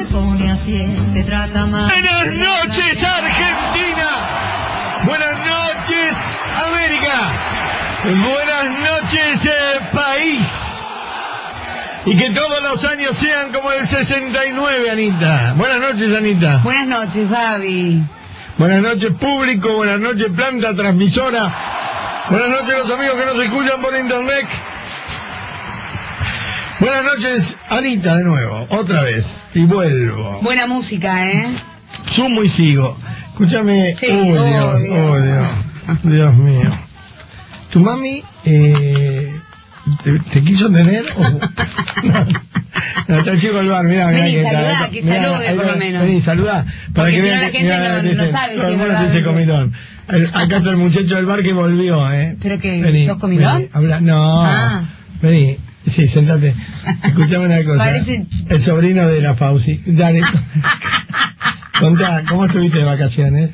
te pone a cien, te trata mal. Buenas noches, Argentina. Buenas noches, América. Buenas noches, eh, país. Y que todos los años sean como el 69, Anita. Buenas noches, Anita. Buenas noches, Fabi. Buenas noches, público. Buenas noches, planta transmisora. Buenas noches, los amigos que nos escuchan por internet. Buenas noches, Anita, de nuevo, otra vez. Y vuelvo. Buena música, ¿eh? Sumo y sigo. Escúchame. Sí, oh, Dios, oh, Dios. Dios mío. ¿Tu mami eh, te, te quiso tener? O... no, no, el chico del bar, mirá, mirá Vení, que saludá, que salude por lo menos. Vení, saludá. Para Porque que vean la gente mirá, no- no sabe Todo el mundo te dice comilón. El- Acá está el muchacho del bar que volvió, ¿eh? ¿Pero qué? Vení, ¿Sos comilón? vení, habla- no. Ah. Vení. Sí, sentate. Escuchame una cosa. Parece- El sobrino de la Fauci. Dale. Contá, ¿cómo estuviste de vacaciones?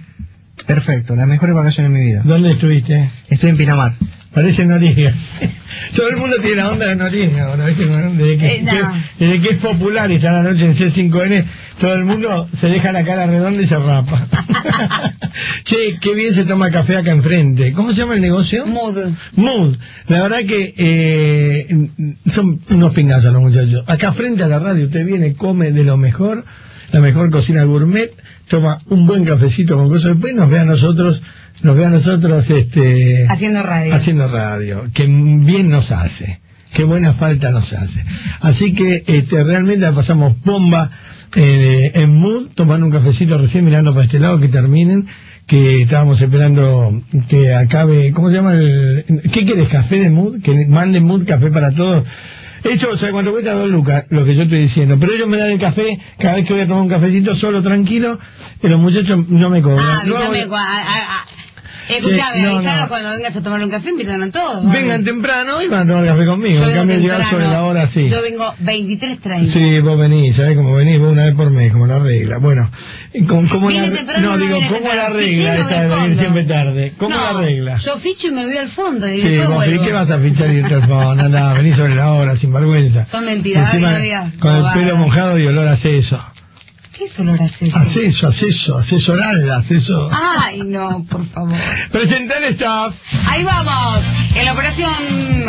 Perfecto, las mejores vacaciones de mi vida. ¿Dónde estuviste? Estoy en Pinamar. Parece Noriega. Todo el mundo tiene la onda de Noriega ahora, ¿viste? Desde que, Eh, no. que- desde que es popular y está la noche en C5N, todo el mundo se deja la cara redonda y se rapa. che, qué bien se toma café acá enfrente. ¿Cómo se llama el negocio? Mood. Mood. La verdad que eh, son unos pingazos los muchachos. Acá frente a la radio usted viene, come de lo mejor, la mejor cocina gourmet, toma un buen cafecito con cosas, después nos ve a nosotros, nos ve a nosotros este Haciendo radio. haciendo radio, que bien nos hace, qué buena falta nos hace. Así que este, realmente la pasamos bomba eh, en Mood, tomando un cafecito recién mirando para este lado que terminen, que estábamos esperando que acabe, ¿cómo se llama? El, ¿Qué quieres? ¿Café de Mood? Que manden Mood café para todos. Hecho, o sea, cuando cuesta dos lucas, lo que yo estoy diciendo. Pero ellos me dan el café, cada vez que voy a tomar un cafecito solo, tranquilo, y los muchachos no me cobran. Ah, No, avísame. cua- a- a- a- Escuchame, no, no. cuando vengas a tomar un café, invítanos a todos. vale. Vengan temprano y van a tomar café conmigo. Yo En cambio, llegar sobre la hora, sí. Yo vengo 23.30. Sí, vos venís, ¿sabés cómo venís? Vos una vez por mes, como la regla. Bueno, con- ¿cómo Viene la, temprano, no, digo, ¿cómo la regla esta de venir siempre tarde? ¿Cómo no, la regla? Yo ficho y me voy al fondo. Y Sí, vos, ¿y vuelvo. qué vas a fichar y irte al fondo? Andá, venís sobre la hora, sin vergüenza. Son mentiras, Encima, no digas con el pelo mojado y olor a seso. ¿Qué es olor a eso? Acceso, acceso, asesoral, acceso. Ay, no, por favor. Presentar staff. Ahí vamos. En la operación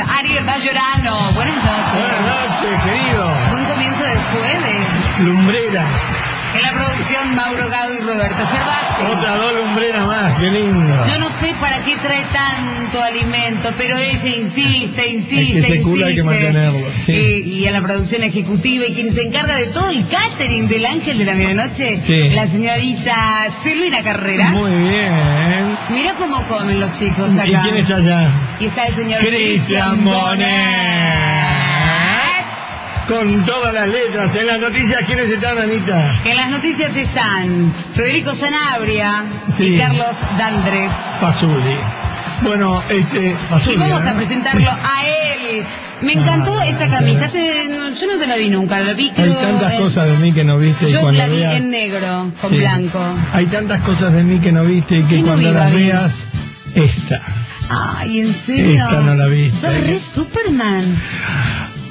Ariel Bayorano. Buenas noches. Buenas noches, querido. Buen comienzo del jueves. Lumbrera. En la producción Mauro Gado y Roberto Cervati. Otra dos lumbreras más, qué lindo. Yo no sé para qué trae tanto alimento, pero ella insiste, insiste, Es que culo hay que insiste. mantenerlo, sí. Y, y en la producción ejecutiva y quien se encarga de todo el catering del Ángel de la Medianoche, Sí. la señorita Silvina Carrera. Muy bien. Mira cómo comen los chicos ¿Y acá. quién está allá? Y está el señor Cristian Bonet. Con todas las letras. En las noticias, ¿quiénes están, Anita? En las noticias están Federico Sanabria Sí. y Carlos Dandres. Pazuli. Bueno, este. Pazuli. Y vamos ¿no? a presentarlo a él. Me encantó Ah, esa camisa. No, yo no te la vi nunca. La vi Hay creo, tantas en- cosas de mí que no viste y Yo cuando la vi veas. en negro, con Sí. blanco. Hay tantas cosas de mí que no viste y que ¿Qué no cuando vi, las veas. Esta. Ay, en serio. Esta no la viste. Sos re Superman.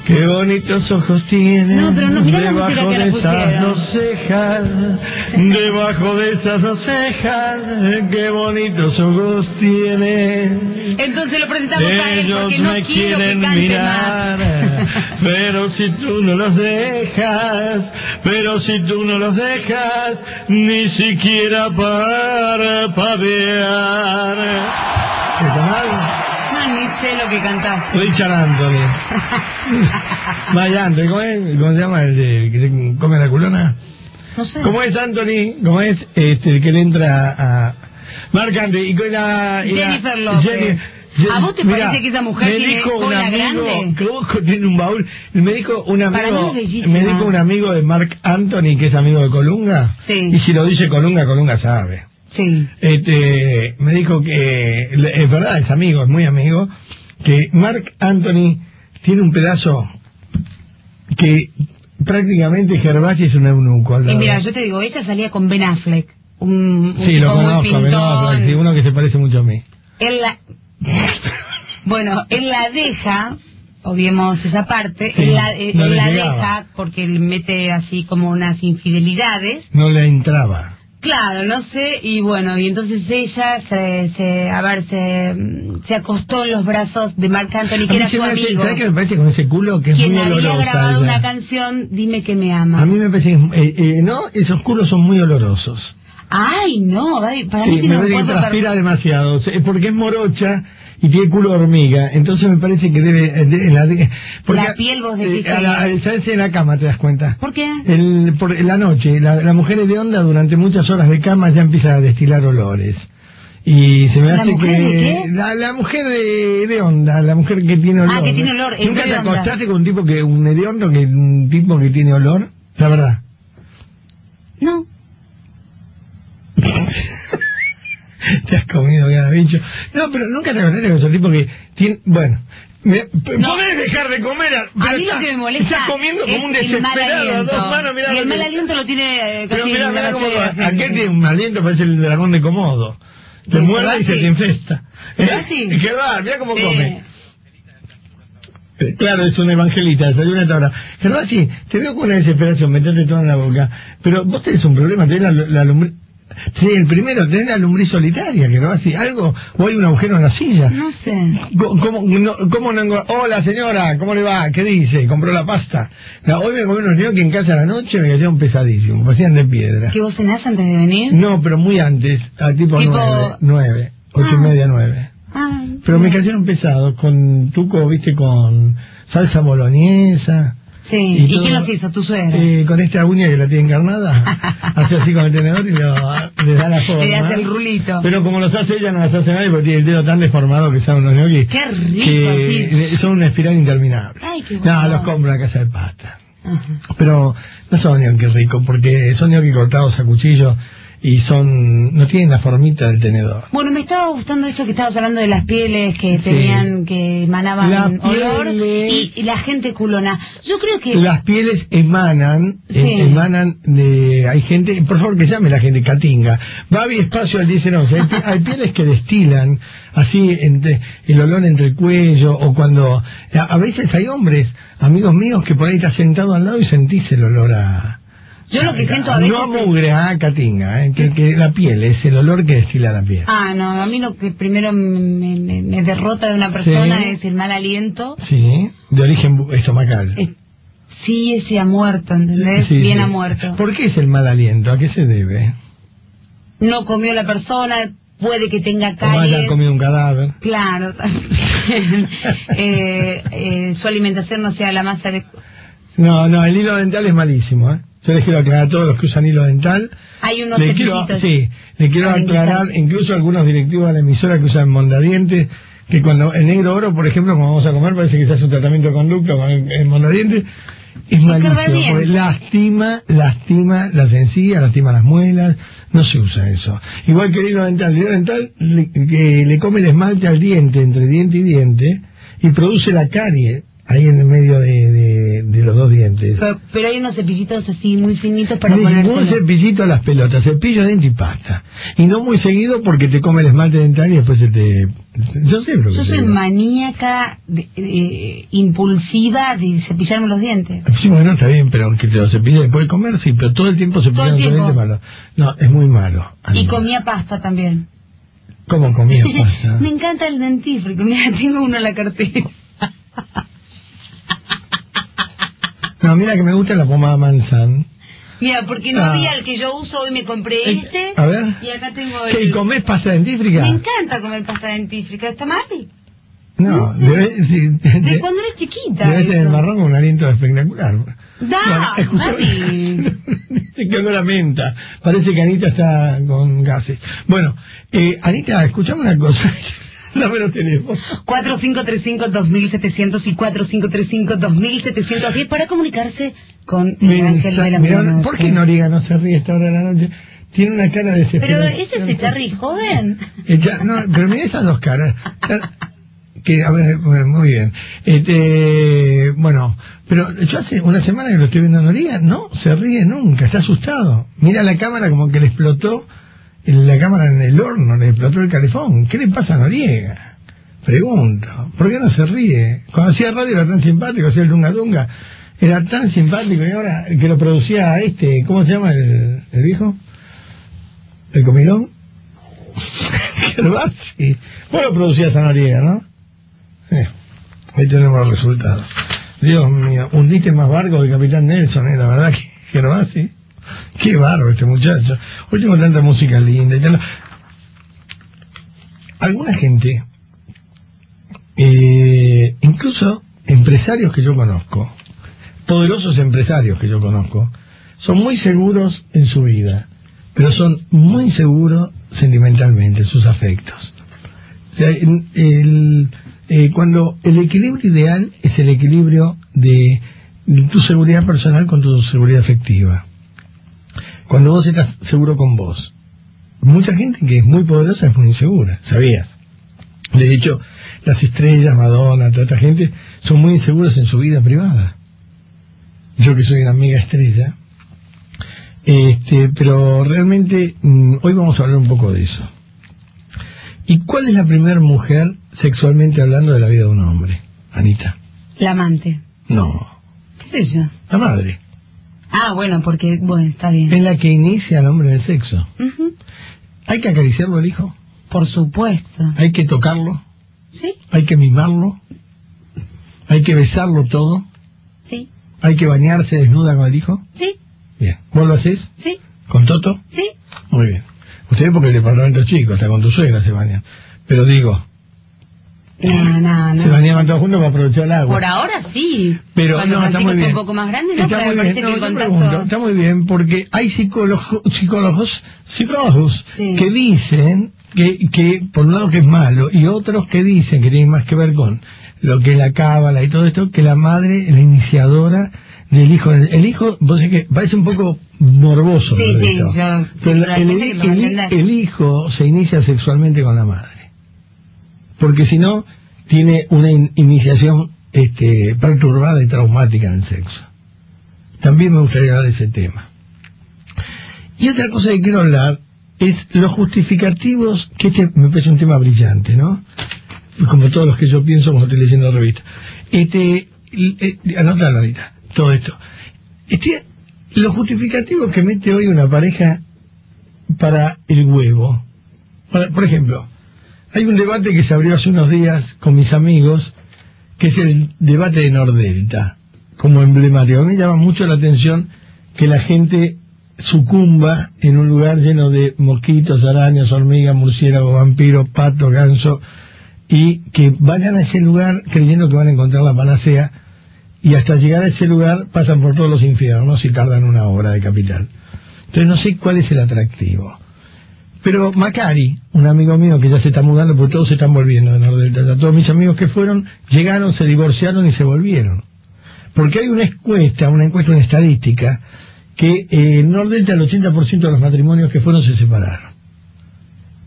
Qué bonitos ojos tiene. No, pero no, música Debajo de esas dos cejas. Debajo de esas dos cejas. Qué bonitos ojos tiene. Entonces lo presentamos a él Ellos porque no me quiero que quieren cante mirar, más. pero si tú no los dejas, pero si tú no los dejas, ni siquiera parpadear. ¿Está mal? No, ni sé lo que cantaste. Richard Anthony. Mike Anthony, ¿cómo es? ¿Cómo se llama el de, que se come la culona? No sé. ¿Cómo es Anthony? ¿Cómo es este, el que le entra a... Marc Anthony y con la... y la- Jennifer López. Jenny- ¿A vos te parece que esa mujer me tiene dijo un amigo, grande? que tiene un baúl. Me dijo un amigo, me dijo un amigo de Marc Anthony que es amigo de Colunga. Sí. Y si lo dice Colunga, Colunga sabe. Sí. Este, me dijo que, es verdad, es amigo, es muy amigo, que Mark Anthony tiene un pedazo que prácticamente Gervasi es un eunuco. Y mira, yo te digo, ella salía con Ben Affleck. Un, un sí, tipo lo conozco, pero no, sí, uno que se parece mucho a mí. Él la... Bueno, él la deja obviemos esa parte, Sí, él la, él no le la deja porque él mete así como unas infidelidades. No le entraba. Claro, no sé, y bueno, y entonces ella se, se a ver, se, se acostó en los brazos de Marc Anthony, que era su me amigo, ¿Sabes qué me parece con ese culo que es quien muy había grabado ella? una canción, Dime que me ama. A mí me parece que, eh, eh, ¿no? Esos culos son muy olorosos. Ay, no, ay, para Sí, mí me tiene un parece que transpira demasiado, porque es morocha y tiene culo de hormiga, entonces me parece que debe... eh, de- en la, de- porque, La piel, vos decís eh, a la- ¿Sabes? En la cama te das cuenta. ¿Por qué? El, por la noche, la, la mujer de onda durante muchas horas de cama ya empieza a destilar olores. Y se me ¿La hace que... de qué? La, la mujer de, de onda, la mujer que tiene olor. Ah, que tiene olor, ¿Nunca te acostaste con un tipo que, un hediondo, que un tipo que tiene olor? La verdad. No. te has comido cada bicho. No, pero nunca te acostaste con esos tipos que tienen... Bueno... Me, No. ¿Podés dejar de comer? A mí lo estás- que me molesta Estás comiendo es como un desesperado. dos manos, mirá y el lo mal que- aliento lo tiene eh, Pero la mira cómo la aquel tiene un aliento, parece el dragón de Komodo. Te ¿De muerde y se te infesta. ¿Gervasi? ¿Qué va? Mira cómo Sí. come. Eh, Claro, es un evangelista, salió una tabla. Gervasi, te veo con una desesperación, meterte todo en la boca. Pero vos tenés un problema, tenés la, la lumbriz... Sí, el primero, tenés la lumbriz solitaria, Gervasi. ¿Algo? ¿O hay un agujero en la silla? No sé. ¿Cómo, cómo no, cómo no Hola señora, ¿cómo le va? ¿Qué dice? ¿Compró la pasta? No, hoy me comí unos ñoquis en casa a la noche me cayeron pesadísimos, parecían de piedra. ¿Que vos cenás antes de venir? No, pero muy antes, a tipo, Tipo- nueve, nueve, ocho y Ah. media, nueve. Ah, Pero me cayeron pesados, con tuco, viste, con salsa boloñesa. Sí. Y ¿Y, todo- quién los hizo? ¿Tu suegra? Eh, con esta uña que la tiene encarnada, hace así con el tenedor y lo, le da la forma. Le hace el rulito. Pero como los hace ella, no las hace nadie porque tiene el dedo tan deformado que son unos ñoquis. Qué rico, Que son una espiral interminable. Ay, qué No, bueno. los compro en la casa de pasta. Ajá. Pero no son ñoquis ricos porque son ñoquis cortados a cuchillo y son no tienen la formita del tenedor. Bueno, me estaba gustando esto que estabas hablando de las pieles que Sí. tenían, que emanaban olor y, y la gente culona. Yo creo que... Las pieles emanan, Sí. eh, emanan de, hay gente, por favor que llame la gente, Catinga, Babi Espacio al 1011, hay, pi- hay pieles que destilan, así, entre, el olor entre el cuello, o cuando, a, a veces hay hombres, amigos míos, que por ahí estás sentado al lado y sentís el olor a... Yo lo que siento a veces No a mugre, a Catinga, eh, que, que la piel, es el olor que destila la piel. Ah, no, a mí lo que primero me, me- me derrota de una persona Sí. es el mal aliento. Sí, de origen estomacal. Es- sí, ese ha muerto, ¿entendés? Sí, Bien sí. ha muerto. ¿Por qué es el mal aliento? ¿A qué se debe? No comió la persona, puede que tenga ¿O haya caries. comido un cadáver? Claro. Eh, eh, su alimentación no sea la más adecuada. No, no, el hilo dental es malísimo, ¿eh? Yo les quiero aclarar a todos los que usan hilo dental. Hay unos Le quiero, sí, le quiero aclarar, incluso algunos directivos de la emisora que usan mondadientes, que cuando el negro oro, por ejemplo, cuando vamos a comer, parece que se hace un tratamiento de conducto con el, el mondadientes. Es malísimo, porque lastima, lastima las encías, lastima las muelas, no se usa eso. Igual que el hilo dental, el hilo dental le, que le come el esmalte al diente, entre diente y diente, y produce la carie ahí en el medio de, de- de los dos dientes. Pero, pero hay unos cepillitos así muy finitos para Ningún poner. cepillito a las pelotas, cepillo de diente y pasta. Y no muy seguido porque te come el esmalte dental y después se te... Yo sé lo que Yo soy digo. maníaca, de- impulsiva de cepillarme los dientes. Sí, bueno, está bien, pero que te lo cepilles después de comer, sí, pero todo el tiempo cepillando los dientes malo. No, es muy malo. Y comía pasta también. ¿Cómo comía pasta? Me encanta el dentífrico. Mira, tengo uno en la cartera. No, mira que me gusta la pomada manzan. Mira, porque no Ah. había el que yo uso, hoy me compré Eh, este. a ver. Y acá tengo ¿Qué, el... comés pasta dentífrica? Me encanta comer pasta dentífrica. ¿Está mal? No, No sé. debe, sí, De de- cuando era chiquita. debe tener marrón con un aliento espectacular. Da. Se quedó la menta. Parece que Anita está con gases. Bueno, eh, Anita, escuchame una cosa. Dame los teléfonos. 4535-2700 y 4535-2710 para comunicarse con el ángel de la Mirá. ¿Por qué Noriga no se ríe esta hora de la noche? Tiene una cara de Pero ese es el Charlie joven. Echa- no, pero mira esas dos caras. Que, a ver, bueno, muy bien. Este, bueno, pero yo hace una semana que lo estoy viendo a Noriega, no se ríe nunca, está asustado. Mira la cámara como que le explotó la cámara en el horno, le explotó el calefón. ¿Qué le pasa a Noriega? Pregunto, ¿por qué no se ríe? Cuando hacía radio era tan simpático, hacía el Dunga Dunga, era tan simpático y ahora que lo producía este, ¿cómo se llama el, el viejo? ¿El comilón? Gervasi. Vos lo producías a Noriega, ¿no? Eh, ahí tenemos los resultados. Dios mío, hundiste más barco que el Capitán Nelson, ¿eh? La verdad que Gervasi. Qué barro este muchacho. Hoy tengo tanta música linda. Y tal. Alguna gente, eh, incluso empresarios que yo conozco, poderosos empresarios que yo conozco, son muy seguros en su vida, pero son muy inseguros sentimentalmente, en sus afectos. Eh, cuando el equilibrio ideal es el equilibrio de tu seguridad personal con tu seguridad afectiva. Cuando vos estás seguro con vos. Mucha gente que es muy poderosa es muy insegura, ¿sabías? De hecho, las estrellas, Madonna, toda esta gente, son muy inseguros en su vida privada. Yo que soy una amiga estrella. Este, pero realmente mm, hoy vamos a hablar un poco de eso. ¿Y cuál es la primera mujer sexualmente hablando de la vida de un hombre? Anita. La amante. No, ¿Qué sé yo? la madre. Ah, bueno, porque, bueno, está bien. Es la que inicia al hombre en el sexo. Ujú. Hay que acariciarlo al hijo, Por supuesto. hay que tocarlo, Sí, hay que mimarlo, hay que besarlo todo, sí, hay que bañarse desnuda con el hijo. sí, Bien. ¿Vos lo haces? sí, ¿Con Toto? sí. Muy bien. Ustedes porque el departamento es chico, hasta con tu suegra se bañan. Pero digo, No, no, no. se bañaban todos juntos para aprovechar el agua. Por ahora sí. Pero Cuando no, está muy bien. un poco más grande, no, está muy bien. No, contacto... pregunto, está muy bien porque hay psicólogos, psicólogos, psicólogos Sí. que dicen que, que por un lado que es malo y otros que dicen que tienen más que ver con lo que es la cábala y todo esto, que la madre es la iniciadora del hijo. El hijo, vos sabés que parece un poco morboso. Sí, el hijo se inicia sexualmente con la madre. Porque si no, tiene una in- iniciación este, perturbada y traumática en el sexo. También me gustaría hablar de ese tema. Y otra cosa que quiero hablar es los justificativos, que este me parece un tema brillante, ¿no? Como todos los que yo pienso cuando estoy leyendo la revista. Este, eh, anotalo ahorita, todo esto. Este, los justificativos que mete hoy una pareja para el huevo. Por, por ejemplo, hay un debate que se abrió hace unos días con mis amigos, que es el debate de Nordelta, como emblemático. A mí me llama mucho la atención que la gente sucumba en un lugar lleno de mosquitos, arañas, hormigas, murciélagos, vampiros, patos, ganso, y que vayan a ese lugar creyendo que van a encontrar la panacea, y hasta llegar a ese lugar pasan por todos los infiernos y tardan una hora de capital. Entonces no sé cuál es el atractivo. Pero Macari, un amigo mío que ya se está mudando, porque todos se están volviendo de Nordelta, todos mis amigos que fueron, llegaron, se divorciaron y se volvieron. Porque hay una encuesta, una encuesta, una estadística, que eh, en Nordelta el 80% de los matrimonios que fueron se separaron.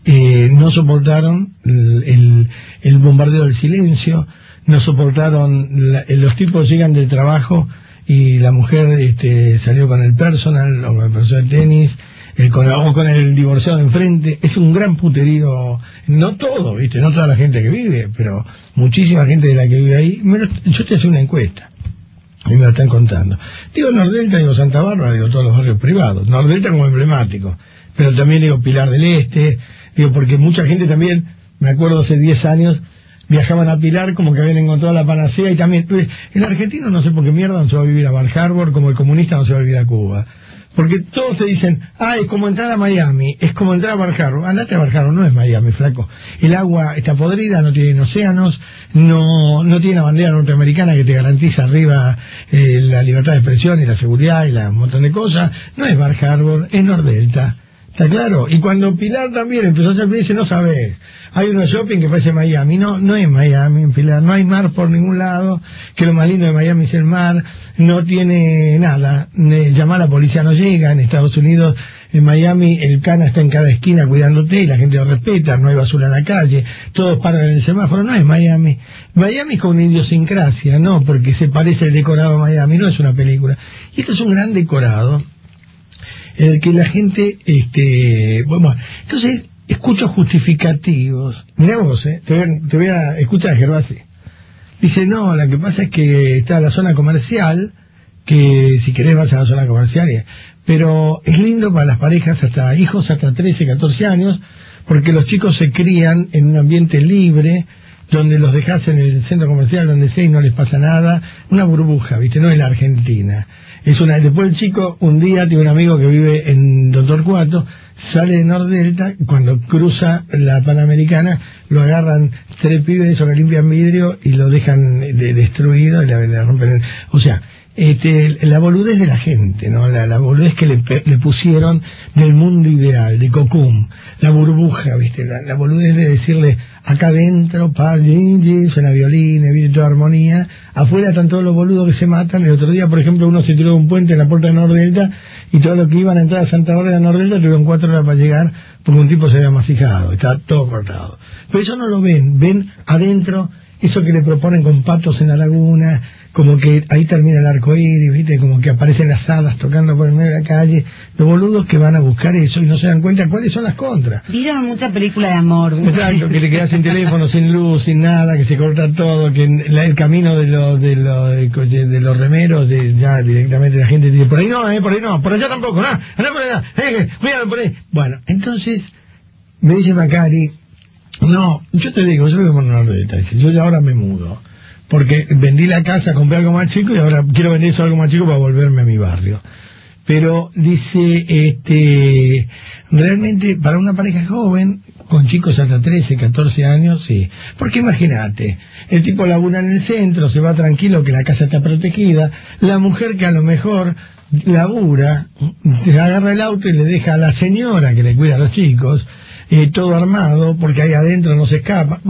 Eh, no soportaron el, el- bombardeo del silencio, no soportaron, la- los tipos llegan del trabajo y la mujer este, salió con el personal o con el profesor de tenis, el, con, o con el divorciado enfrente, es un gran puterío, no todo, viste, no toda la gente que vive, pero muchísima gente de la que vive ahí, yo te hice una encuesta. Y me lo están contando. Digo Nordelta, digo Santa Bárbara, digo todos los barrios privados. Nordelta como emblemático. Pero también digo Pilar del Este, digo porque mucha gente también, me acuerdo hace 10 años, viajaban a Pilar como que habían encontrado la panacea y también, pues, el argentino no sé por qué mierda no se va a vivir a Bar Harbor, como el comunista no se va a vivir a Cuba. Porque todos te dicen, ah, es como entrar a Miami, es como entrar a Bar Harbor. Andate a Bar Harbor, no es Miami, flaco. El agua está podrida, no tiene océanos, no, no tiene la bandera norteamericana que te garantiza arriba eh, la libertad de expresión y la seguridad y la, un montón de cosas. No es Bar Harbor, es Nordelta. ¿Está claro? Y cuando Pilar también empezó a hacer, dice, no sabes, hay uno shopping que parece Miami. No, no es Miami Pilar, no hay mar por ningún lado, que lo más lindo de Miami es el mar, no tiene nada. Llamar a la policía no llega, en Estados Unidos, en Miami, el cana está en cada esquina cuidándote y la gente lo respeta, no hay basura en la calle, todos paran en el semáforo, no es Miami. Miami es con idiosincrasia, no, porque se parece el decorado a Miami, no es una película. Y esto es un gran decorado en el que la gente, este, bueno, entonces, escucho justificativos. Mira vos, eh, te, voy a, te voy a escuchar Gervasi. Dice, no, lo que pasa es que está la zona comercial, que si querés vas a la zona comercial, y- pero es lindo para las parejas hasta hijos hasta 13, 14 años, porque los chicos se crían en un ambiente libre, donde los dejas en el centro comercial, donde sea y no les pasa nada, una burbuja, ¿viste? No es la Argentina. Es una, después el chico, un día tiene un amigo que vive en Don Torcuato, sale de Nordelta, cuando cruza la Panamericana, lo agarran tres pibes de esos que limpian vidrio y lo dejan de- destruido y le, le rompen O sea, este, la boludez de la gente, ¿no? La, la boludez que le, le pusieron del mundo ideal, de Cocum, la burbuja, ¿viste? La, la boludez de decirle, acá adentro, suena violín, viene toda armonía, afuera están todos los boludos que se matan, el otro día, por ejemplo, uno se tiró de un puente en la puerta de Nordelta y todos los que iban a entrar a Santa Bárbara de Nordelta tuvieron cuatro horas para llegar porque un tipo se había masijado, estaba todo cortado. Pero eso no lo ven, ven adentro eso que le proponen con patos en la laguna, como que ahí termina el arco iris, ¿viste? Como que aparecen las hadas tocando por el medio de la calle, los boludos que van a buscar eso y no se dan cuenta cuáles son las contras. Vieron mucha película de amor. Exacto, que te quedas sin teléfono, sin luz, sin nada, que se corta todo, que la- el camino de los de los de, de los remeros, de, ya directamente la gente dice, por ahí no, eh, por ahí no, por allá tampoco, no, anda por allá, eh, cuidado por ahí. Bueno, entonces me dice Macari, no, yo te digo, yo vivo en Nordelta, dice, yo ya ahora me mudo, porque vendí la casa, compré algo más chico y ahora quiero vender eso algo más chico para volverme a mi barrio. Pero dice, este, realmente para una pareja joven, con chicos hasta 13, 14 años, sí. Porque imagínate, el tipo labura en el centro, se va tranquilo que la casa está protegida, la mujer que a lo mejor labura, agarra el auto y le deja a la señora que le cuida a los chicos, eh, todo armado, porque ahí adentro no se escapa.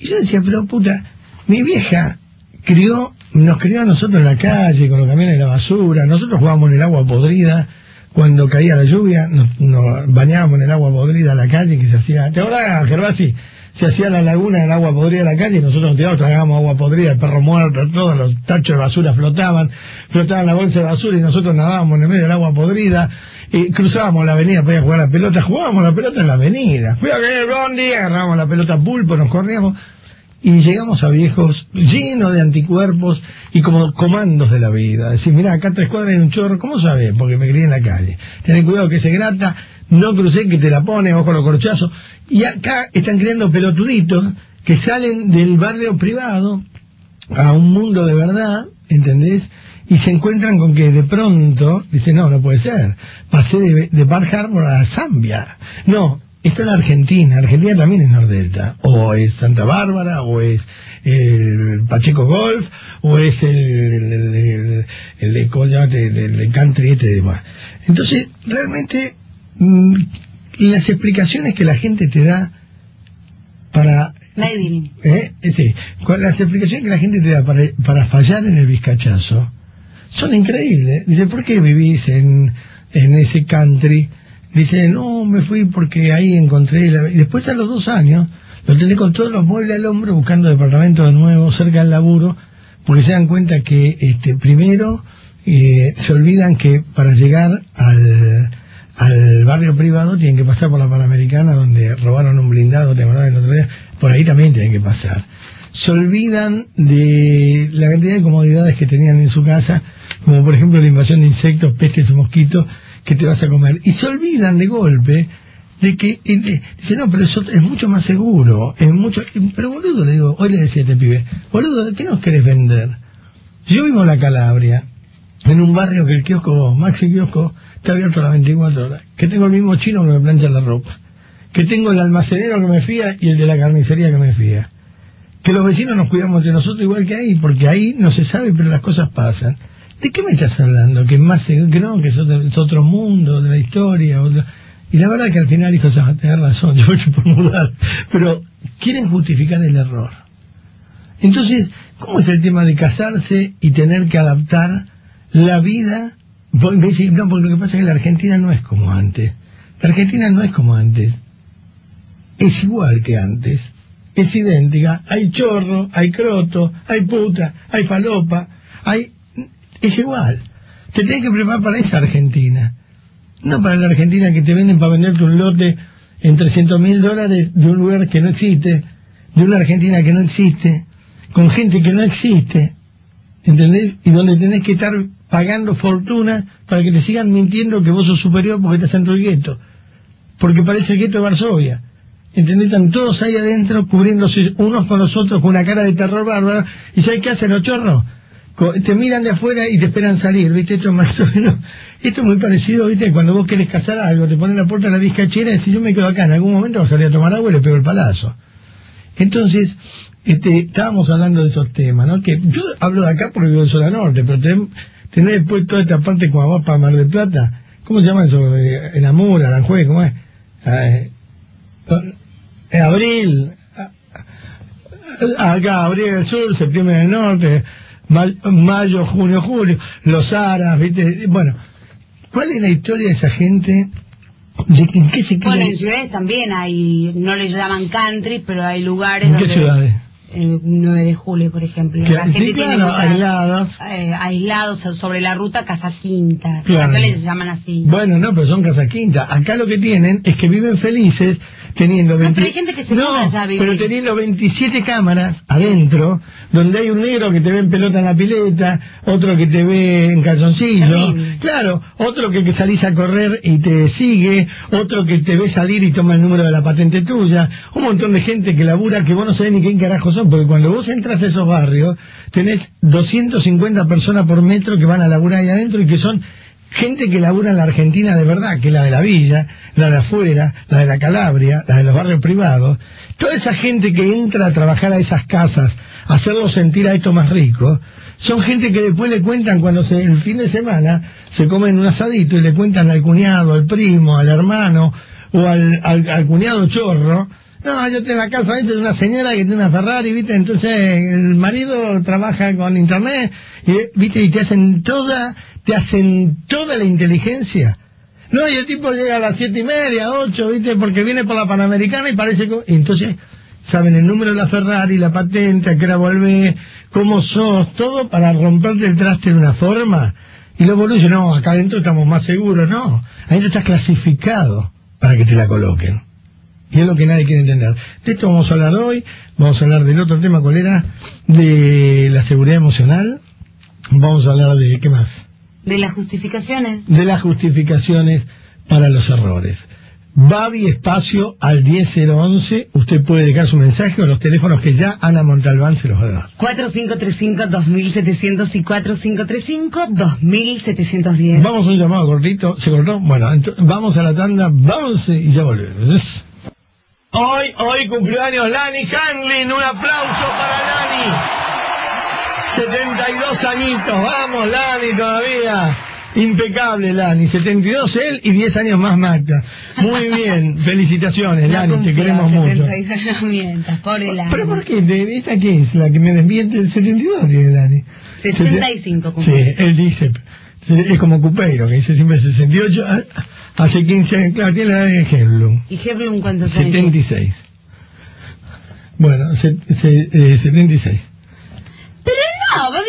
Y yo decía, pero puta, mi vieja crió, nos crió a nosotros en la calle, con los camiones de la basura, nosotros jugábamos en el agua podrida, cuando caía la lluvia, nos, bañábamos en el agua podrida a la calle, que se hacía, ¿te acordás, Gervasi? Se hacía la laguna en agua podrida de la calle y nosotros nos tirábamos, tragábamos agua podrida, el perro muerto, todos los tachos de basura flotaban, flotaban la bolsa de basura y nosotros nadábamos en el medio del agua podrida, y cruzábamos la avenida para a jugar a la pelota, jugábamos la pelota en la avenida, fui a caer el bondi, agarrábamos la pelota a pulpo, nos corríamos, y llegamos a viejos llenos de anticuerpos y como comandos de la vida. Decir, mira, acá tres cuadras hay un chorro, ¿cómo sabes? Porque me crié en la calle. Ten cuidado que se grata, no crucé que te la pone, ojo los corchazos. Y acá están creando pelotuditos que salen del barrio privado a un mundo de verdad, ¿entendés? Y se encuentran con que de pronto, dicen, no, no puede ser. Pasé de, de Bar Harbor a Zambia. No, esto es la Argentina. Argentina también es Nordelta. O es Santa Bárbara, o es el Pacheco Golf, o es el, el, el, el, country este de más. Entonces, realmente, mm, las explicaciones que la gente te da para ¿Eh? Eh, Sí, las explicaciones que la gente te da para, para fallar en el bizcachazo son increíbles. Dice, ¿por qué vivís en, en ese country? Dice, no, me fui porque ahí encontré... La... Después a los dos años lo tenés con todos los muebles al hombro buscando departamento de nuevo cerca del laburo porque se dan cuenta que este primero eh, se olvidan que para llegar al, al barrio privado tienen que pasar por la Panamericana donde robaron un blindado, ¿te acordás del otro día? Por ahí también tienen que pasar. Se olvidan de la cantidad de comodidades que tenían en su casa, como por ejemplo la invasión de insectos, pestes y mosquitos que te vas a comer. Y se olvidan de golpe de que, dice, no, pero eso es mucho más seguro, es mucho, pero boludo, le digo, hoy le decía a este pibe, boludo, ¿qué nos querés vender? Si yo vivo en la Calabria, en un barrio que el kiosco, Maxi Kiosco, está abierto a las 24 horas, que tengo el mismo chino que me plancha la ropa, que tengo el almacenero que me fía y el de la carnicería que me fía, que los vecinos nos cuidamos de nosotros igual que ahí, porque ahí no se sabe, pero las cosas pasan. ¿De qué me estás hablando? Que más que no, que es otro, es otro mundo de la historia, otro... Y la verdad que al final, hijo, vas a tener razón, yo voy por mudar, pero quieren justificar el error. Entonces, ¿cómo es el tema de casarse y tener que adaptar la vida? Me dice, no, porque lo que pasa es que la Argentina no es como antes. La Argentina no es como antes. Es igual que antes. Es idéntica. Hay chorro, hay croto, hay puta, hay falopa, hay... Es igual. Te tenés que preparar para esa Argentina. No para la Argentina que te venden para venderte un lote en 300 mil dólares de un lugar que no existe, de una Argentina que no existe, con gente que no existe, ¿entendés? Y donde tenés que estar pagando fortuna para que te sigan mintiendo que vos sos superior porque estás dentro del gueto. Porque parece el gueto de Varsovia. ¿Entendés? Están todos ahí adentro cubriéndose unos con los otros con una cara de terror bárbaro. ¿Y sabes qué hacen los chorros? Te miran de afuera y te esperan salir, ¿viste? Esto es más o menos... Esto es muy parecido, ¿viste? Cuando vos querés cazar algo, te ponen la puerta de la vizcachera y decís, yo me quedo acá, en algún momento vas a salir a tomar agua y le pego el palazo. Entonces, este, estábamos hablando de esos temas, ¿no? Que yo hablo de acá porque vivo en zona norte, pero ten- tenés después toda esta parte como vas para Mar del Plata. ¿Cómo se llama eso? Eh, En Amur, Aranjuez, ¿cómo es? Eh, en abril, a- acá, abril del sur, septiembre del norte, mayo, junio, julio, los aras, ¿viste? Bueno, ¿cuál es la historia de esa gente? ¿De que- en qué se Bueno, en ciudades también hay, no le llaman country, pero hay lugares ¿En qué donde... ciudades? El 9 de julio, por ejemplo. Que- la gente sí, tiene claro, lugar- aislados. eh, aislados sobre la ruta Casa Quinta. Claro. Acá les llaman así. Bueno, no, pero son casa quinta. Acá lo que tienen es que viven felices teniendo... No, 20 pero hay gente que se No, muda allá a vivir. pero teniendo 27 cámaras adentro, donde hay un negro que te ve en pelota en la pileta, otro que te ve en calzoncillo, claro, otro que, que salís a correr y te sigue, otro que te ve salir y toma el número de la patente tuya, un montón de gente que labura que vos no sabés ni quién carajo son, porque cuando vos entras a esos barrios, tenés 250 personas por metro que van a laburar ahí adentro y que son gente que labura en la Argentina de verdad, que es la de la villa, la de afuera, la de la Calabria, la de los barrios privados, toda esa gente que entra a trabajar a esas casas, a hacerlos sentir a esto más rico, son gente que después le cuentan cuando se, el fin de semana se comen un asadito y le cuentan al cuñado, al primo, al hermano o al, al, cuñado chorro, no, yo tengo la casa de una señora que tiene una Ferrari, ¿viste? Entonces el marido trabaja con internet, y, ¿viste? Y te hacen toda, te hacen toda la inteligencia. No, y el tipo llega a las siete y media, ocho, ¿viste? Porque viene por la Panamericana y parece que... entonces, saben el número de la Ferrari, la patente, a qué hora volvés, cómo sos, todo para romperte el traste de una forma. Y uno dice, no, acá adentro estamos más seguros. No, ahí estás clasificado para que te la coloquen. Y es lo que nadie quiere entender. De esto vamos a hablar hoy, vamos a hablar del otro tema, ¿cuál era? De la seguridad emocional. Vamos a hablar de, ¿qué más? De las justificaciones. De las justificaciones para los errores. Babi espacio al 10011, usted puede dejar su mensaje o los teléfonos que ya Ana Montalbán se los va a dar. 4535-2700 y 4535-2710. Vamos a un llamado cortito, ¿se cortó? Bueno, vamos a la tanda, vamos y ya volvemos. Hoy, hoy cumpleaños Lani Hanglin, un aplauso para Lani. 72 añitos, vamos Lani todavía. Impecable Lani, 72 él y 10 años más Magda. Muy bien, felicitaciones Lani, te queremos mucho. Mientas, pobre Lani. ¿Pero por qué? ¿De- ¿Esta qué es? La que me desmiente el 72 tiene Lani. 65 Sí, cumple. él dice, es como Cupeiro, que dice siempre 68, ah, hace 15 años, claro, tiene la edad de Hellblum, ¿Y Heblum cuántos años? 76. Bueno, se, se- eh, 76. No, Babi,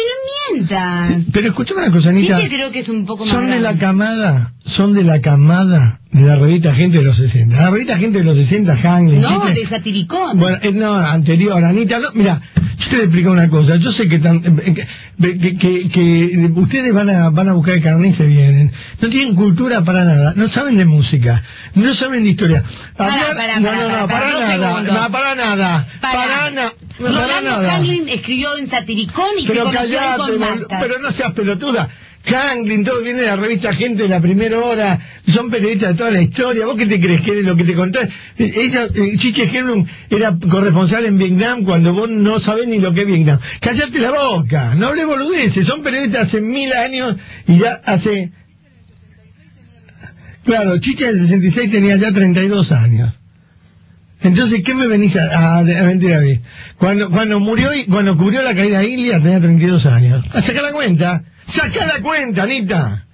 no mientas. Sí, pero escúchame una cosa, Sí Anita. que creo que es un poco más Son de la camada, son de la camada de la revista Gente de los 60. La revista Gente de los 60, Hangley. No, de Satiricón. Bueno, eh, no, anterior, Anita, no, mira, yo te voy a explicar una cosa, yo sé que, tan- eh, que, que, que- que ustedes van a, van a buscar el carnet y se vienen, no tienen cultura para nada, no saben de música, no saben de historia. Pará, Hablar- pará, no, para nada, no, para nada, para, na- no, para Rolando nada. Hanglin escribió en Satiricón y Pero se callate, con Magda. pero no seas pelotuda. Hanglin, todo viene de la revista Gente de la primera hora, son periodistas de toda la historia. ¿Vos qué te crees que es lo que te conté? Eh, Ella, eh, Chiche Hellblum era corresponsal en Vietnam cuando vos no sabés ni lo que es Vietnam. Callate la boca, no hables boludeces, son periodistas hace mil años y ya hace... Claro, Chiche en el 66 tenía ya 32 años. Entonces, ¿qué me venís a, a- a mentir a mí? Cuando, cuando murió y cuando cubrió la caída de Ilia tenía 32 años. Ah, Saca la cuenta. Saca la cuenta, Anita.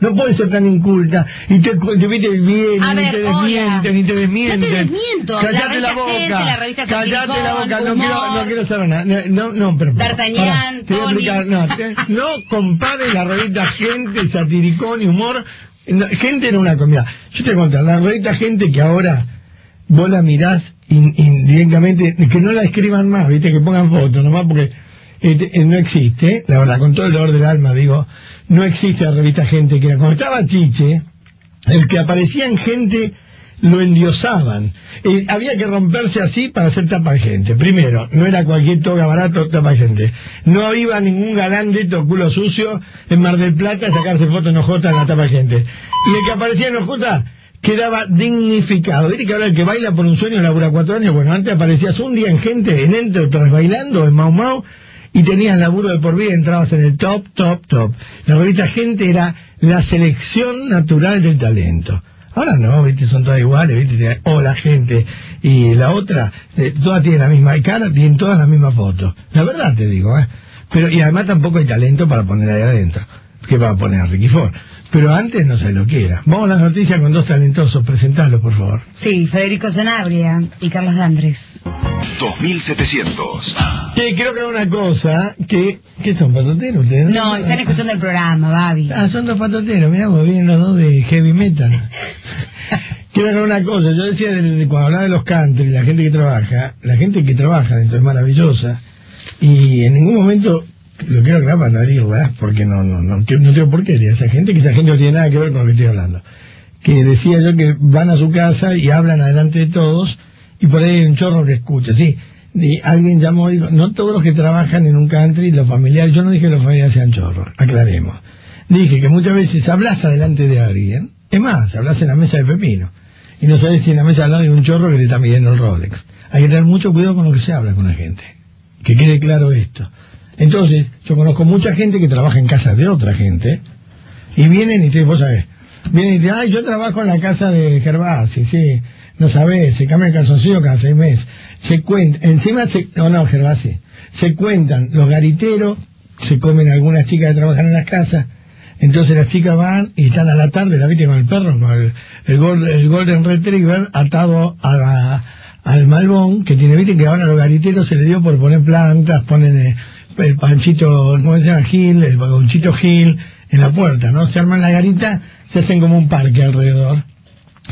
No puedes ser tan inculta y te, te viste bien, A ni ver, te desmienten, ni te desmienten. No te. Callate La la, revista Gente, boca. la Callate la boca. No quiero, no quiero saber nada. No, no, pero. D'Artagnan, pará, te voy a Tony. explicar. No, te- no compare la revista Gente, Satiricón y Humor no, gente en una comida. Yo te cuento, la revista gente que ahora vos la mirás in- indirectamente, que no la escriban más, viste, que pongan fotos, nomás porque este, eh, no existe, la verdad, con todo el dolor del alma, digo, no existe la revista gente que era. Cuando estaba Chiche, el que aparecía en gente lo endiosaban. Eh, había que romperse así para hacer tapa gente. Primero, no era cualquier toga barato tapa gente. No iba ningún galán de culo sucio en Mar del Plata a sacarse fotos en Ojota en la tapa gente. Y el que aparecía en Ojota quedaba dignificado. ¿Viste que ahora el que baila por un sueño labura cuatro años? Bueno, antes aparecías un día en gente, en Enterprise, bailando, en Mau Mau, y tenías laburo de por vida, entrabas en el top, top, top. La revista Gente era la selección natural del talento. Ahora no, viste, son todas iguales, viste, o la gente y la otra, eh, todas tienen la misma cara, tienen todas la misma foto. La verdad te digo, ¿eh? Pero, y además tampoco hay talento para poner ahí adentro. ¿Qué va a poner Ricky Ford? Pero antes no sé lo que era. Vamos a las noticias con dos talentosos, presentalos por favor. Sí, Federico Sanabria y Carlos Dandres. 2700. Sí, creo que era una cosa, que, ¿qué son, patoteros ustedes? No, están escuchando el programa, Babi. Ah, son dos patoteros, mirá, vos vienen los dos de heavy metal. Quiero aclarar una cosa, yo decía de- de cuando hablaba de los country, la gente que trabaja, la gente que trabaja dentro es maravillosa, y en ningún momento lo quiero aclarar para no herirla, porque no, no, no, no tengo por qué herir a esa gente, que esa gente no tiene nada que ver con lo que estoy hablando. Que decía yo que van a su casa y hablan adelante de todos, y por ahí hay un chorro que escucha, sí. Y alguien llamó y no todos los que trabajan en un country, los familiares, yo no dije que los familiares sean chorros, aclaremos. Dije que muchas veces hablas adelante de alguien, es más, hablas en la mesa de pepino, y no sabes si en la mesa al lado hay un chorro que te está midiendo el Rolex. Hay que tener mucho cuidado con lo que se habla con la gente, que quede claro esto. Entonces, yo conozco mucha gente que trabaja en casa de otra gente, y vienen y te, vos sabés, vienen y te ay, yo trabajo en la casa de Gervasi, sí, no sabés, se cambia el calzoncillo cada seis meses, se cuenta, encima se, no, no, Gervasi, se cuentan los gariteros, se comen algunas chicas que trabajan en las casas, entonces las chicas van y están a la tarde, la viste con el perro, con el, el, gol- el Golden Retriever atado al malbón, que tiene, viste que ahora los gariteros se le dio por poner plantas, ponen eh, el panchito, ¿cómo se llama? Gil, el vagonchito Gil, en la puerta, ¿no? Se arman la garita, se hacen como un parque alrededor,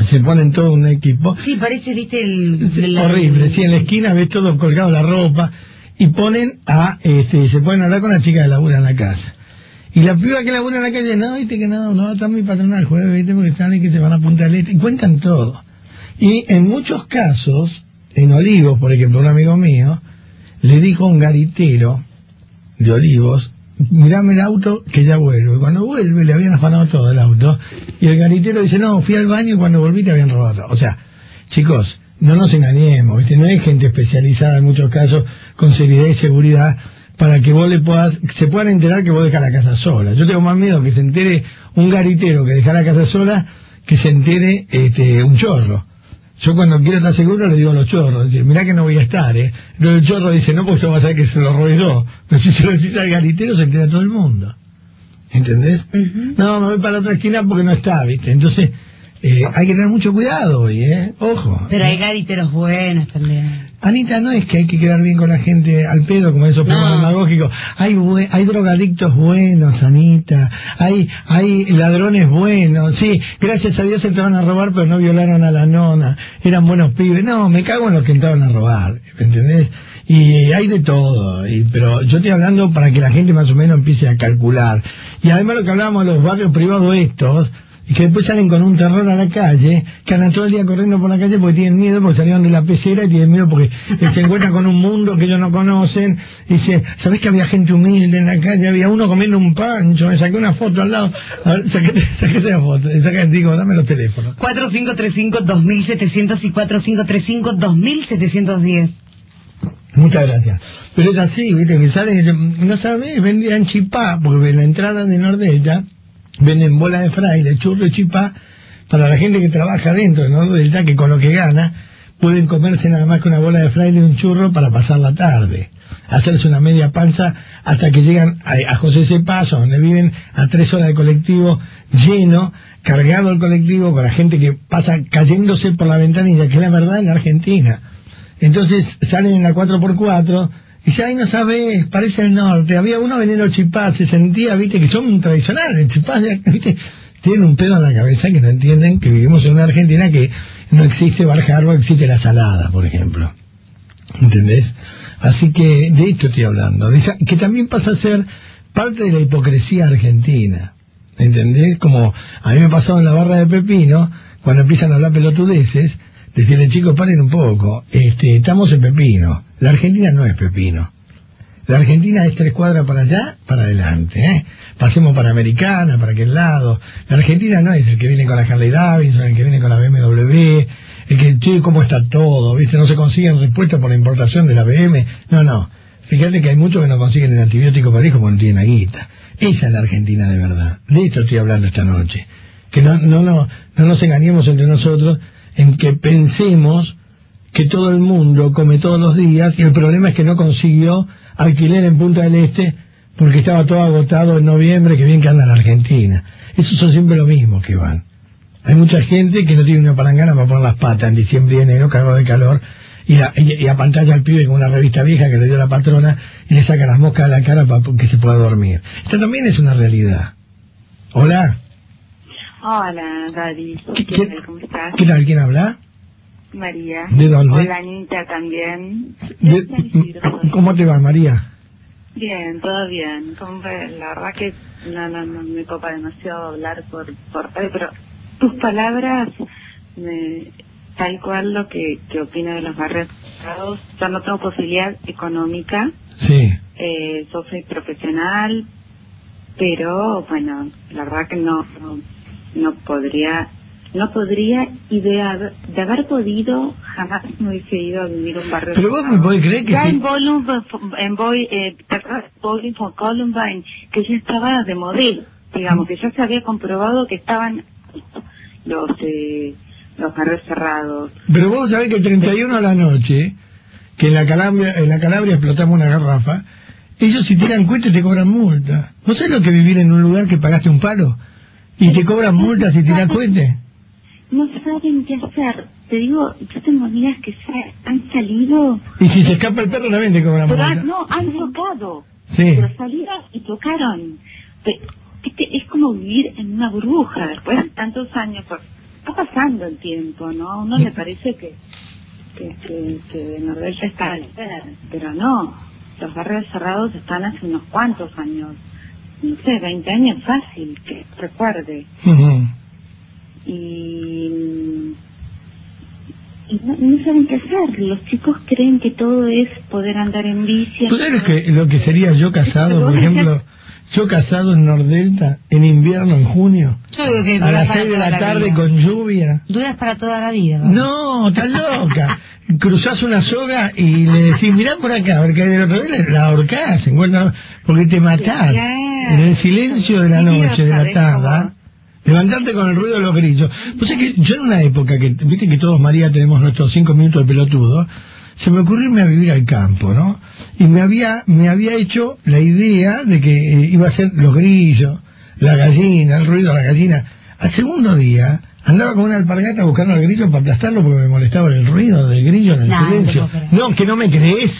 se ponen todo un equipo, Sí, parece, viste, el... Sí, el- horrible, sí, en la esquina ves todo colgado la ropa y ponen a, este, se ponen a hablar con la chica que labura en la casa. Y la piba que labura en la calle, no, viste que no, no, está mi patrona el jueves, viste, porque saben que se van a Punta del Este, y cuentan todo. Y en muchos casos, en Olivos, por ejemplo, un amigo mío, le dijo a un garitero de Olivos, mirame el auto que ya vuelvo. Y cuando vuelve le habían afanado todo el auto. Y el garitero dice, no, fui al baño y cuando volví te habían robado. todo". O sea, chicos, no nos engañemos, ¿viste? no hay gente especializada en muchos casos con seriedad y seguridad para que vos le puedas, se puedan enterar que vos dejás la casa sola. Yo tengo más miedo que se entere un garitero que deja la casa sola que se entere este, un chorro. Yo cuando quiero estar seguro le digo a los chorros, decir, mirá que no voy a estar, ¿eh? Pero el chorro dice, no, porque se va a saber que se lo robé yo. Pero si se lo decís al garitero se entera todo el mundo. ¿Entendés? No, me voy para la otra esquina porque no está, ¿viste? Entonces, eh, hay que tener mucho cuidado hoy, ¿eh? Ojo. Pero hay gariteros buenos también. Anita, no es que hay que quedar bien con la gente al pedo, como esos programas No. demagógicos. Hay, hay drogadictos buenos, Anita. Hay, hay ladrones buenos. Sí, gracias a Dios entraron a robar, pero no violaron a la nona. Eran buenos pibes. No, me cago en los que entraron a robar. ¿Me entendés? Y hay de todo. Y, pero yo estoy hablando para que la gente más o menos empiece a calcular. Y además lo que hablábamos de los barrios privados estos, y que después salen con un terror a la calle, que andan todo el día corriendo por la calle porque tienen miedo, porque salieron de la pecera y tienen miedo porque se encuentran con un mundo que ellos no conocen. Y dice, ¿sabés que había gente humilde en la calle? Había uno comiendo un pancho, me saqué una foto al lado. A ver, saquete, saquete la foto, saquete, digo, dame los teléfonos. 4535-2700 y 4535-2710. Muchas gracias. Pero es así, ¿viste? Que salen y dicen, no sabés, vendían chipá, porque la entrada de Nordelta venden bola de fraile, churro y chipá, para la gente que trabaja dentro de Nordelta, que con lo que gana, pueden comerse nada más que una bola de fraile y un churro para pasar la tarde. Hacerse una media panza hasta que llegan a, José C. Paso, donde viven a tres horas de colectivo lleno, cargado el colectivo la gente que pasa cayéndose por la ventanilla, que es la verdad en Argentina. Entonces salen en la 4x4 y dice, ay, no sabes, parece el norte. Había uno vendiendo chipás, se sentía, viste, que son tradicionales, chipás, viste, tienen un pedo en la cabeza que no entienden que vivimos en una Argentina que no existe Barjarro, existe la salada, por ejemplo. ¿Entendés? Así que de esto estoy hablando. Que también pasa a ser parte de la hipocresía argentina. ¿Entendés? Como a mí me pasó en la barra de Pepino, cuando empiezan a hablar pelotudeces, decirle chicos, paren un poco, este, estamos en Pepino. La Argentina no es Pepino. La Argentina es tres cuadras para allá, para adelante. ¿eh? Pasemos para Americana, para aquel lado. La Argentina no es el que viene con la Harley Davidson, el que viene con la BMW, el que, che, cómo está todo, ¿viste? No se consiguen respuestas por la importación de la BM. No, no. Fíjate que hay muchos que no consiguen el antibiótico para hijos porque no tienen la guita. Esa es la Argentina de verdad. De esto estoy hablando esta noche. Que no, no, no, no nos engañemos entre nosotros en que pensemos que todo el mundo come todos los días y el problema es que no consiguió alquiler en Punta del Este porque estaba todo agotado en noviembre, que bien que anda la Argentina. Esos son siempre lo mismo que van. Hay mucha gente que no tiene una palangana para poner las patas en diciembre y enero, cagado de calor, y, a- y, y apantalla al pibe con una revista vieja que le dio la patrona y le saca las moscas de la cara para que se pueda dormir. Esto también es una realidad. Hola, Hola, Daddy. ¿Qué- ¿Qué qué- tal? ¿Cómo estás? ¿qué tal? ¿Quién habla? María. ¿De dónde? Hola, Anita también. De-. ¿Cómo te va, María? Bien, todo bien. La verdad que no, no, no me copa demasiado hablar por, por pero tus palabras, me, tal cual lo que, que opino de los barrios yo no tengo posibilidad económica, Sí. eh, yo soy profesional, pero bueno, la verdad que no, no, no podría, no podría y de, haber- podido jamás me hubiese ido a vivir un barrio. Pero vos me podés creer que ya sí. en Bowling, en Boy, eh, Columbine, que ya estaba de modelo, digamos, que ya se había comprobado que estaban los eh, los barrios cerrados. Pero vos sabés que el 31 a la noche, que en la Calabria, en la Calabria explotamos una garrafa, ellos si tiran cohetes te cobran multa. ¿Vos sabés lo que vivir en un lugar que pagaste un palo? Y te cobran multa si tiras cohetes. No saben qué hacer. Te digo, yo tengo amigas que se han salido Y si se escapa el perro también te cobran Pero han- multa. no, han tocado. Sí. Pero salieron y tocaron. Es como vivir en una burbuja después de tantos años. por- Está pasando el tiempo, ¿no? A uno le parece que, que, que, que Noruega está al pero no. Los barrios cerrados están hace unos cuantos años. No sé, 20 años fácil, que recuerde. Ujú. Y, y no, no saben qué hacer. Los chicos creen que todo es poder andar en bici. ¿Tú sabes lo que, lo que sería yo casado, por ejemplo? Yo casado en Nordelta, en invierno, en junio, Yo creo que a las para 6 de la tarde vida. con lluvia. Duras para toda la vida. ¿no? No, estás loca. Cruzás una soga y le decís, mirá por acá, a ver qué hay del otro lado, la ahorcás, encuentra, porque te matás. En el silencio de la noche, de la tarde, levantarte con el ruido de los grillos. Pues es que yo en una época que, viste que todos, María, tenemos nuestros cinco minutos de pelotudo, se me ocurrió irme a vivir al campo, ¿no? Y me había, me había hecho la idea de que eh, iba a ser los grillos, la gallina, el ruido de la gallina. Al segundo día, andaba con una alpargata buscando al grillo para aplastarlo porque me molestaba el ruido del grillo en el No, silencio. No, que no me crees.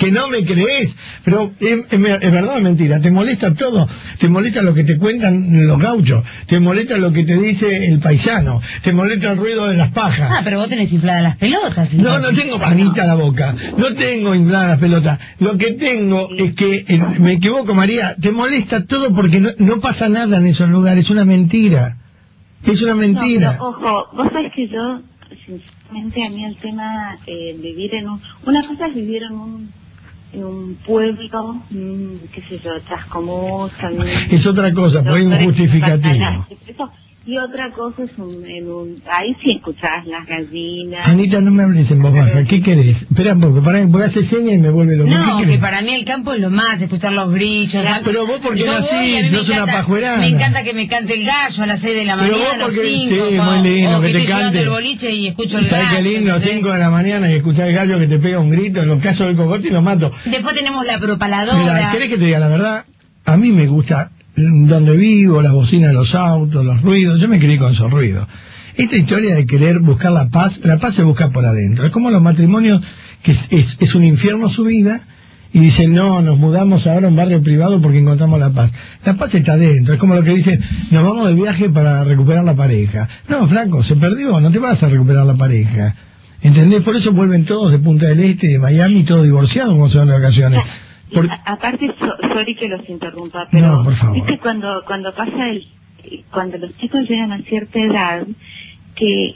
Que no me crees. Pero es, es- es verdad o es mentira. Te molesta todo. Te molesta lo que te cuentan los gauchos. Te molesta lo que te dice el paisano. Te molesta el ruido de las pajas. Ah, pero vos tenés infladas las pelotas. No, no tengo panita a la boca, no tengo infladas las pelotas. Lo que tengo es que, eh, me equivoco María, te molesta todo porque no, no pasa nada en esos lugares, es una mentira. Es una mentira. No, pero, ojo, vos sabés que yo, sinceramente, a mí el tema eh, vivir en un... Una cosa es vivir en un, en un pueblo, mm, qué sé yo, Chascomús, en- Es otra cosa, pues hay un justificativo. Eso. Y otra cosa es un, en un... Ahí sí escuchás las gallinas. Anita, no me hables en voz baja, ¿qué querés? Espera un poco, pará, voy a hacer señas y me vuelve loco. No, ¿Qué que querés? para mí el campo es lo más, escuchar los grillos. Ya, pero vos porque a mí me sos una pajuerana. Me encanta que me cante el gallo a las 6 de la Pero vos mañana, porque- 5, sí, o, muy lindo, o que que, te cante. el boliche y escucho el ¿Sabés gallo. qué lindo? ¿entendés? 5 de la mañana y escuchar el gallo que te pega un grito, en los casos del cogote y lo mato. Después tenemos la Mira, propaladora. ¿querés que te diga la verdad? A mí me gusta donde vivo, las bocinas de los autos, los ruidos. Yo me crié con esos ruidos. Esta historia de querer buscar la paz, la paz se busca por adentro. Es como los matrimonios, que es, es, un infierno su vida, y dice, no, nos mudamos ahora a un barrio privado porque encontramos la paz. La paz está dentro, es como lo que dicen, nos vamos de viaje para recuperar la pareja. No, Franco, se perdió, no te vas a recuperar la pareja. ¿Entendés? Por eso vuelven todos de Punta del Este, de Miami, todos divorciados como se van de vacaciones. Por- aparte, so- sorry que los interrumpa, pero No, por favor. viste cuando cuando pasa el cuando los chicos llegan a cierta edad que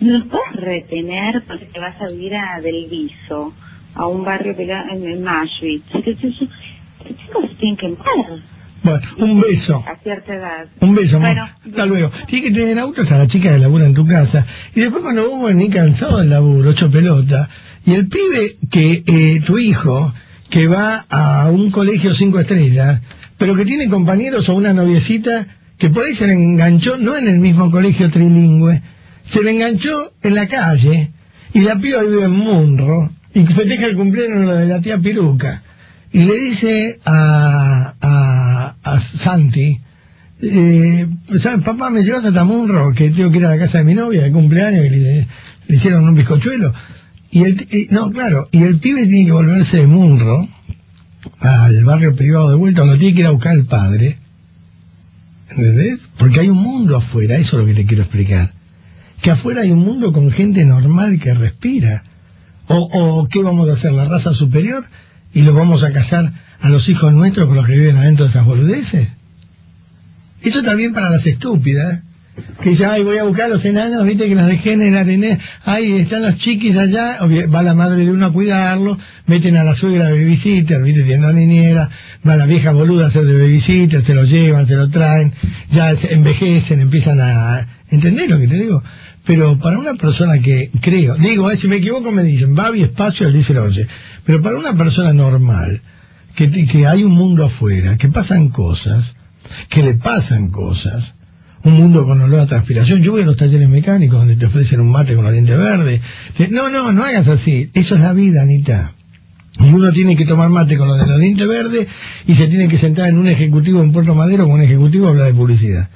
no los puedes retener porque te vas a vivir a Del Viso, a un barrio pegado en Nashville. Entonces, Los chicos tienen que mudar Bueno, un beso. a cierta edad. Un beso. Bueno, Hasta luego. Tiene que tener autos a la chica que labura en tu casa. Y después cuando vos venís cansado del laburo, hecho pelota, y el pibe que, eh, tu hijo, que va a un colegio cinco estrellas, pero que tiene compañeros o una noviecita que por ahí se le enganchó, no en el mismo colegio trilingüe, se le enganchó en la calle, y la piba vive en Munro, y festeja el cumpleaños de la tía Piruca. Y le dice a, a, a Santi, eh, ¿sabes, papá, me llevas hasta Munro, que tengo que ir a la casa de mi novia, de cumpleaños, y le, le hicieron un bizcochuelo? Y el, no, claro, y el pibe tiene que volverse de Munro al barrio privado de vuelta, donde tiene que ir a buscar al padre, ¿entendés? Porque hay un mundo afuera, eso es lo que te quiero explicar. Que afuera hay un mundo con gente normal que respira. O, o ¿qué vamos a hacer? ¿La raza superior? ¿Y los vamos a casar a los hijos nuestros con los que viven adentro de esas boludeces? Eso también para las estúpidas, que dicen, ay, voy a buscar a los enanos, viste que los dejé en el arenés, ay, están los chiquis allá, va la madre de uno a cuidarlo, meten a la suegra de babysitter, viste, tiene niñera, va la vieja boluda a hacer de babysitter, se lo llevan, se lo traen, ya se envejecen, empiezan a... ¿Entendés lo que te digo? Pero para una persona que creo, digo, eh, si me equivoco me dicen, Babi espacio, él dice oye, pero para una persona normal, que, que hay un mundo afuera, que pasan cosas, que le pasan cosas, un mundo con olor a transpiración. Yo voy a los talleres mecánicos donde te ofrecen un mate con la diente verde. Te- No, no, no hagas así. Eso es la vida, Anita. Y uno tiene que tomar mate con lo de la diente verde y se tiene que sentar en un ejecutivo en Puerto Madero con un ejecutivo a hablar de publicidad.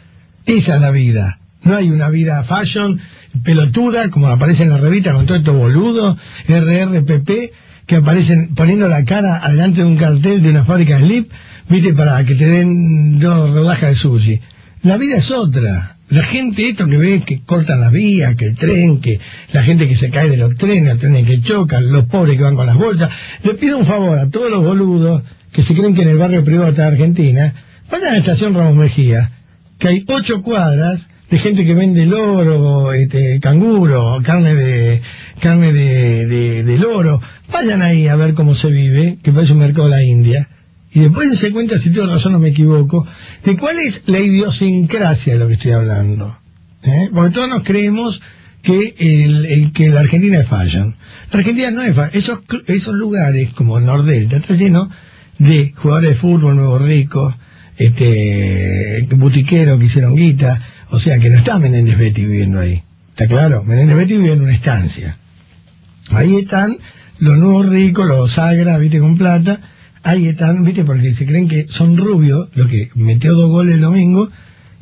Esa es la vida. No hay una vida fashion, pelotuda, como aparece en la revista con todo esto boludo, RRPP, que aparecen poniendo la cara adelante de un cartel de una fábrica de slip, viste, para que te den dos rodajas de sushi. La vida es otra. La gente, esto que ve que cortan las vías, que el tren, que la gente que se cae de los trenes, los trenes que chocan, los pobres que van con las bolsas. Le pido un favor a todos los boludos que se creen que en el barrio privado de Argentina, vayan a la estación Ramos Mejía, que hay ocho cuadras de gente que vende loro, este, canguro, carne de carne de, de, de loro. Vayan ahí a ver cómo se vive, que parece un mercado de la India. Y después se cuenta, si tengo razón o me equivoco, de cuál es la idiosincrasia de lo que estoy hablando. ¿eh? Porque todos nos creemos que, el, el- que la Argentina es fashion. La Argentina no es fashion. Esos, esos lugares, como el Nordelta, está lleno de jugadores de fútbol nuevos ricos, este, butiqueros que hicieron guita. O sea, que no está Menéndez Betty viviendo ahí. ¿Está claro? Menéndez Betty vive en una estancia. Ahí están los nuevos ricos, los sagra, viste, con plata. Ahí están, viste, porque se creen que son rubios, lo que metió dos goles el domingo,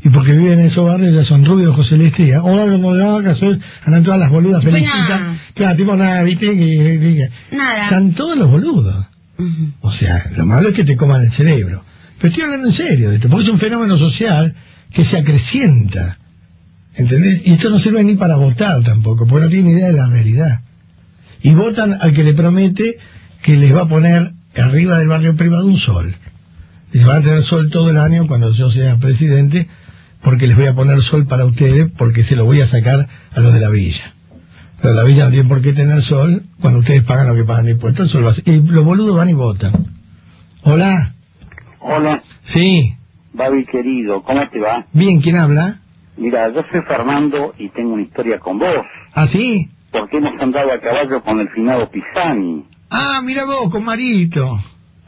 y porque viven en esos barrios ya son rubios José Lestría. Hola, como de vaca, soy- andan todas las boludas Pues felicitan. nada. Claro, tipo nada, viste, que, Nada. están todos los boludos. Ujú. O sea, lo malo es que te coman el cerebro. Pero estoy hablando en serio de esto, porque es un fenómeno social que se acrecienta. ¿Entendés? Y esto no sirve ni para votar tampoco, porque no tienen idea de la realidad. Y votan al que le promete que les va a poner arriba del barrio privado un sol. Les van a tener sol todo el año cuando yo sea presidente, porque les voy a poner sol para ustedes, porque se lo voy a sacar a los de la villa. Pero la villa no tiene por qué tener sol cuando ustedes pagan lo que pagan de impuestos. el sol va a ser- Y los boludos van y votan. Hola. Hola, Sí. Babi querido, ¿cómo te va? Bien, ¿quién habla? Mira, yo soy Fernando y tengo una historia con vos, ¿Ah, sí? porque hemos andado a caballo con el finado Pisani. Ah, mira vos, con Marito.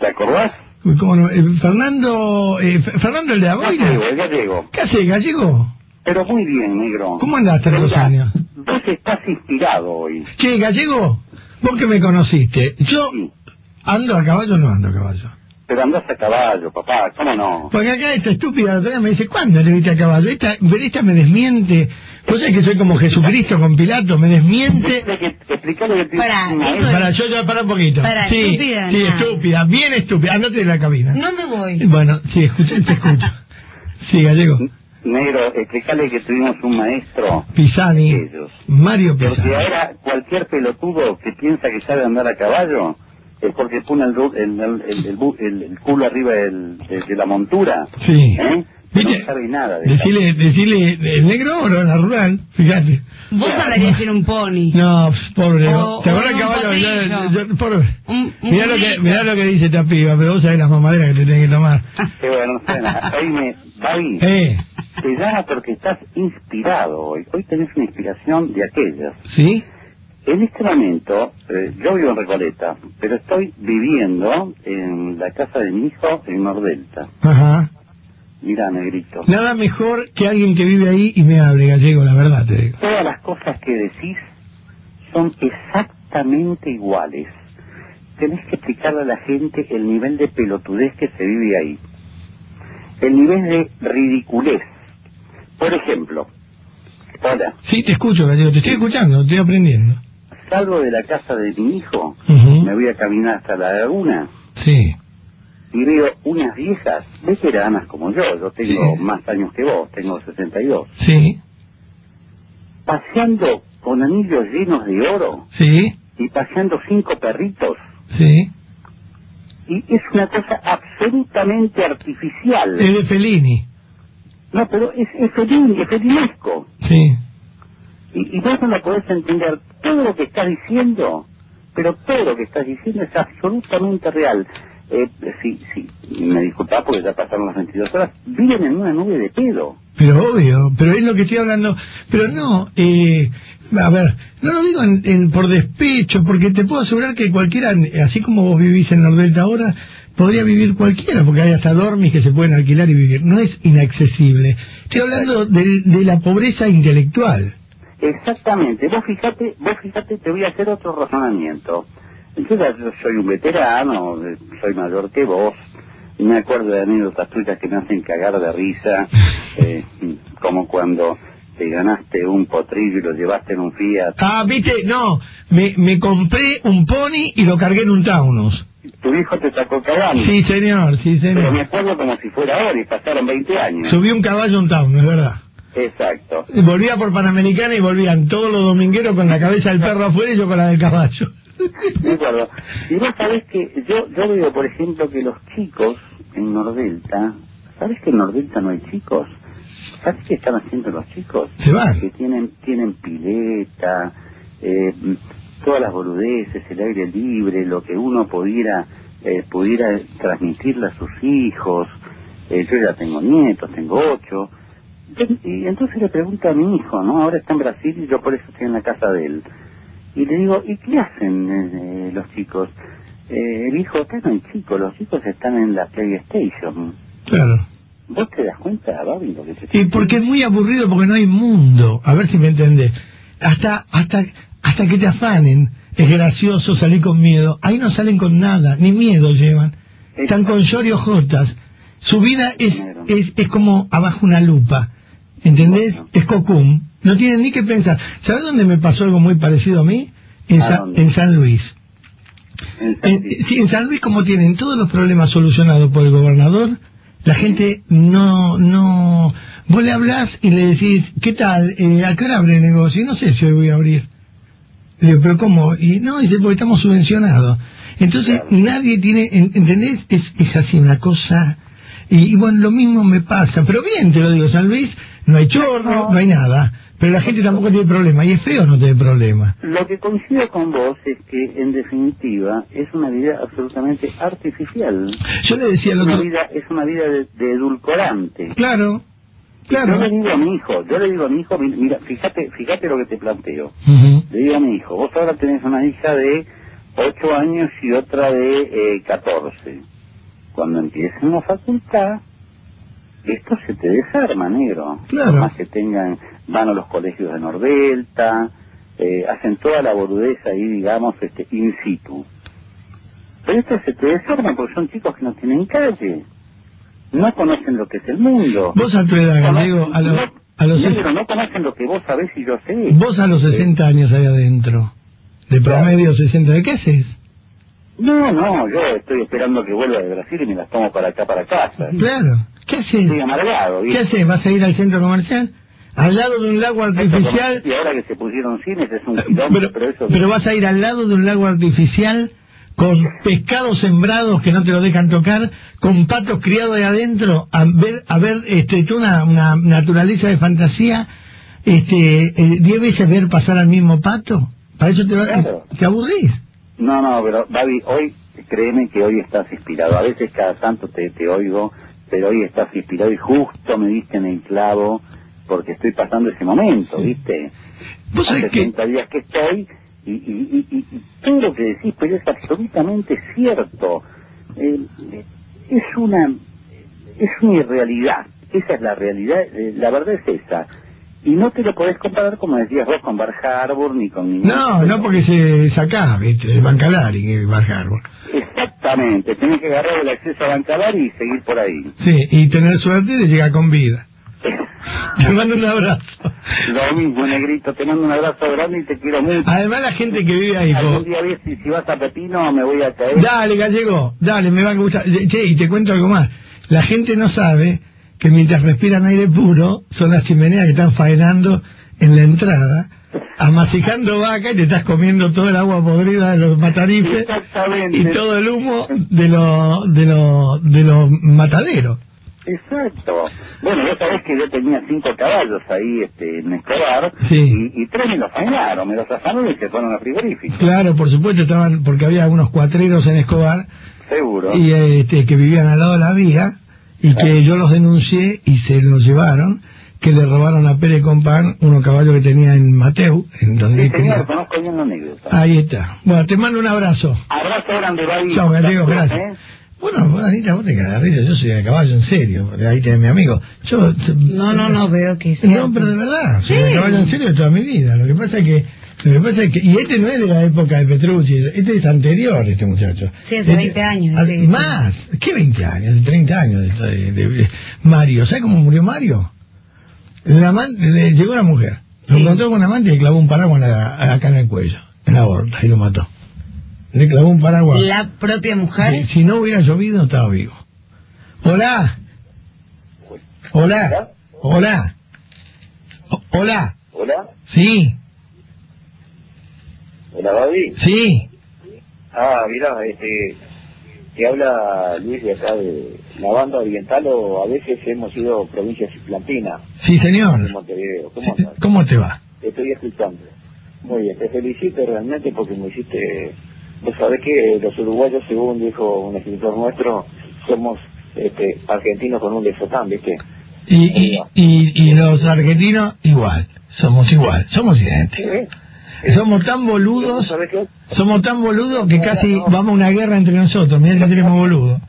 ¿Te acordás? ¿Cómo no? Eh, Fernando, eh, Fernando el de Gallego, Aboira. el gallego. ¿Qué hace, gallego? Pero muy bien, negro. ¿Cómo andaste años? Vos estás inspirado hoy. Che, gallego, vos que me conociste. Yo Sí, ando a caballo o no ando a caballo. pero andás a caballo, papá, ¿cómo no? Porque acá esta estúpida la otra me dice, ¿cuándo le viste a caballo? Esta, esta me desmiente Vos sabés que soy como Jesucristo con Pilato, me desmiente. Una eso Para, yo ya para un poquito. Pará, sí, estúpida, sí, no. estúpida, bien estúpida. Andate de la cabina. No me voy. Bueno, sí, escucha, te escucho. Sí, Gallego. Negro, explícale que tuvimos un maestro, Pisani, Ellos. Mario porque Pisani. ahora cualquier pelotudo que piensa que sabe andar a caballo es porque pone el, ru- el, el, el- culo arriba del- de, de la montura. Sí. ¿eh? ¿Viste? No sabe nada de Decirle, decirle, el negro oro, la rural, fíjate. Vos andarías en un pony. No, pobre. O- ¿Te acuerdas en que un caballo? Yo- potrillo. yo- pobre. Un- un Mirá lo, que, mirá lo que dice esta piba, pero vos sabés las mamaderas que te tenés que tomar. Que bueno. Oíme, Babi, Eh, te llama porque estás inspirado hoy. Hoy tenés una inspiración de aquellas. ¿sí? En este momento, eh, yo vivo en Recoleta, pero estoy viviendo en la casa de mi hijo en Nordelta. Ajá. Mira, negrito. Nada mejor que alguien que vive ahí y me hable gallego, la verdad te digo. Todas las cosas que decís son exactamente iguales. Tenés que explicarle a la gente el nivel de pelotudez que se vive ahí. El nivel de ridiculez. Por ejemplo, hola, Sí, te escucho, gallego, te estoy escuchando, estoy aprendiendo. salgo de la casa de mi hijo, me voy a caminar hasta la laguna Sí. Y veo unas viejas veteranas como yo, yo tengo Sí. más años que vos, tengo 62, Sí, paseando con anillos llenos de oro sí, y paseando cinco perritos. sí. Y es una cosa absolutamente artificial. Es de Fellini. No, pero es, es, felin- es felinesco. Sí. Y, y vos no lo podés entender. Todo lo que estás diciendo, pero todo lo que estás diciendo es absolutamente real. Eh, sí, sí, me disculpás porque ya pasaron las 22 horas. Viven en una nube de pedo. Pero obvio, pero es lo que estoy hablando. Pero no, eh, a ver, no lo digo en, en- por despecho, porque te puedo asegurar que cualquiera, así como vos vivís en Nordelta ahora, podría vivir cualquiera, porque hay hasta dormis que se pueden alquilar y vivir. No es inaccesible. Estoy hablando del- de, la pobreza intelectual. Exactamente. Vos fíjate, vos fíjate, te voy a hacer otro razonamiento. Yo yo soy un veterano, eh, soy mayor que vos. Me acuerdo de anécdotas tuyas que me hacen cagar de risa, eh, como cuando te ganaste un potrillo y lo llevaste en un Fiat. Ah, viste, no, me, me compré un pony y lo cargué en un Taunus. Tu hijo te sacó cagando. Sí, señor, sí, Pero me señor. acuerdo como si fuera ahora y pasaron 20 años. Subí un caballo a un Taunus, es verdad. Exacto. Volvía por Panamericana y volvían todos los domingueros con la cabeza del perro afuera y yo con la del caballo. De acuerdo. Y vos sabés que yo, yo veo, por ejemplo, que los chicos en Nordelta, ¿sabés que en Nordelta no hay chicos? ¿Sabés qué están haciendo los chicos? Se van. Que tienen, tienen pileta, eh, todas las boludeces, el aire libre, lo que uno pudiera, eh, pudiera transmitirle a sus hijos. Eh, yo ya tengo nietos, tengo ocho. Y entonces le pregunto a mi hijo, ¿no? Ahora está en Brasil y yo por eso estoy en la casa de él. Y le digo, ¿y qué hacen eh, los chicos? Eh, el hijo, acá no hay chicos, los chicos están en la PlayStation. Claro. ¿Vos te das cuenta, Babi, lo que estoy Y porque es muy aburrido, porque no hay mundo. A ver si me entendés. Hasta, hasta, hasta que te afanen, es gracioso salir con miedo. Ahí no salen con nada, ni miedo llevan. Están con llor y ojotas. Su vida es, es, es como abajo una lupa. ¿Entendés? Es cocum. No tienen ni que pensar. ¿Sabes dónde me pasó algo muy parecido a mí? En, ¿A Sa- dónde? en San Luis. En San En, Luis. sí, en San Luis, como tienen todos los problemas solucionados por el gobernador, la gente no, no, vos le hablas y le decís, ¿qué tal? Eh, ¿A qué hora abre el negocio? Y no sé si hoy voy a abrir. Le digo, ¿pero cómo? Y no, dice, porque estamos subvencionados. Entonces, Claro. nadie tiene, en- ¿entendés? Es, es así una cosa. Y, y bueno, lo mismo me pasa. Pero bien, te lo digo, San Luis, no hay chorro, no hay nada. Pero la gente tampoco tiene problema. Y es feo no tener problema. Lo que coincido con vos es que, en definitiva, es una vida absolutamente artificial. Yo le decía Una otro... vida, es una vida de, de edulcorante. Claro, Yo claro. le digo a mi hijo, yo le digo a mi hijo, mi- mira, fíjate, fíjate lo que te planteo. Le digo a mi hijo, vos ahora tenés una hija de 8 años y otra de eh, 14. Cuando empiecen la facultad, esto se te desarma, negro. Claro. Más que tengan, van a los colegios de Nordelta, eh, hacen toda la boludez ahí, digamos, este, in situ. Pero esto se te desarma porque son chicos que no tienen calle. No conocen lo que es el mundo. Vos a tu edad, Gallego, a los... no, A los pero no conocen lo que vos sabés y yo sé. Vos a los 60 años ahí adentro, de promedio 60, ¿qué haces? No, no, yo estoy esperando que vuelva de Brasil y me las tomo para acá, para casa. Claro, ¿qué haces? ¿Qué haces? ¿Vas a ir al centro comercial? Al lado de un lago artificial, Y ahora que se pusieron cines es un quilombo, pero, pero, eso... pero vas a ir al lado de un lago artificial con pescados sembrados que no te lo dejan tocar, con patos criados ahí adentro, a ver, a ver este, una, una naturaleza de fantasía, este, eh, diez veces ver pasar al mismo pato. Para eso te, Claro. te aburrís. No, no, pero Babi, hoy, créeme que hoy estás inspirado. A veces cada tanto te, te oigo, pero hoy estás inspirado y justo me diste en el clavo porque estoy pasando ese momento, ¿viste? Vos Hace que 30 días que estoy y, y, y, y todo lo que decís, pero es absolutamente cierto. Eh, es una es una irrealidad. Esa es la realidad, eh, la verdad es esa. Y no te lo podés comparar, como decías vos, con Bar Harbor ni con ningún... No, no porque se saca, de Bancalari Bar Harbor. Exactamente, tenés que agarrar el acceso a Bancalar y seguir por ahí. Sí, y tener suerte de llegar con vida. Te mando un abrazo. Lo mismo, negrito, te mando un abrazo grande y te quiero mucho. Además la gente que vive ahí, Algún día ves si, si vas a Pepino me voy a caer. dale gallego, dale, me va a gustar. Che, y te cuento algo más. La gente no sabe que mientras respiran aire puro, son las chimeneas que están faenando en la entrada, amasijando vaca y te estás comiendo todo el agua podrida de los matarifes y todo el humo de los de los de los mataderos. Exacto. Bueno, vos sabés que yo tenía cinco caballos ahí este, en Escobar Sí. y, y tres me los faenaron, me los afanaron y se fueron a frigorífico. Claro, por supuesto, estaban porque había unos cuatreros en Escobar Seguro. y este, que vivían al lado de la vía y que yo los denuncié y se los llevaron que le robaron a Pérez Compán unos caballos que tenía en Mateu en donde Sí, él tenía- señor, conozco bien la anécdota. ahí está bueno te mando un abrazo Abrazo grande, Babi. chao Gallego gracias ¿Eh? bueno Anita vos te cagas de risa yo soy de caballo en serio ahí tenés mi amigo yo No, no, no veo que sea. no pero de verdad soy Sí. de caballo en serio de toda mi vida lo que pasa es que lo que pasa es que, y este no es de la época de Petrucci, este es anterior, este muchacho. Sí, hace Este- 20 años, hace- sí. Más, ¿qué 20 años? Hace 30 años. de- de- de- Mario, ¿sabes cómo murió Mario? La amante, le- llegó una mujer, lo Sí. encontró con un amante y le clavó un paraguas en la- acá en el cuello, en la aorta, y lo mató. Le clavó un paraguas. La propia mujer. Si, si no hubiera llovido, estaba vivo. Hola. Hola. Hola. Hola. Hola. Sí, Hola, Babi. sí. Ah, mira, este, te habla Luis de acá de la banda oriental o a veces hemos ido provincia cisplatina Sí, señor. de Montevideo. ¿Cómo Sí, te va? Te estoy escuchando. Muy bien, te felicito realmente porque me hiciste... Vos sabés que los uruguayos, según dijo un escritor nuestro, somos este, argentinos con un desotán, ¿viste? Y, y, y, y los argentinos igual, somos igual, somos idénticos. Somos tan ¿Vos boludos, somos tan boludos que casi vamos a una guerra entre nosotros. Mirá que tenemos boludos.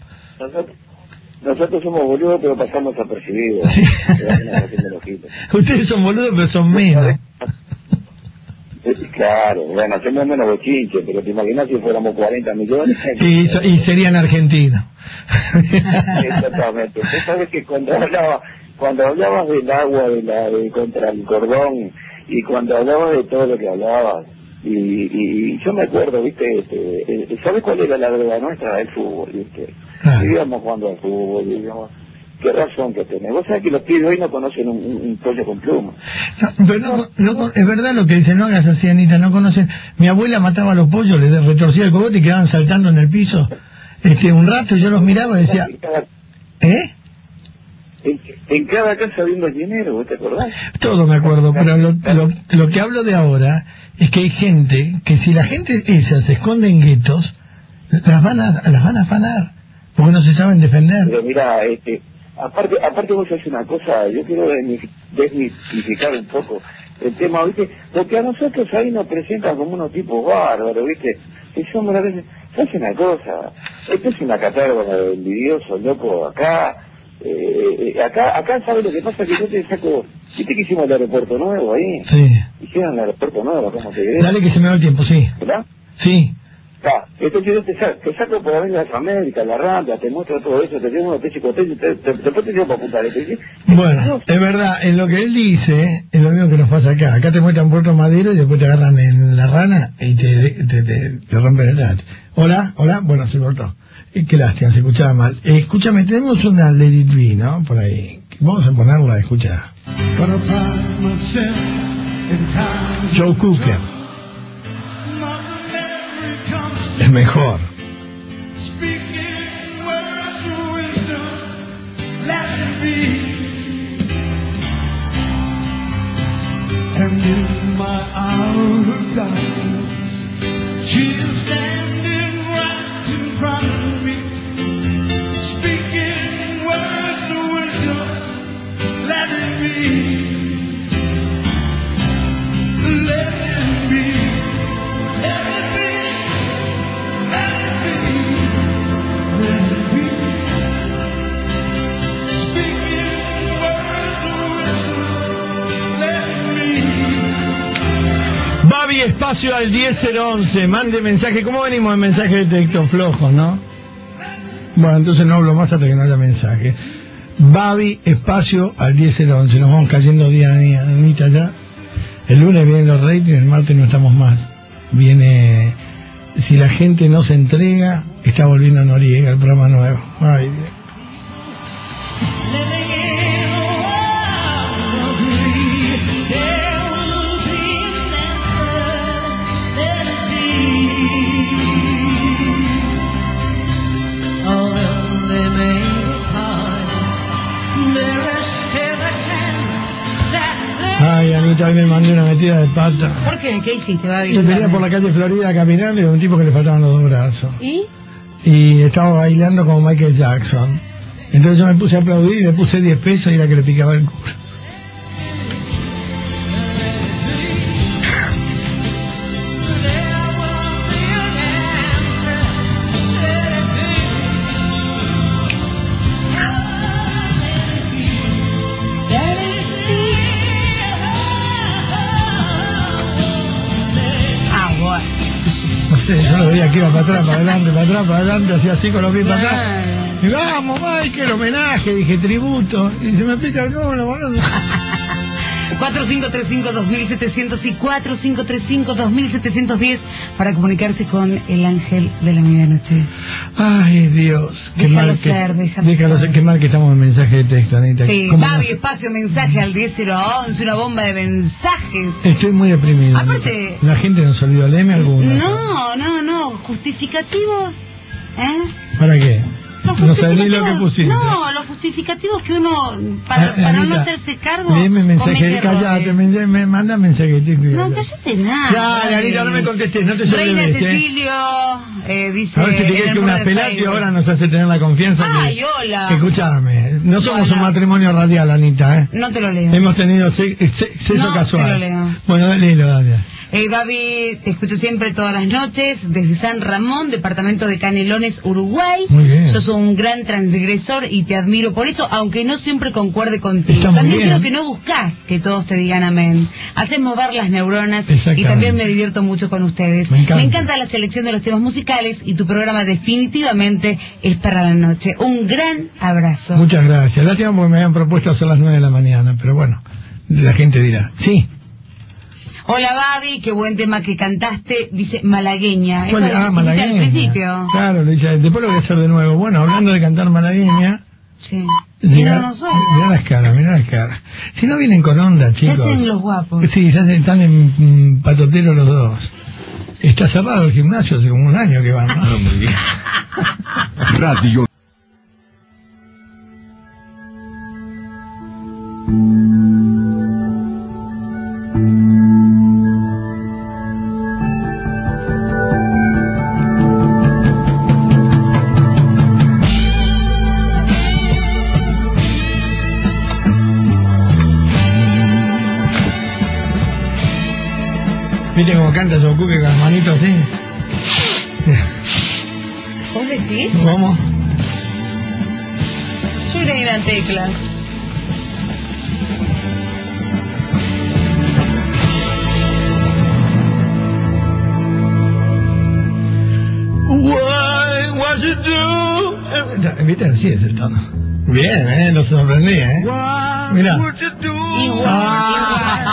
Nosotros, somos boludos pero pasamos apercibidos. Sí. Ustedes son boludos, pero son menos. Claro, bueno, hacemos menos bochinche, pero te imaginas si fuéramos 40 millones. Y, so- y serían argentinos. Exactamente. Vos sabés que cuando hablaba, cuando hablabas del agua, de la, de contra el cordón, y cuando hablabas de todo lo que hablabas, y, y, y yo me acuerdo, viste, este, eh, ¿sabes cuál era la droga nuestra? El fútbol, viste. Claro. Vivíamos jugando al fútbol, vivíamos... Qué razón que tenés. Vos sabés que los pibes hoy no conocen un, un- un pollo con pluma. No, pero no- no- es verdad lo que dicen, no hagas así, Anita, no conocen. Mi abuela mataba a los pollos, les retorcía el cogote y quedaban saltando en el piso. Este, un rato yo los miraba y decía, ¿eh? En, en cada casa había un gallinero, ¿vos te acordás? Todo me acuerdo, pero lo, lo, lo que hablo de ahora es que hay gente que si la gente esa se esconde en guetos, las van a, las van a afanar, porque no se saben defender. Pero mira, este, aparte, aparte vos haces una cosa, yo quiero desmi- desmitificar un poco el tema, ¿viste? Porque a nosotros ahí nos presentan como unos tipos bárbaros, ¿viste? Y me a veces, ¿sabes una cosa? Esto es una catáloga de envidiosos, loco, acá, eh, eh, acá, acá sabes lo que pasa que yo te saco, ¿viste que hicimos el aeropuerto nuevo ahí? Sí. Hicieron el aeropuerto nuevo, ¿cómo te diré? Dale que se me va el tiempo, sí. ¿Verdad? Sí. Está. Entonces yo te saco, te saco por Avenida de las Américas, la Rambla, te muestro todo eso, te llevo unos pesos y te, te, te, después te llevo para Punta del Este. Bueno, es verdad, en lo que él dice, es lo mismo que nos pasa acá. Acá te muestran Puerto Madero y después te agarran en la rana y te, te, te, te rompen el arte. Hola, hola, bueno, se cortó. Eh, Qué lástima, se escuchaba mal. Eh, escúchame, tenemos una Lady B, ¿no? Por ahí. Vamos a ponerla, escucha. Joe Cooker. Es mejor. And in my hour of darkness, she espacio al 10011, mande mensaje. ¿Cómo venimos de mensaje de texto flojos, no? Bueno, entonces no hablo más hasta que no haya mensaje. Babi espacio al 10011. Nos vamos cayendo día a día. El lunes vienen los ratings, el martes no estamos más. Viene. Si la gente no se entrega, está volviendo Noriega, el programa nuevo. Ay, Dios. Me mandé una metida de pata. ¿Por qué? ¿Qué hiciste, Babi? Yo venía por la calle Florida caminando y un tipo que le faltaban los dos brazos. ¿Y? Y estaba bailando como Michael Jackson. Entonces yo me puse a aplaudir y le puse 10 pesos y era que le picaba el culo. Que iba para atrás, para adelante, para atrás, para adelante, hacía así con los pies para atrás. Y vamos, Michael, homenaje, dije tributo. Y se me pica el culo, boludo. 4535-2700 y 4535-2710 para comunicarse con el ángel de la medianoche. Ay, Dios. Qué Déjalo mal que, ser, déjalo déjalo ser. ser. Qué mal que estamos en mensaje de texto, Anita. Sí, ¿Cómo Babi, no? espacio, mensaje al 10011, una bomba de mensajes. Estoy muy deprimido. Aparte-. La gente nos olvidó, léeme alguna. No, no, no, justificativos, ¿eh? ¿Para qué? No sabés ni lo que pusiste. No, los justificativos que uno, para, Ah, para no Anita, hacerse cargo, Léeme mensaje, callate, me, me manda mensaje. No, cállate nada. Dale, Anita, no me contestes, no te Reina ¿eh? Cecilio eh, dice... A ver si te el que una pelati Facebook. ahora nos hace tener la confianza Ay, que... hola. Escúchame, no somos Hola. un matrimonio radial, Anita, ¿eh? No te lo leo. Hemos tenido se- se- sexo No, casual. te lo leo. Bueno, dale, dale. Eh, Babi, te escucho siempre todas las noches desde San Ramón, departamento de Canelones, Uruguay. Muy bien. Sos un gran transgresor y te admiro por eso, aunque no siempre concuerde contigo. Está también creo que no buscas que todos te digan amén. Haces mover las neuronas y también me divierto mucho con ustedes. Me encanta. la selección de los temas musicales y tu programa definitivamente es para la noche. Un gran abrazo. Muchas gracias. Lástima porque me habían propuesto hacer las 9 de la mañana, pero bueno, la gente dirá. Sí. Hola Babi, qué buen tema que cantaste, dice malagueña. Eso Ah, malagueña. al principio. Claro, lo hice. Después lo voy a hacer de nuevo. Bueno, hablando de cantar malagueña. Sí. Mirá, las caras, mirá las caras. Si no vienen con onda, Se chicos. hacen los guapos. Sí, se hacen, están en patotero los dos. Está cerrado el gimnasio hace como un año que van, ¿no? muy bien. Radio gente se ocupe con las manitos así. ¿Vos decís? Vamos. Yo iré a la tecla. Why, what you do? Eh, ¿Viste? Así es el tono. Bien, ¿eh? Lo sorprendí, ¿eh? Mira. Igual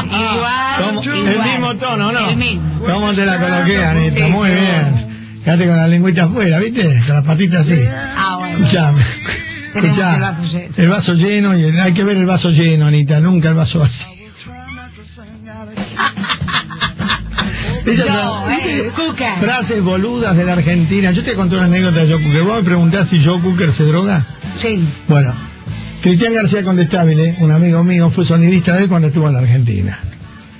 igual, igual. El mismo tono, ¿no? El mismo. ¿Cómo te la coloqué, Anita? Sí, Muy sí. bien. Quédate con la lengüita afuera, ¿viste? Con las patitas así. Ah, bueno. Escuchame. Escuchá, el vaso lleno. el vaso lleno y el- hay que ver el vaso lleno, Anita, nunca el vaso vacío. Son eh, frases boludas de la Argentina. Yo te conté una anécdota de Joe Cooker. Vos me preguntás si Joe Cooker se droga. Sí. Bueno, Cristian García Condestable, un amigo mío, fue sonidista de él cuando estuvo en la Argentina.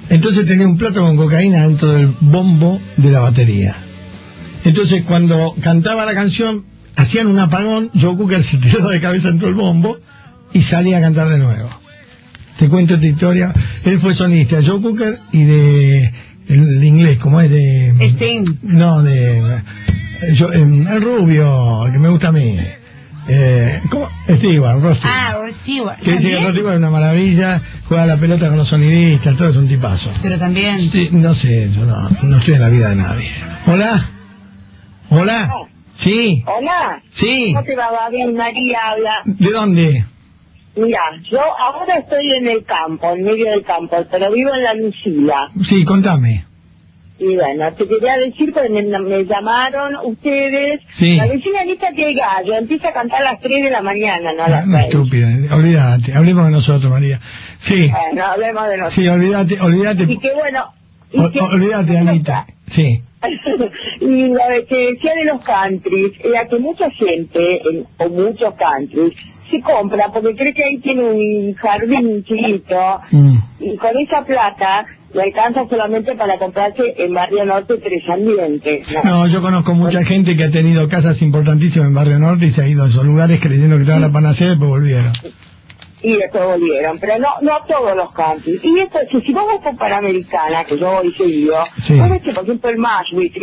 Entonces tenía un plato con cocaína dentro del bombo de la batería. Entonces cuando cantaba la canción, hacían un apagón, Joe Cooker se tiró de cabeza dentro del bombo y salía a cantar de nuevo. Te cuento esta historia. Él fue sonista de Joe Cooker y de el inglés, como es de... Sting. No, de... yo, em, el rubio, que me gusta a mí. Eh, ¿Cómo? Stewart, Ross Stewart. Ah, o Stewart. Que dice que. Ross Stewart es una maravilla, juega la pelota con los sonidistas, todo es un tipazo. Pero también. Sí, no sé, yo no, no estoy en la vida de nadie. Hola. Hola. Sí. Hola, Sí. ¿cómo te va? Va bien, María habla. ¿De dónde? Mira, yo ahora estoy en el campo, en medio del campo, pero vivo en la Lucila. Sí, contame. Y bueno, te quería decir, porque me, me llamaron ustedes. Sí. La vecina Anita que hay gallo, empieza a cantar a las 3 de la mañana, no a las 6. estúpida. Olvídate. Hablemos de nosotros, María. Sí. Bueno, hablemos de nosotros. Sí, olvídate, olvídate. Y que bueno... y O- que- olvídate, Anita. Sí. y la que decía de los countries era que mucha gente, en- o muchos countries, se compra porque cree que ahí tiene un jardín chiquito Mm. y con esa plata le alcanza solamente para comprarse en Barrio Norte tres ambientes. ¿no? No, yo conozco mucha gente que ha tenido casas importantísimas en Barrio Norte y se ha ido a esos lugares creyendo que estaba la panacea y después volvieron. Y después volvieron, pero no no todos los countries. Y esto, si, si vos vas por Panamericana, que yo voy seguido, Sí. vos ves que, por ejemplo, el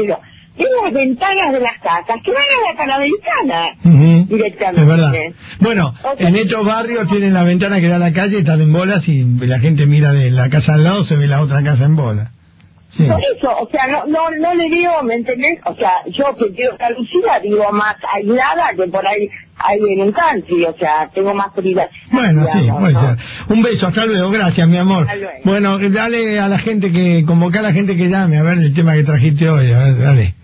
yo, tiene las ventanas de las casas que van a la Panamericana. Ujú. Directamente. Es verdad. Bueno, O sea- en estos barrios tienen la ventana que da a la calle, están en bolas y la gente mira de la casa al lado, se ve la otra casa en bola. Sí. Por eso, o sea, no, no, no le digo, ¿me entendés? O sea, yo que quiero estar lucida, digo más aislada que por ahí, ahí en un country, o sea, tengo más privacidad. Bueno, sí, digamos, puede ¿no? ser. Un beso, hasta luego, gracias, mi amor. Hasta luego. Bueno, dale a la gente que, convocar a la gente que llame, a ver el tema que trajiste hoy, a ver, dale.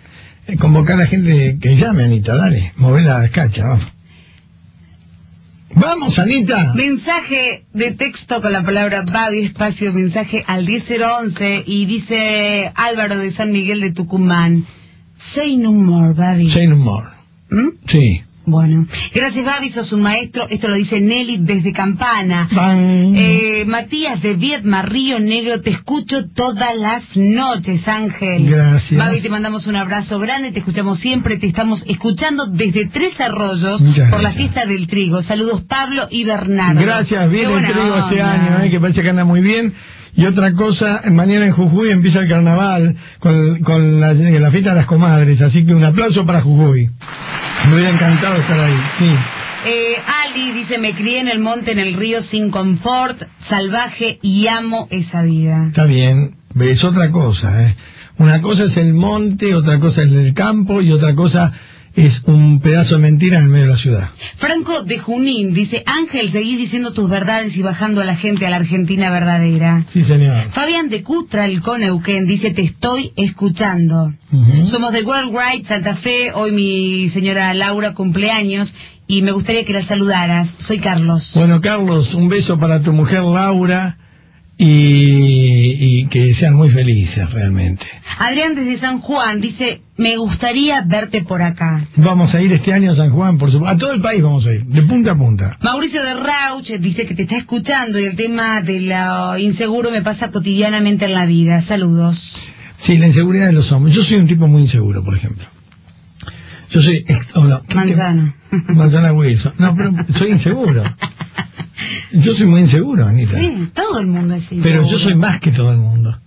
Convocar a la gente que llame, Anita, dale. Mover la cacha, vamos. Vamos, Anita. Mensaje de texto con la palabra Babi, espacio mensaje al 10011 y dice Álvaro de San Miguel de Tucumán. Say no more, Babi. Say no more. ¿Mm? Sí. Bueno, gracias Babi, sos un maestro. Esto lo dice Nelly desde Campana. Eh, Matías de Viedma, Río Negro, te escucho todas las noches, Ángel. Gracias. Babi, te mandamos un abrazo grande, te escuchamos siempre, te estamos escuchando desde Tres Arroyos Muchas por la gracias. fiesta del trigo. Saludos Pablo y Bernardo. Gracias, bien el trigo este año, eh, que parece que anda muy bien. Y otra cosa, mañana en Jujuy empieza el carnaval con, con la, la fiesta de las comadres, así que un aplauso para Jujuy. Me hubiera encantado estar ahí, sí. Eh, Ali dice, me crié en el monte, en el río, sin confort, salvaje y amo esa vida. Está bien, es otra cosa, ¿eh? Una cosa es el monte, otra cosa es el campo y otra cosa es un pedazo de mentira en el medio de la ciudad. Franco de Junín dice, Ángel, seguí diciendo tus verdades y bajando a la gente a la Argentina verdadera. Sí, señor. Fabián de Cutra, el Coneuquén, dice, te estoy escuchando. Somos de World Wide Santa Fe, hoy mi señora Laura cumpleaños y me gustaría que la saludaras. Soy Carlos. Bueno, Carlos, un beso para tu mujer Laura y, y que sean muy felices realmente. Adrián desde San Juan dice, me gustaría verte por acá. Vamos a ir este año a San Juan, por supuesto. A todo el país vamos a ir, de punta a punta. Mauricio de Rauch dice que te está escuchando y el tema de lo inseguro me pasa cotidianamente en la vida. Saludos. Sí, la inseguridad de los hombres. Yo soy un tipo muy inseguro, por ejemplo. Yo soy... hola, ¿qué te- Manzana. Manzana Wilson. No, pero soy inseguro. Yo soy muy inseguro, Anita. Sí, todo el mundo es inseguro. Pero yo soy más que todo el mundo.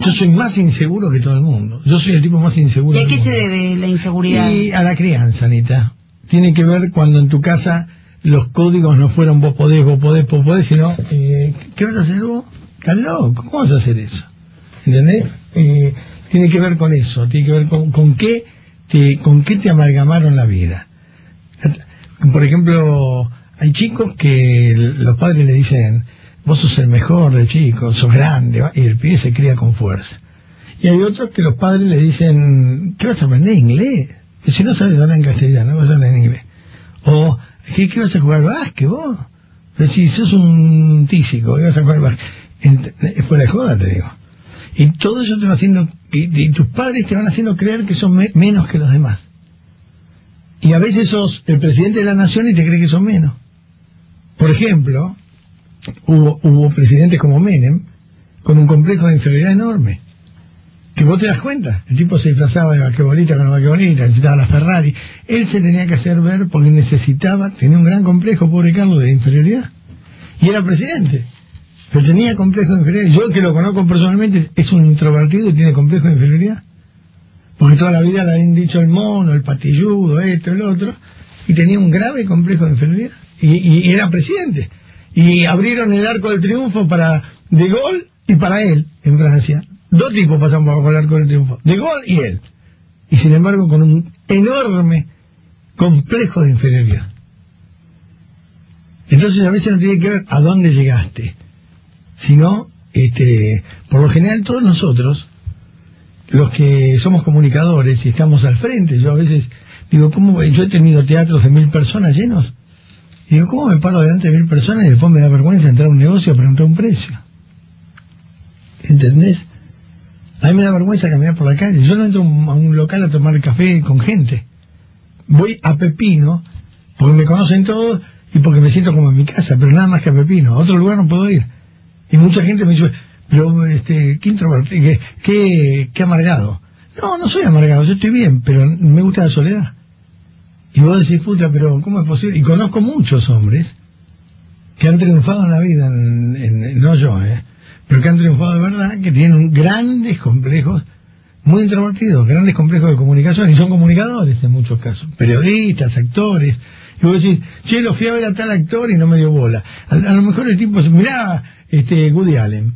Yo soy más inseguro que todo el mundo. Yo soy el tipo más inseguro ¿Y a qué se mundo. debe la inseguridad? Y a la crianza, Anita. Tiene que ver cuando en tu casa los códigos no fueron vos podés, vos podés, vos podés, sino, eh, ¿qué vas a hacer vos? ¿Estás loco? ¿Cómo vas a hacer eso? ¿Entendés? Eh, tiene que ver con eso, tiene que ver con, con qué te, con qué te amalgamaron la vida. por ejemplo, hay chicos que los padres le dicen, vos sos el mejor de chicos, sos grande, y el pibe se cría con fuerza. Y hay otros que los padres le dicen, ¿qué vas a aprender inglés? Si no sabes hablar en castellano, vas a hablar en inglés. O, ¿qué, qué vas a jugar básquet vos? Pero si sos un tísico, ¿qué vas a jugar básquet? Es fuera de joda, te digo. Y todo eso te va haciendo, y, tus padres te van haciendo creer que son me- menos que los demás. Y a veces sos el presidente de la nación y te crees que son menos. Por ejemplo, hubo, presidentes como Menem con un complejo de inferioridad enorme. Que vos te das cuenta, el tipo se disfrazaba de vaquebolita con vaquebolita, necesitaba la Ferrari. Él se tenía que hacer ver porque necesitaba, tenía un gran complejo, pobre Carlos, de inferioridad. Y era presidente. Pero tenía complejo de inferioridad. Yo que lo conozco personalmente es un introvertido y tiene complejo de inferioridad. Porque toda la vida le habían dicho el mono, el patilludo, esto, el otro. Y tenía un grave complejo de inferioridad. Y, y era presidente. Y abrieron el arco del triunfo para De Gaulle y para él en Francia. Dos tipos pasaron por el arco del triunfo. De Gaulle y él. Y sin embargo con un enorme complejo de inferioridad. Entonces a veces no tiene que ver a dónde llegaste, sino, este, por lo general todos nosotros, los que somos comunicadores y estamos al frente, yo a veces digo, ¿cómo? Yo he tenido teatros de mil personas llenos, digo, ¿cómo me paro delante de mil personas y después me da vergüenza entrar a un negocio a preguntar un precio? ¿Entendés? A mí me da vergüenza caminar por la calle. Yo no entro a un- a un local a tomar café con gente. Voy a Pepino, porque me conocen todos y porque me siento como en mi casa, pero nada más que a Pepino. A otro lugar no puedo ir. Y mucha gente me dice, pero, este, qué introvertido, qué, qué, qué amargado. No, no soy amargado, yo estoy bien, pero me gusta la soledad. Y vos decís, puta, pero ¿cómo es posible? Y conozco muchos hombres que han triunfado en la vida, en- en- no yo, ¿eh? pero que han triunfado de verdad, que tienen grandes complejos, muy introvertidos, grandes complejos de comunicación, y son comunicadores en muchos casos, periodistas, actores. Y vos decís, che, lo fui a ver a tal actor y no me dio bola. A, a lo mejor el tipo, mirá, este, Woody Allen.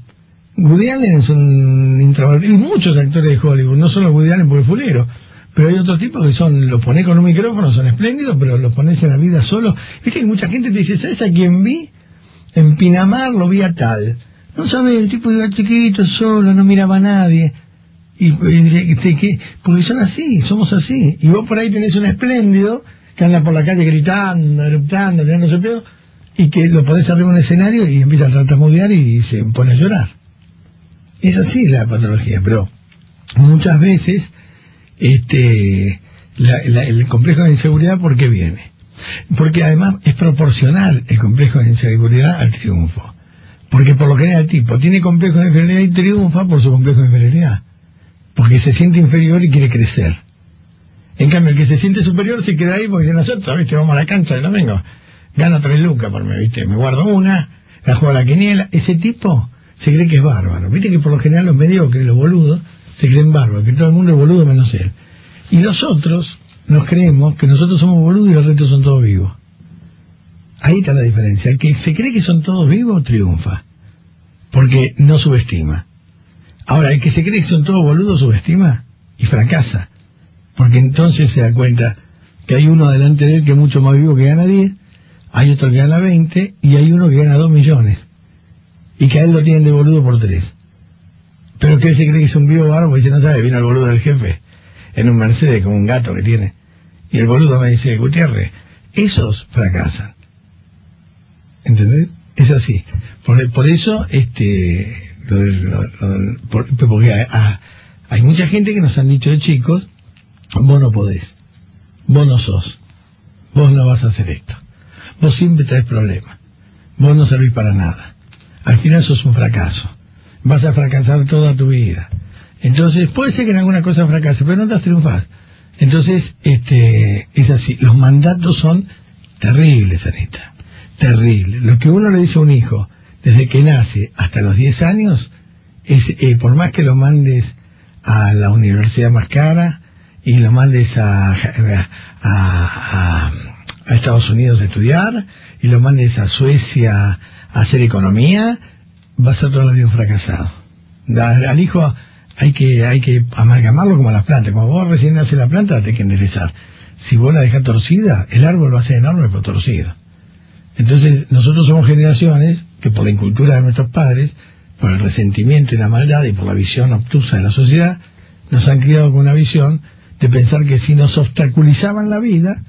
Woody Allen es un introvertido, muchos actores de Hollywood, no solo Woody Allen porque es fulero, pero hay otros tipos que son, los pones con un micrófono, son espléndidos, pero los pones en la vida solo. Viste que mucha gente te dice, ¿sabes a quién vi? En Pinamar lo vi a tal. No sabes, el tipo iba chiquito, solo, no miraba a nadie. Y, y- este, que- porque son así, somos así. Y vos por ahí tenés un espléndido que anda por la calle gritando, eruptando, tirándose pedo, y que lo podés arriba en un escenario y empieza a tartamudear y se pone a llorar. Es así la patología, pero muchas veces este la- la- el complejo de inseguridad, ¿por qué viene? Porque además es proporcional el complejo de inseguridad al triunfo. Porque por lo general el tipo tiene complejo de inferioridad y triunfa por su complejo de inferioridad. Porque se siente inferior y quiere crecer. En cambio, el que se siente superior se queda ahí porque dice, nosotros, viste, vamos a la cancha el domingo. Gano tres lucas por mí, viste, me guardo una, la juego a la quiniela. Ese tipo se cree que es bárbaro. Viste que por lo general los mediocres, los boludos, se creen bárbaros, que todo el mundo es boludo menos él. Y nosotros nos creemos que nosotros somos boludos y los restos son todos vivos. Ahí está la diferencia. El que se cree que son todos vivos triunfa, porque no subestima. Ahora, el que se cree que son todos boludos subestima y fracasa, porque entonces se da cuenta que hay uno delante de él que es mucho más vivo que gana 10, hay otro que gana 20 y hay uno que gana 2 millones y que a él lo tienen de boludo por 3. Pero que se cree que es un vivo bárbaro y dice, no sabe, vino el boludo del jefe en un Mercedes como un gato que tiene. Y el boludo me dice, Gutiérrez, esos fracasan. ¿Entendés? Es así. Por, por eso, este, lo lo- lo- por- porque hay, hay- hay mucha gente que nos han dicho chicos, vos no podés, vos no sos, vos no vas a hacer esto, vos siempre traes problemas, vos no servís para nada, al final sos un fracaso, vas a fracasar toda tu vida. Entonces, puede ser que en alguna cosa fracase, pero no te triunfás. Entonces, este, es así, los mandatos son terribles, Anita, terribles. Lo que uno le dice a un hijo desde que nace hasta los 10 años, es, eh, por más que lo mandes a la universidad más cara y lo mandes a- a Estados Unidos a estudiar y lo mandes a Suecia a hacer economía, va a ser toda la vida un fracasado. Al hijo hay que hay que amalgamarlo como a las plantas. Cuando vos recién nace la planta, la tenés que enderezar. si vos la dejás torcida, el árbol va a ser enorme pero torcido. Entonces, nosotros somos generaciones que por la incultura de nuestros padres, por el resentimiento y la maldad y por la visión obtusa de la sociedad, nos han criado con una visión de pensar que si nos obstaculizaban la vida,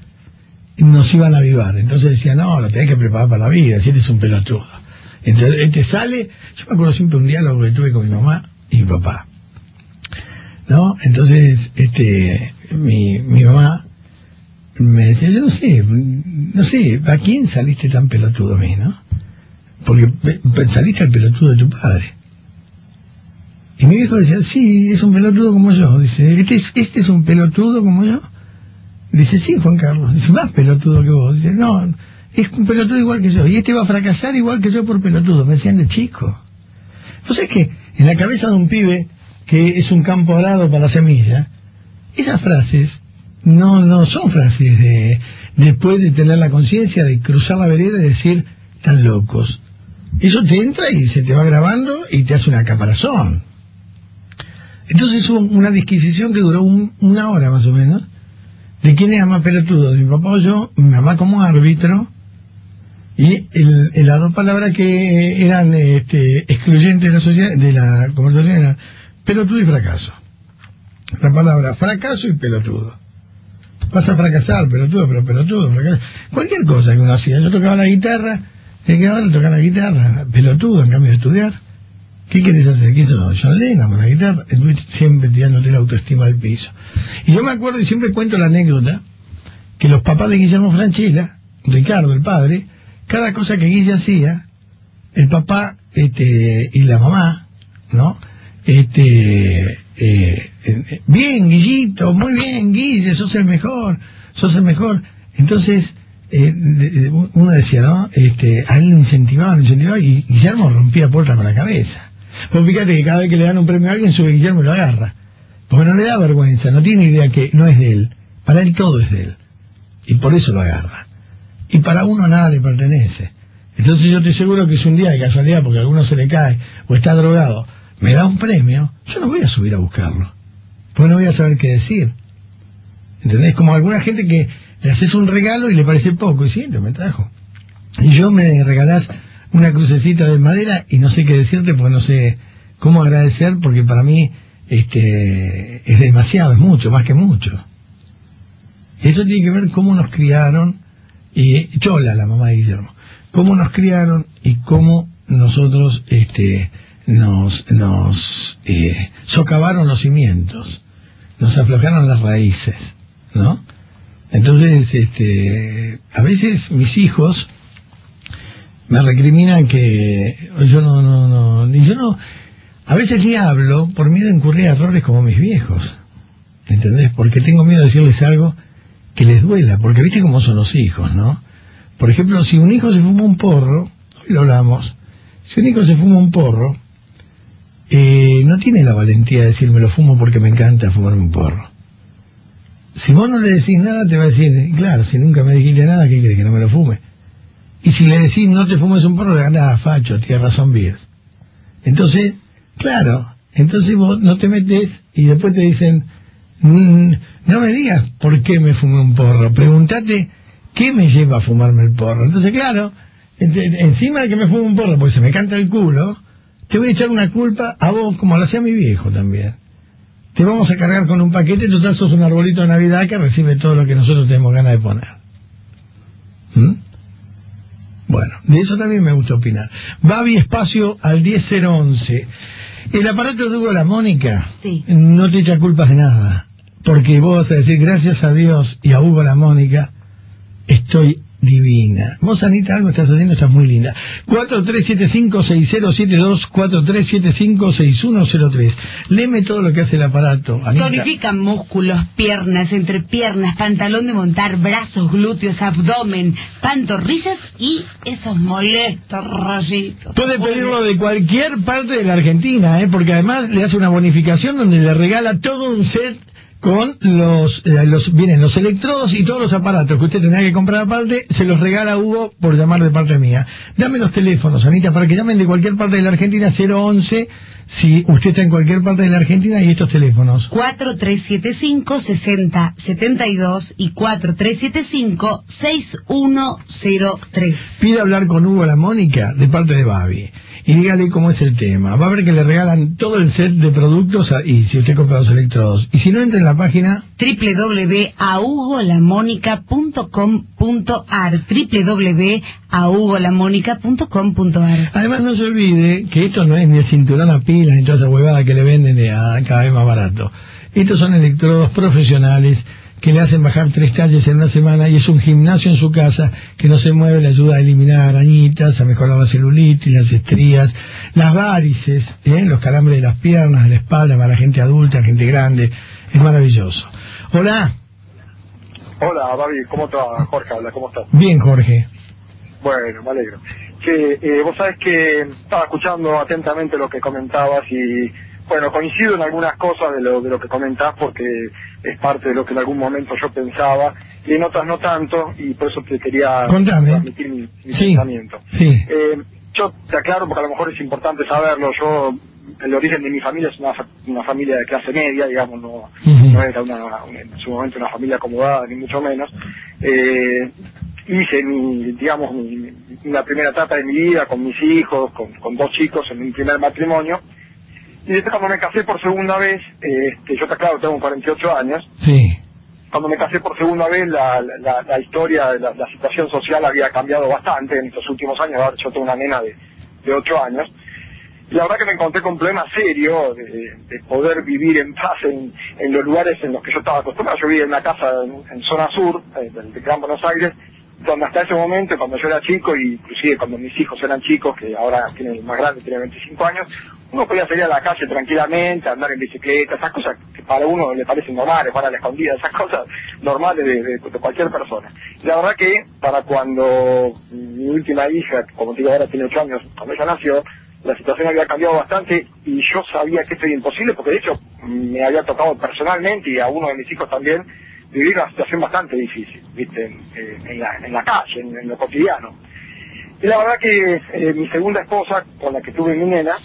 nos iban a avivar. Entonces decían, no, lo tenés que preparar para la vida, si eres un pelotudo. Entonces, este sale, yo me acuerdo siempre un diálogo que tuve con mi mamá y mi papá. ¿No? Entonces, este, mi, mi mamá me decía, yo no sé, no sé, ¿a quién saliste tan pelotudo a mí, no? Porque saliste al pelotudo de tu padre. Y mi viejo decía, sí, es un pelotudo como yo. Dice, ¿este es, este es un pelotudo como yo? Dice, sí, Juan Carlos. Dice, más pelotudo que vos. Dice, no, es un pelotudo igual que yo. Y este va a fracasar igual que yo por pelotudo. Me decían de chico. Pues es que en la cabeza de un pibe que es un campo arado para la semilla, esas frases no no son frases de después de tener la conciencia de cruzar la vereda y decir, tan locos. Eso te entra y se te va grabando y te hace una caparazón. Entonces hubo una disquisición que duró un- una hora más o menos, de quién era más pelotudo, mi papá o yo, mi mamá como árbitro, y el, el- las dos palabras que eran este, excluyentes de la sociedad, de la conversación eran pelotudo y fracaso. La palabra fracaso y pelotudo. Vas a fracasar, pelotudo, pero pelotudo, fracaso. Cualquier cosa que uno hacía. Yo tocaba la guitarra, ¿de qué ahora tocar la guitarra? Pelotudo, en cambio de estudiar. ¿Qué quieres hacer? ¿Qué hizo John Lennon con la guitarra? Siempre tirándote la autoestima al piso. Y yo me acuerdo y siempre cuento la anécdota que los papás de Guillermo Franchella, Ricardo, el padre, cada cosa que Guille hacía, el papá este, y la mamá, ¿no? Este, eh, eh, bien, Guillito, muy bien, Guille, sos el mejor, sos el mejor. Entonces, eh, uno decía, ¿no? Este, a él lo incentivaban, lo incentivaban, y Guillermo rompía puertas con la cabeza. Pues fíjate que cada vez que le dan un premio a alguien, sube Guillermo y lo agarra. Porque no le da vergüenza, no tiene idea que no es de él. Para él todo es de él. Y por eso lo agarra. Y para uno nada le pertenece. Entonces yo te aseguro que si un día de casualidad, porque a alguno se le cae o está drogado, me da un premio, yo no voy a subir a buscarlo. Porque no voy a saber qué decir. ¿Entendés? Como alguna gente que le haces un regalo y le parece poco, y lo me trajo. Y yo me regalás una crucecita de madera y no sé qué decirte porque no sé cómo agradecer porque para mí este es demasiado, es mucho, más que mucho. Eso tiene que ver cómo nos criaron, y Chola, la mamá de Guillermo, cómo nos criaron y cómo nosotros este, nos, nos eh, socavaron los cimientos, nos aflojaron las raíces, ¿no? Entonces, este, a veces mis hijos me recriminan que yo no, no, no, ni yo no, a veces ni hablo por miedo a incurrir errores como mis viejos, ¿entendés? Porque tengo miedo de decirles algo que les duela, porque viste cómo son los hijos, ¿no? Por ejemplo, si un hijo se fuma un porro, hoy lo hablamos, si un hijo se fuma un porro, eh, no tiene la valentía de decir me lo fumo porque me encanta fumarme un porro. Si vos no le decís nada, te va a decir, claro, si nunca me dijiste nada, ¿qué crees? Que no me lo fume. Y si le decís no te fumes un porro, le ganás facho, tienes razón, Beers. Entonces, claro, entonces vos no te metes y después te dicen, "Mm, no me digas por qué me fumé un porro, pregúntate qué me lleva a fumarme el porro. Entonces, claro, encima de que me fume un porro, porque se me canta el culo, te voy a echar una culpa a vos, como lo hacía mi viejo también. Te vamos a cargar con un paquete, total sos un arbolito de Navidad que recibe todo lo que nosotros tenemos ganas de poner. ¿Mm? Bueno, de eso también me gusta opinar. Babi Espacio al 10011. El aparato de Hugo La Mónica Sí. no te echa culpas de nada. Porque vos vas a decir, gracias a Dios y a Hugo La Mónica, estoy divina. Vos, Anita, algo estás haciendo, estás muy linda. 4375-6072, 4375-6103. Léeme todo lo que hace el aparato, Anita. Tonifica músculos, piernas, entrepiernas, pantalón de montar, brazos, glúteos, abdomen, pantorrillas y esos molestos rollitos. Puede pedirlo de cualquier parte de la Argentina, ¿eh? porque además le hace una bonificación donde le regala todo un set con los, eh, los vienen los electrodos y todos los aparatos que usted tendrá que comprar aparte, se los regala Hugo por llamar de parte mía. Dame los teléfonos, Anita, para que llamen de cualquier parte de la Argentina 011 si usted está en cualquier parte de la Argentina y estos teléfonos. 4375-6072 y 4375-6103. Pide hablar con Hugo La Mónica de parte de Babi y dígale cómo es el tema. Va a ver que le regalan todo el set de productos a- y si usted compra los electrodos. Y si no, entra en la página www.ahugolamónica.com.ar www.ahugolamónica.com.ar Además, no se olvide que esto no es ni el cinturón a pilas ni toda esa huevada que le venden de a cada vez más barato. Estos son electrodos profesionales que le hacen bajar tres calles en una semana y es un gimnasio en su casa que no se mueve, le ayuda a eliminar arañitas, a mejorar la celulitis, las estrías, las varices, ¿eh? los calambres de las piernas, de la espalda para la gente adulta, gente grande. Es maravilloso. Hola. Hola, Babi, ¿cómo va? Jorge habla, ¿cómo estás? Bien, Jorge. Bueno, me alegro. Que eh, vos sabés que estaba escuchando atentamente lo que comentabas y, bueno, coincido en algunas cosas de lo, de lo que comentás porque es parte de lo que en algún momento yo pensaba y en otras no tanto y por eso te quería Contame. transmitir mi, mi Sí. pensamiento. Sí. Eh, yo te aclaro porque a lo mejor es importante saberlo. Yo, el origen de mi familia es una, una familia de clase media, digamos, no, no era una, una- en su momento una familia acomodada, ni mucho menos. Eh, hice mi, digamos, mi, la primera etapa de mi vida con mis hijos, con, con dos chicos en mi primer matrimonio. Y después cuando me casé por segunda vez, este, yo te aclaro, tengo 48 años, Sí. cuando me casé por segunda vez, la, la, la historia, la, la situación social había cambiado bastante en estos últimos años. Ahora yo tengo una nena de, de 8 años. Y la verdad que me encontré con un problema serio de, de poder vivir en paz en, en los lugares en los que yo estaba acostumbrado. Yo vivía en una casa en, en zona sur, eh, del del Gran Buenos Aires, donde hasta ese momento, cuando yo era chico, y inclusive cuando mis hijos eran chicos, que ahora tienen el más grande, tiene 25 años, uno podía salir a la calle tranquilamente, andar en bicicleta, esas cosas que para uno le parecen normales, para la escondida, esas cosas normales de, cualquier persona. La verdad que para cuando mi última hija, como digo ahora tiene 8 años, cuando ella nació, la situación había cambiado bastante y yo sabía que esto era imposible porque de hecho me había tocado personalmente y a uno de mis hijos también vivir una situación bastante difícil, viste, en, eh, la, en la calle, en, en lo cotidiano. Y la verdad que eh, mi segunda esposa, con la que tuve mi nena,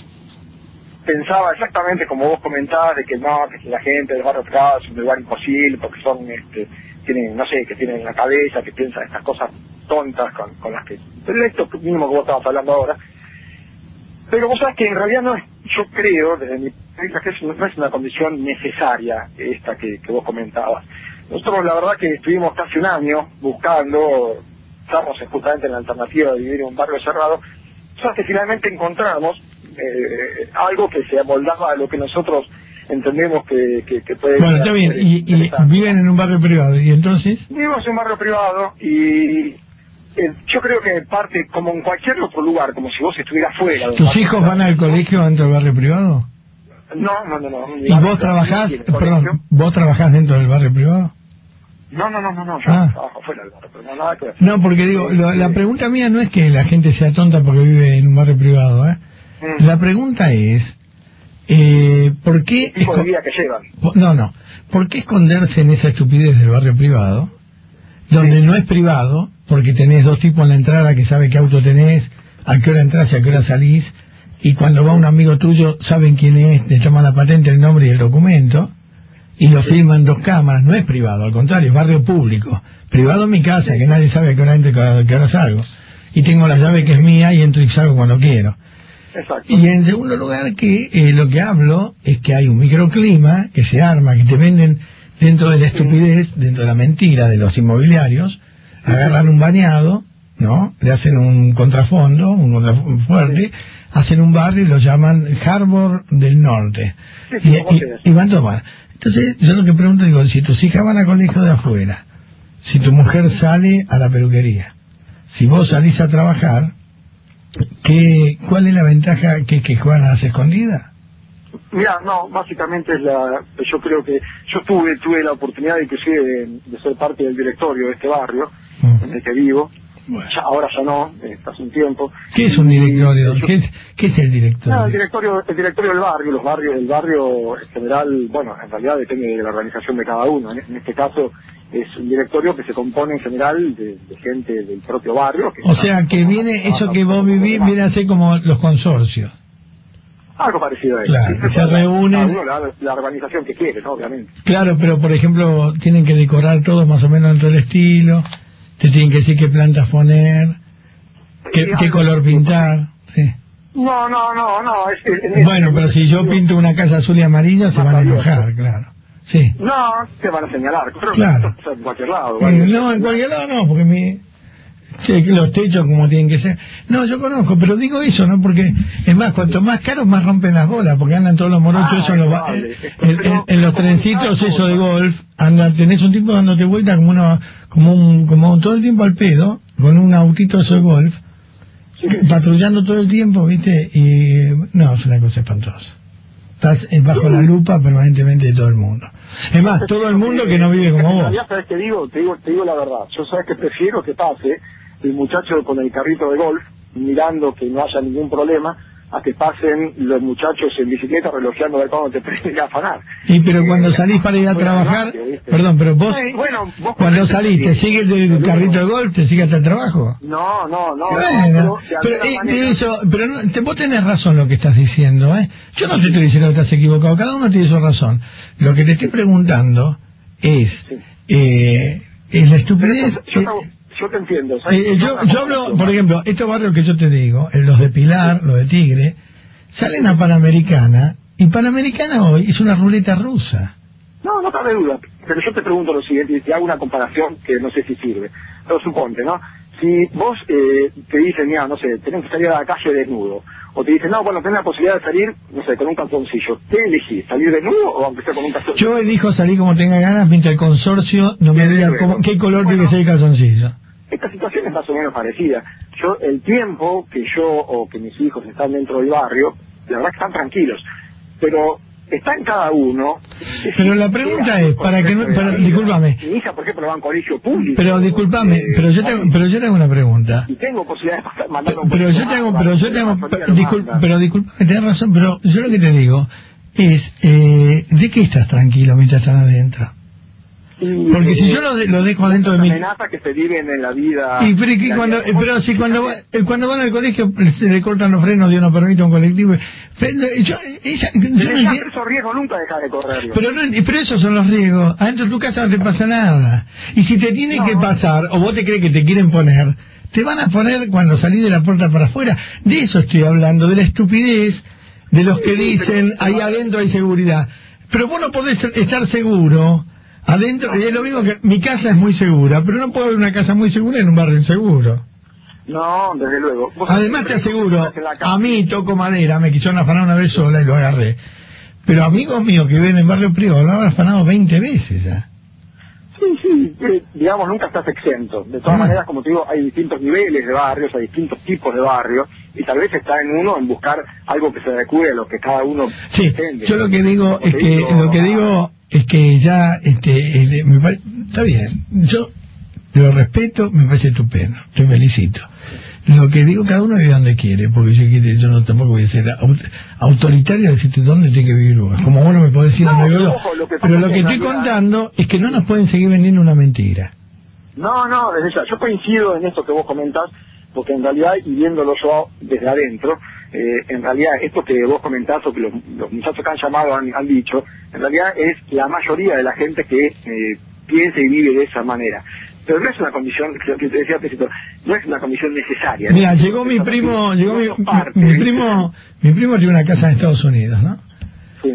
pensaba exactamente como vos comentabas, de que no, que la gente del barrio privado es un lugar imposible, porque son, este, tienen, no sé, que tienen en la cabeza, que piensan estas cosas tontas con, las que, pero esto mismo que vos estabas hablando ahora. Pero vos sabés que en realidad no es, yo creo, desde mi punto que no es una condición necesaria esta que, vos comentabas. Nosotros la verdad que estuvimos casi un año buscando, estamos justamente en la alternativa de vivir en un barrio cerrado, sabes que finalmente encontramos eh, algo que se amoldaba a lo que nosotros entendemos que, que, que puede Bueno, está bien. Y, y viven en un barrio privado. ¿Y entonces? Vivimos en un barrio privado y eh, yo creo que parte, como en cualquier otro lugar, como si vos estuvieras fuera. ¿Tus hijos van al colegio dentro del barrio privado? No, no, no, no. ¿Y vos trabajás, perdón, vos trabajás dentro del barrio privado? No, no, no, no, no, yo Ah. trabajo fuera del barrio, pero no nada que ver. No, porque digo, lo- la pregunta mía no es que la gente sea tonta porque vive en un barrio privado, ¿eh? Mm. La pregunta es, eh, ¿por qué... tipo de esco- vida que llevan. No, no. ¿Por qué esconderse en esa estupidez del barrio privado, donde no es privado, porque tenés dos tipos en la entrada que sabe qué auto tenés, a qué hora entras y a qué hora salís, y cuando va un amigo tuyo saben quién es, le toman la patente, el nombre y el documento, y lo filman dos cámaras, no es privado, al contrario, es barrio público. Privado en mi casa, que nadie sabe a qué hora entro y a qué hora salgo. Y tengo la llave que es mía y entro y salgo cuando quiero. Exacto. Y en segundo lugar, que eh, lo que hablo es que hay un microclima que se arma, que te venden dentro de la estupidez, dentro de la mentira de los inmobiliarios, agarran un bañado, ¿no? Le hacen un contrafondo, un contrafondo fuerte, hacen un barrio y lo llaman Harbor del Norte. Sí, sí, Y, ¿cómo y- y van a tomar. Entonces, yo lo que pregunto, digo, si tus hijas van a colegio de afuera, si tu mujer sale a la peluquería, si vos salís a trabajar, ¿qué, ¿cuál es la ventaja que, que juegan a las escondidas? Mira, no, básicamente es la, yo creo que yo tuve tuve la oportunidad inclusive de, de ser parte del directorio de este barrio Mm. en el que vivo Ya, ahora ya no, eh, hace un tiempo. ¿Qué es un directorio? ¿Qué es, qué es el No, el directorio? directorio, el directorio del barrio, los barrios, el barrio en general, bueno, en realidad depende de la organización de cada uno. En, en este caso es un directorio que se compone en general de, de gente del propio barrio. que O está- sea, que viene, eso que vos vivís viene a ser como los consorcios. Algo parecido a eso. Claro, Sí, se reúnen. la, la organización que quiere, ¿no? Obviamente. Claro, pero por ejemplo, tienen que decorar todo más o menos dentro del estilo, te tienen que decir qué plantas poner, qué, Sí, qué algo- color pintar. Sí. No, no, no, no. Es, es- Bueno, pero si yo pinto una casa azul y amarilla, se van a enojar, claro. Sí. No, te van a señalar. Pero Claro. en cualquier lado. Eh, no, en cualquier lado no, porque mi... Sí, que los techos como tienen que ser. No, yo conozco, pero digo eso, ¿no? Porque, es más, cuanto más caros, más rompen las bolas, porque andan todos los morochos, Ah, eso en los, en, los trencitos, eso de golf, anda, tenés un tipo dándote vuelta como uno, como un, como todo el tiempo al pedo, con un autito eso de golf, patrullando todo el tiempo, ¿viste? Y, no, es una cosa espantosa. Estás eh, bajo la lupa permanentemente de todo el mundo. Es más, todo el mundo que no vive como vos. realidad, ¿sabes qué digo? Te digo, te digo la verdad. Yo sabes que prefiero que pase el muchacho con el carrito de golf mirando que no haya ningún problema a que pasen los muchachos en bicicleta relojeando a ver cuándo te prenden a afanar. Y pero cuando salís para ir a trabajar, perdón, pero vos, bueno, vos cuando salís, ¿te sigue el carrito de golf? ¿Te sigue hasta el trabajo? No, no, no. Bueno, no, de pero, eh, manera- de eso, pero no, te- vos tenés razón lo que estás diciendo, ¿eh? Yo no te estoy diciendo que estás equivocado, cada uno tiene su razón. Lo que te estoy preguntando es, eh, es la estupidez... yo, eh, yo te entiendo. eh, yo, yo hablo, por ejemplo, estos barrios que yo te digo, los de Pilar, los de Tigre, salen a Panamericana, y Panamericana hoy es una ruleta rusa. No, no cabe duda. Pero yo te pregunto lo siguiente y te hago una comparación que no sé si sirve. Pero suponte, ¿no? Si vos eh, te dicen, mira, no sé, tenés que salir a la calle desnudo, o te dicen, no, bueno, tenés la posibilidad de salir, no sé, con un calzoncillo, ¿qué elegís? ¿Salir desnudo o aunque sea con un calzoncillo? Yo elijo salir como tenga ganas mientras el consorcio no me diga cómo- qué color tiene que ser el calzoncillo. Esta situación es más o menos parecida. Yo, el tiempo que yo o que mis hijos están dentro del barrio, la verdad que están tranquilos. Pero está en cada uno. Pero la pregunta es, para que no, para, discúlpame, Mi hija, por ejemplo, va a un colegio público. pero discúlpame, eh, pero yo te, hago- pero yo te hago una pregunta. y tengo posibilidad de a un Pero yo te hago, más, pero yo te la hago, mayoría lo discul- manda. pero discúlpame, tenés razón, pero yo lo que te digo es, eh, ¿de qué estás tranquilo mientras están adentro? Porque si yo lo, de- lo dejo adentro de mi... amenazas que se viven en la vida. Y pero, que cuando, vida- pero si cuando, va- eh, cuando van al colegio se le cortan los frenos, Dios no permite un colectivo. Pero, yo, no esos riesgos nunca dejar de correr. yo. Pero, no, pero esos son los riesgos. Adentro de tu casa no te pasa nada. Y si te tiene que pasar, o vos te crees que te quieren poner, te van a poner cuando salís de la puerta para afuera. De eso estoy hablando, de la estupidez de los que dicen, ahí adentro hay seguridad. Pero vos no podés estar seguro. Adentro, y es lo mismo que mi casa es muy segura, pero no puedo haber una casa muy segura en un barrio inseguro. No, desde luego. Vos Además te aseguro, a mí toco madera, me quisieron afanar una vez sola y lo agarré. Pero amigos míos que viven en barrio privado lo han afanado 20 veces ya. Sí, sí, eh, digamos, nunca estás exento. De todas Ah. maneras, como te digo, hay distintos niveles de barrios, hay distintos tipos de barrios, y tal vez está en uno en buscar algo que se adecue a lo que cada uno Sí, pretende. yo lo que digo es que digo, lo que digo es que ya este me pare- está bien. Yo lo respeto, me parece estupendo. Te felicito. Lo que digo, cada uno vive donde quiere, porque yo, yo no tampoco voy a ser aut- autoritario a decirte dónde tiene que vivir uno. Como vos no me podés decir No, dónde vivo Pero lo que estoy realidad- contando es que no nos pueden seguir vendiendo una mentira. No, no, desde ya. Yo coincido en esto que vos comentás, porque en realidad, y viéndolo yo desde adentro, eh, en realidad esto que vos comentás o que los, los muchachos que han llamado han, han dicho, en realidad es la mayoría de la gente que eh, piensa y vive de esa manera. Pero no es una condición, lo que te decía no es una condición necesaria. Mira, ¿no? llegó mi primo, llegó mi, primo, mi primo tiene una casa en Estados Unidos, ¿no? Sí.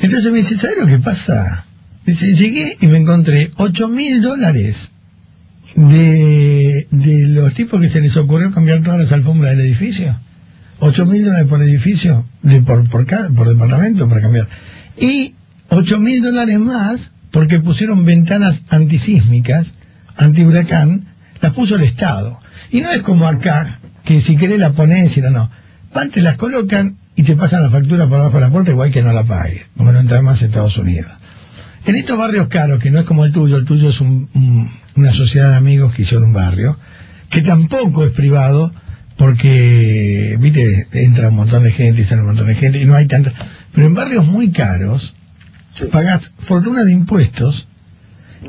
Entonces me dice, ¿sabes lo que pasa? Dice, llegué y me encontré ocho mil dólares de, de los tipos que se les ocurrió cambiar todas las alfombras del edificio. Ocho mil dólares por edificio, por, por, cada- por departamento para cambiar. Y ocho mil dólares más porque pusieron ventanas antisísmicas, antihuracán, las puso el Estado. Y no es como acá, que si querés la ponés y no, no. Van, te las colocan y te pasan la factura por abajo de la puerta igual que no la pagues, porque no entras más a Estados Unidos. En estos barrios caros, que no es como el tuyo, el tuyo es un- una sociedad de amigos que hicieron un barrio, que tampoco es privado, porque, viste, entra un montón de gente y sale un montón de gente y no hay tanta. Pero en barrios muy caros, pagas fortuna de impuestos,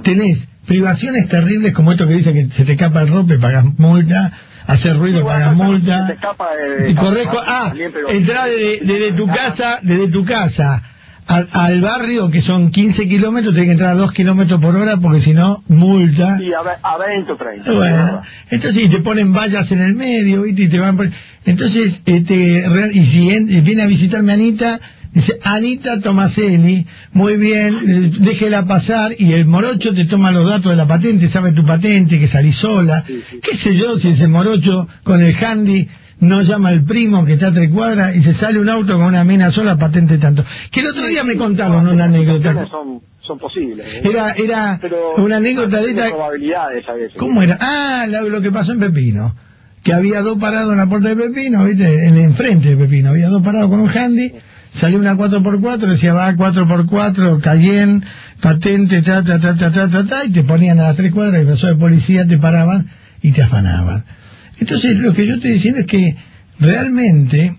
tenés privaciones terribles como esto que dice que se te escapa el rope, pagas multa, hacer ruido, pagas multa. Se te escapa de- Y corres con- ah, también, pero- entrar desde, desde tu casa, desde tu casa al, al barrio que son 15 kilómetros, tenés que entrar a 2 kilómetros por hora porque si no, multa. Sí, a, ve- a 20 o 30. Bueno, entonces y te ponen vallas en el medio, ¿viste? Y te van pon- Entonces, este, y si en- viene a visitarme Anita, dice, Anita Tomaselli, muy bien, eh, déjela pasar, y el morocho te toma los datos de la patente, sabe tu patente, que salís sola. ¿Qué sé yo si ese morocho con el handy no llama al primo que está a tres cuadras y se sale un auto con una mina sola, patente tanto? Que el otro día me contaron una anécdota. Son, son posibles. ¿eh? Era, era Pero una anécdota de esta... probabilidades a veces. ¿Cómo era? Ah, lo, lo que pasó en Pepino. Que había dos parados en la puerta de Pepino, ¿viste? En el enfrente de Pepino. Había dos parados con un handy. Salió una 4x4, decía, va 4x4, Cayenne, patente, ta, ta, ta, ta, ta, ta, ta, y te ponían a las tres cuadras y pasó de policía, te paraban y te afanaban. Entonces, lo que yo estoy diciendo es que realmente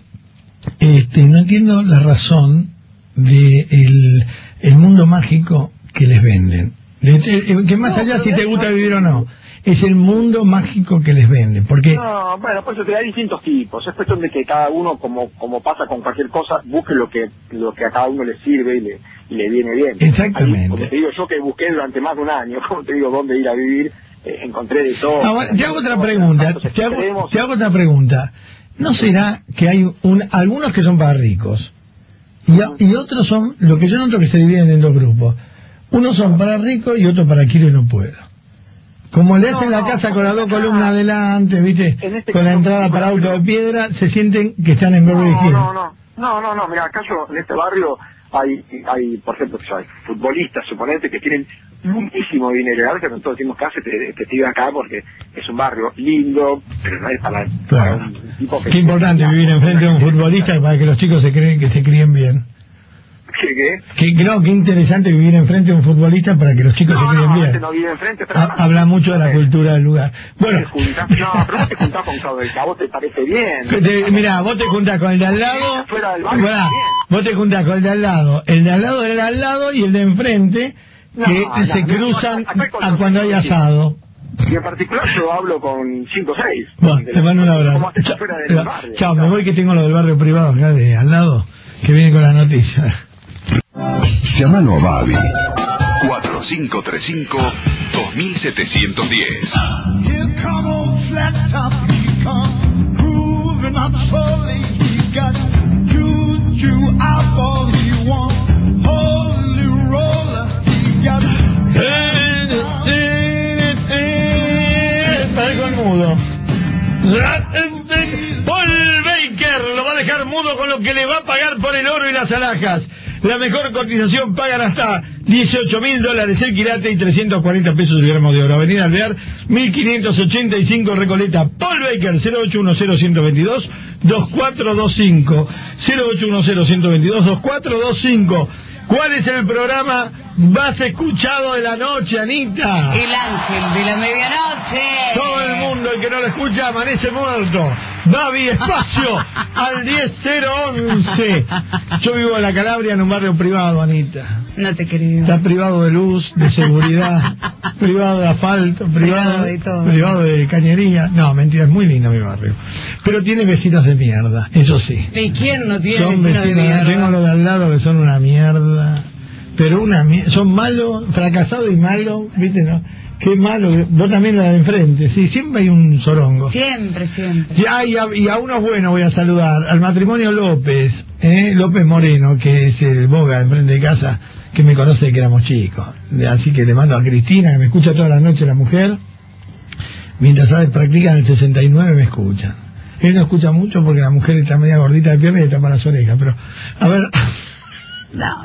este, no entiendo la razón de el, el mundo mágico que les venden. De- de- que más allá si te gusta vivir o no, es el mundo mágico que les venden. Porque No, bueno, pues hay distintos tipos. Es cuestión de que cada uno, como como pasa con cualquier cosa, busque lo que lo que a cada uno le sirve y le, y le viene bien. Exactamente. Ahí, como te digo, yo que busqué durante más de un año, como te digo, dónde ir a vivir, eh, encontré de todo. Ahora, te hago otra pregunta, te hago, te hago otra pregunta. ¿No será que hay un, algunos que son para ricos y, a- y otros son, lo que yo noto que se dividen en dos grupos? Unos son para ricos y otros para quiero y no puedo. Como le hacen la casa con las dos columnas adelante, ¿viste? este Con la entrada para auto de piedra, se sienten que están en Beverly No, Hills. no, no, no, no, no, mira, acá yo, en este barrio hay, hay por ejemplo, que hay futbolistas, suponete, que tienen muchísimo dinero, y a veces nosotros decimos que hace te, te sigue acá porque es un barrio lindo, pero no es para, para un tipo que... Qué importante vivir enfrente de un futbolista para que los chicos se creen que se críen bien. ¿Qué, qué? Que, no, qué interesante vivir enfrente de un futbolista para que los chicos se No, bien. este no vive enfrente, pero... Ha- habla mucho de la cultura del lugar. Bueno, Te juntás- no, pero vos te juntás con todo a vos te parece bien. que te- mirá, vos te juntás con el de al lado, Fuera del barrio Mirá, vos te juntás con el de al lado, el de al lado del al lado y el de enfrente, que se cruzan a cuando hay asado. Y en particular yo hablo con 5 o 6. Bueno, te mando un abrazo. chao, me voy que tengo lo del barrio privado acá de al lado, que viene con la noticia. Llámalo a Babi. 4535-2710. Here come old flat top, he come grooving up slowly. He got juju eyeball, he want holy roller. He got Parezco el mudo. Paul Baker lo va a dejar mudo con lo que le va a pagar por el oro y las alhajas. La mejor cotización pagan hasta 18 mil dólares el quilate y 340 pesos el gramo de oro. Avenida Alvear, 1585 Recoleta. Paul Baker, 0810-122, 2425. 0810-122, 2425. ¿Cuál es el programa más escuchado de la noche, Anita? El ángel de la medianoche. Todo el mundo, el que no lo escucha, amanece muerto. Babi Espacio, al 10011. Yo vivo en la Calabria, en un barrio privado, Anita. No te creo. Está privado de luz, de seguridad, privado de asfalto, privado, Privado de todo. privado de cañería. No, mentira, es muy lindo mi barrio. Pero tiene vecinos de mierda, eso sí. ¿Y quién no tiene Son vecinos de mierda? tengo los de al lado que son una mierda. Pero una mierda, son malos, fracasados y malos, ¿viste? no Qué malo, vos también la de enfrente, sí, siempre hay un sorongo. Siempre, siempre. Ya, y, a, y a unos buenos voy a saludar, al matrimonio López, ¿eh? López Moreno, que es el boga de enfrente de casa, que me conoce que éramos chicos. Así que le mando a Cristina, que me escucha toda la noche la mujer, mientras ¿sabes? practican el 69 me escuchan. Él no escucha mucho porque la mujer está media gordita de pierna y le tapa las orejas, pero, a ver... No,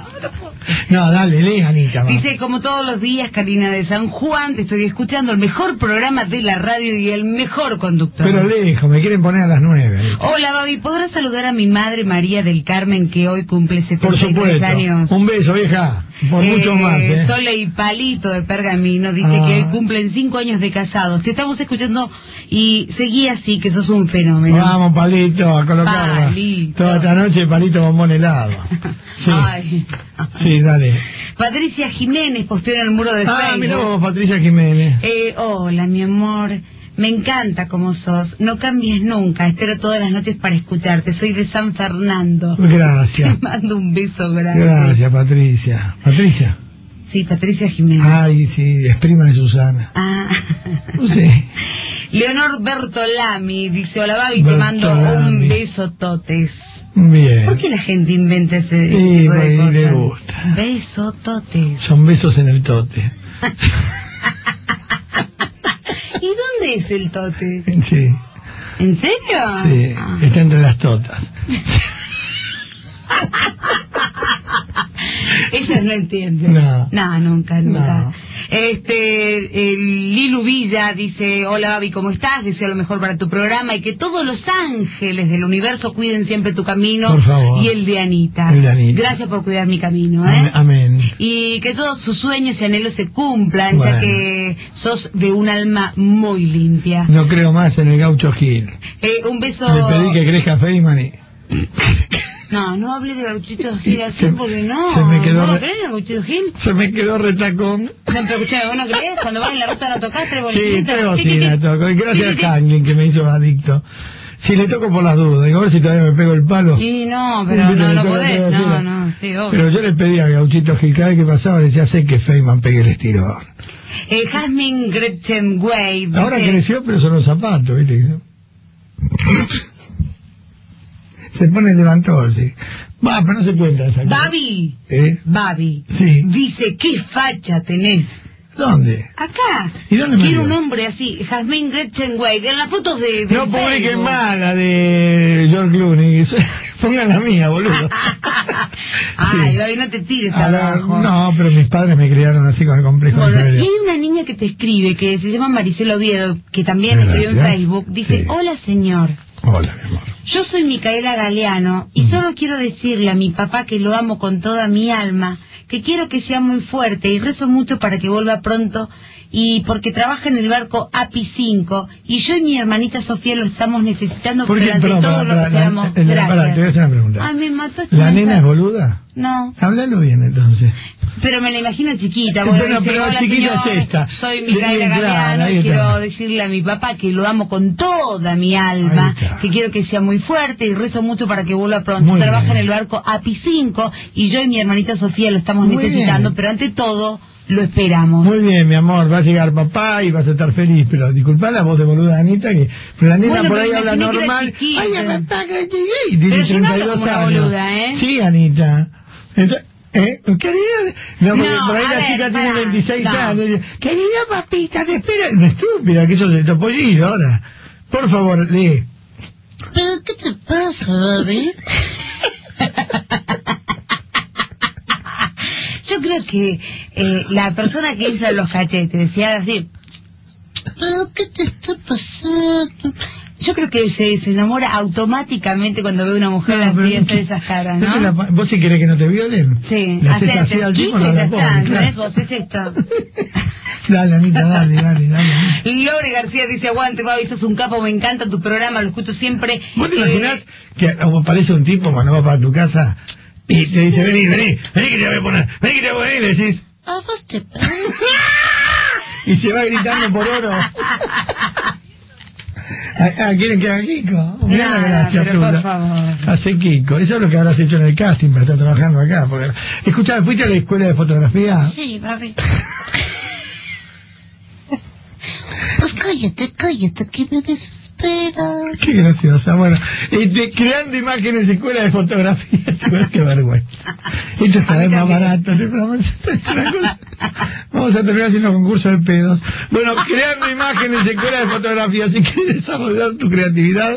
no dale, lee, Anita. va. Dice, como todos los días, Karina de San Juan, te estoy escuchando el mejor programa de la radio y el mejor conductor. Pero lejos, me quieren poner a las nueve. Hola, Babi, ¿podrás saludar a mi madre María del Carmen, que hoy cumple Por 73 supuesto. años? Un beso, vieja. Por Eh, mucho más, ¿eh? Sole y Palito de Pergamino dice Ah. que hoy cumplen cinco años de casados. Te estamos escuchando y seguí así, que sos un fenómeno. Vamos, palito, a colocarla. Palito. Toda esta noche, palito bombón helado. Sí, Ay. Sí, dale. Patricia Jiménez posteó en el muro de Ah, Facebook. mira vos, Patricia Jiménez. Eh, hola, mi amor. Me encanta como sos. No cambies nunca. Espero todas las noches para escucharte. Soy de San Fernando. Gracias. Te mando un beso grande. Gracias, Patricia. Patricia. Sí, Patricia Jiménez. Ay, sí, es prima de Susana. Ah. No sé. Leonor Bertolami dice, hola Babi, te mando un beso totes. Bien. ¿Por qué la gente inventa ese Sí, tipo de cosas? le gusta. Beso totes. Son besos en el tote. ¿Y dónde es el tote? Sí, ¿En serio? sí. Ah. Está entre las totas. Ellos no entienden. No. No, nunca, nunca. No. Este, el Lilu Villa dice, hola Babi, ¿cómo estás? Deseo lo mejor para tu programa y que todos los ángeles del universo cuiden siempre tu camino Por favor. y el de Anita. El de Anita. Gracias por cuidar mi camino, Am- ¿eh? Amén. Y que todos sus sueños y anhelos se cumplan, Bueno. ya que sos de un alma muy limpia. No creo más en el gaucho Gil. Eh, un beso... Le pedí que crezca Feynman y No, no hable de Gauchito Gil así Se- porque no. se me quedó ¿No re- Gauchito Gil? se me quedó retacón. No, pero escuchame, ¿vos no crees? Cuando vas en la ruta no tocás tres Sí, la tic. toco. Y gracias a Hanglin que me hizo adicto. Si le toco por las dudas, digo, a ver si todavía me pego el palo. Y no, Sí, pero no, no toco podés. No, no, sí, obvio. Pero yo le pedí al gauchito Gil, cada vez que pasaba, le decía, sé que Feynman pegue el estirón. Eh, Jasmine Gretchen Way dice... Ahora creció, pero son los zapatos, ¿viste? Se pone sí. Va, pero no se cuenta esa cosa. Babi, ¿Eh? Babi, Sí. dice, ¿qué facha tenés? ¿Dónde? Acá. ¿Y dónde Quiero un hombre así, Jasmine Gretchen Way. En las fotos de... de No publiquen más la de George Clooney. Pongan la mía, boludo. Ay, Sí. Babi, no te tires A la- abajo. no, pero mis padres me criaron así con el complejo de Bueno, y inferioridad. hay una niña que te escribe, que se llama Maricela Oviedo, que también Gracias. escribió en Facebook. Dice, Sí. hola señor, Hola, mi amor. Yo soy Micaela Galeano y solo quiero decirle a mi papá que lo amo con toda mi alma, que quiero que sea muy fuerte y rezo mucho para que vuelva pronto y porque trabaja en el barco API 5 y yo y mi hermanita Sofía lo estamos necesitando ¿Por qué? durante todo para, lo que para, la- la- te voy a hacer una pregunta. Ay, me mató ¿La nena es boluda? No, Háblalo bien entonces. pero me la imagino chiquita. Bueno, dice, pero "Hola, chiquita señor, es esta". Soy Micaela Galeano y quiero decirle a mi papá que lo amo con toda mi alma, que quiero que sea muy fuerte y rezo mucho para que vuelva pronto. Muy Trabaja bien. en el barco API 5 y yo y mi hermanita Sofía lo estamos Muy necesitando, bien. pero ante todo lo esperamos. Muy bien, mi amor, va a llegar papá y vas a estar feliz, pero disculpa la voz de boluda Anita, que pero la nena Bueno, por ahí habla normal. Ay, papá, que llegué. Tiene Pero yo no hablo 32 como una años. boluda, ¿eh? Sí, Anita. Entonces, ¿Eh? Querida, no, porque No, por ahí la ver, chica tiene pará, 26 no. años. Querida papita, te espera. No estúpida, que eso es de topollillo ahora. Por favor, lee. ¿Pero qué te pasa, Babi? Yo creo que eh, la persona que hizo los cachetes decía así, ¿pero qué te está pasando? Yo creo que se, se enamora automáticamente cuando ve una mujer No, así hacer ¿qué- esas caras, ¿no ¿no? la ¿Vos si querés que no te violen? Sí, Le haces así al tipo, no ya la está, claro. Vos es esto. Dale, Anita, dale, dale, dale. Lore García dice, aguante, Babi, sos un capo, me encanta tu programa, lo escucho siempre. ¿Vos te Eh, imaginás que aparece un tipo cuando va para tu casa y te dice, vení, vení, vení que te voy a poner, vení que te voy a poner, y le decís, ¿A vos te y se va gritando por oro. Ah, ¿quieren que haga Kiko? Mirá la Nada, gracia, pero por Flula. favor. Hace Kiko. Eso es lo que habrás hecho en el casting para estar trabajando acá. Porque... Escuchá, ¿fuiste a la escuela de fotografía? Sí, Babi. Pues cállate, cállate, que me desespera. Qué graciosa. Bueno, este, creando imágenes escuela de fotografía. Qué vergüenza. Esto es cada vez más barato. Vamos a, terminar haciendo concurso de pedos. Bueno, creando imágenes escuela de fotografía. Si quieres desarrollar tu creatividad,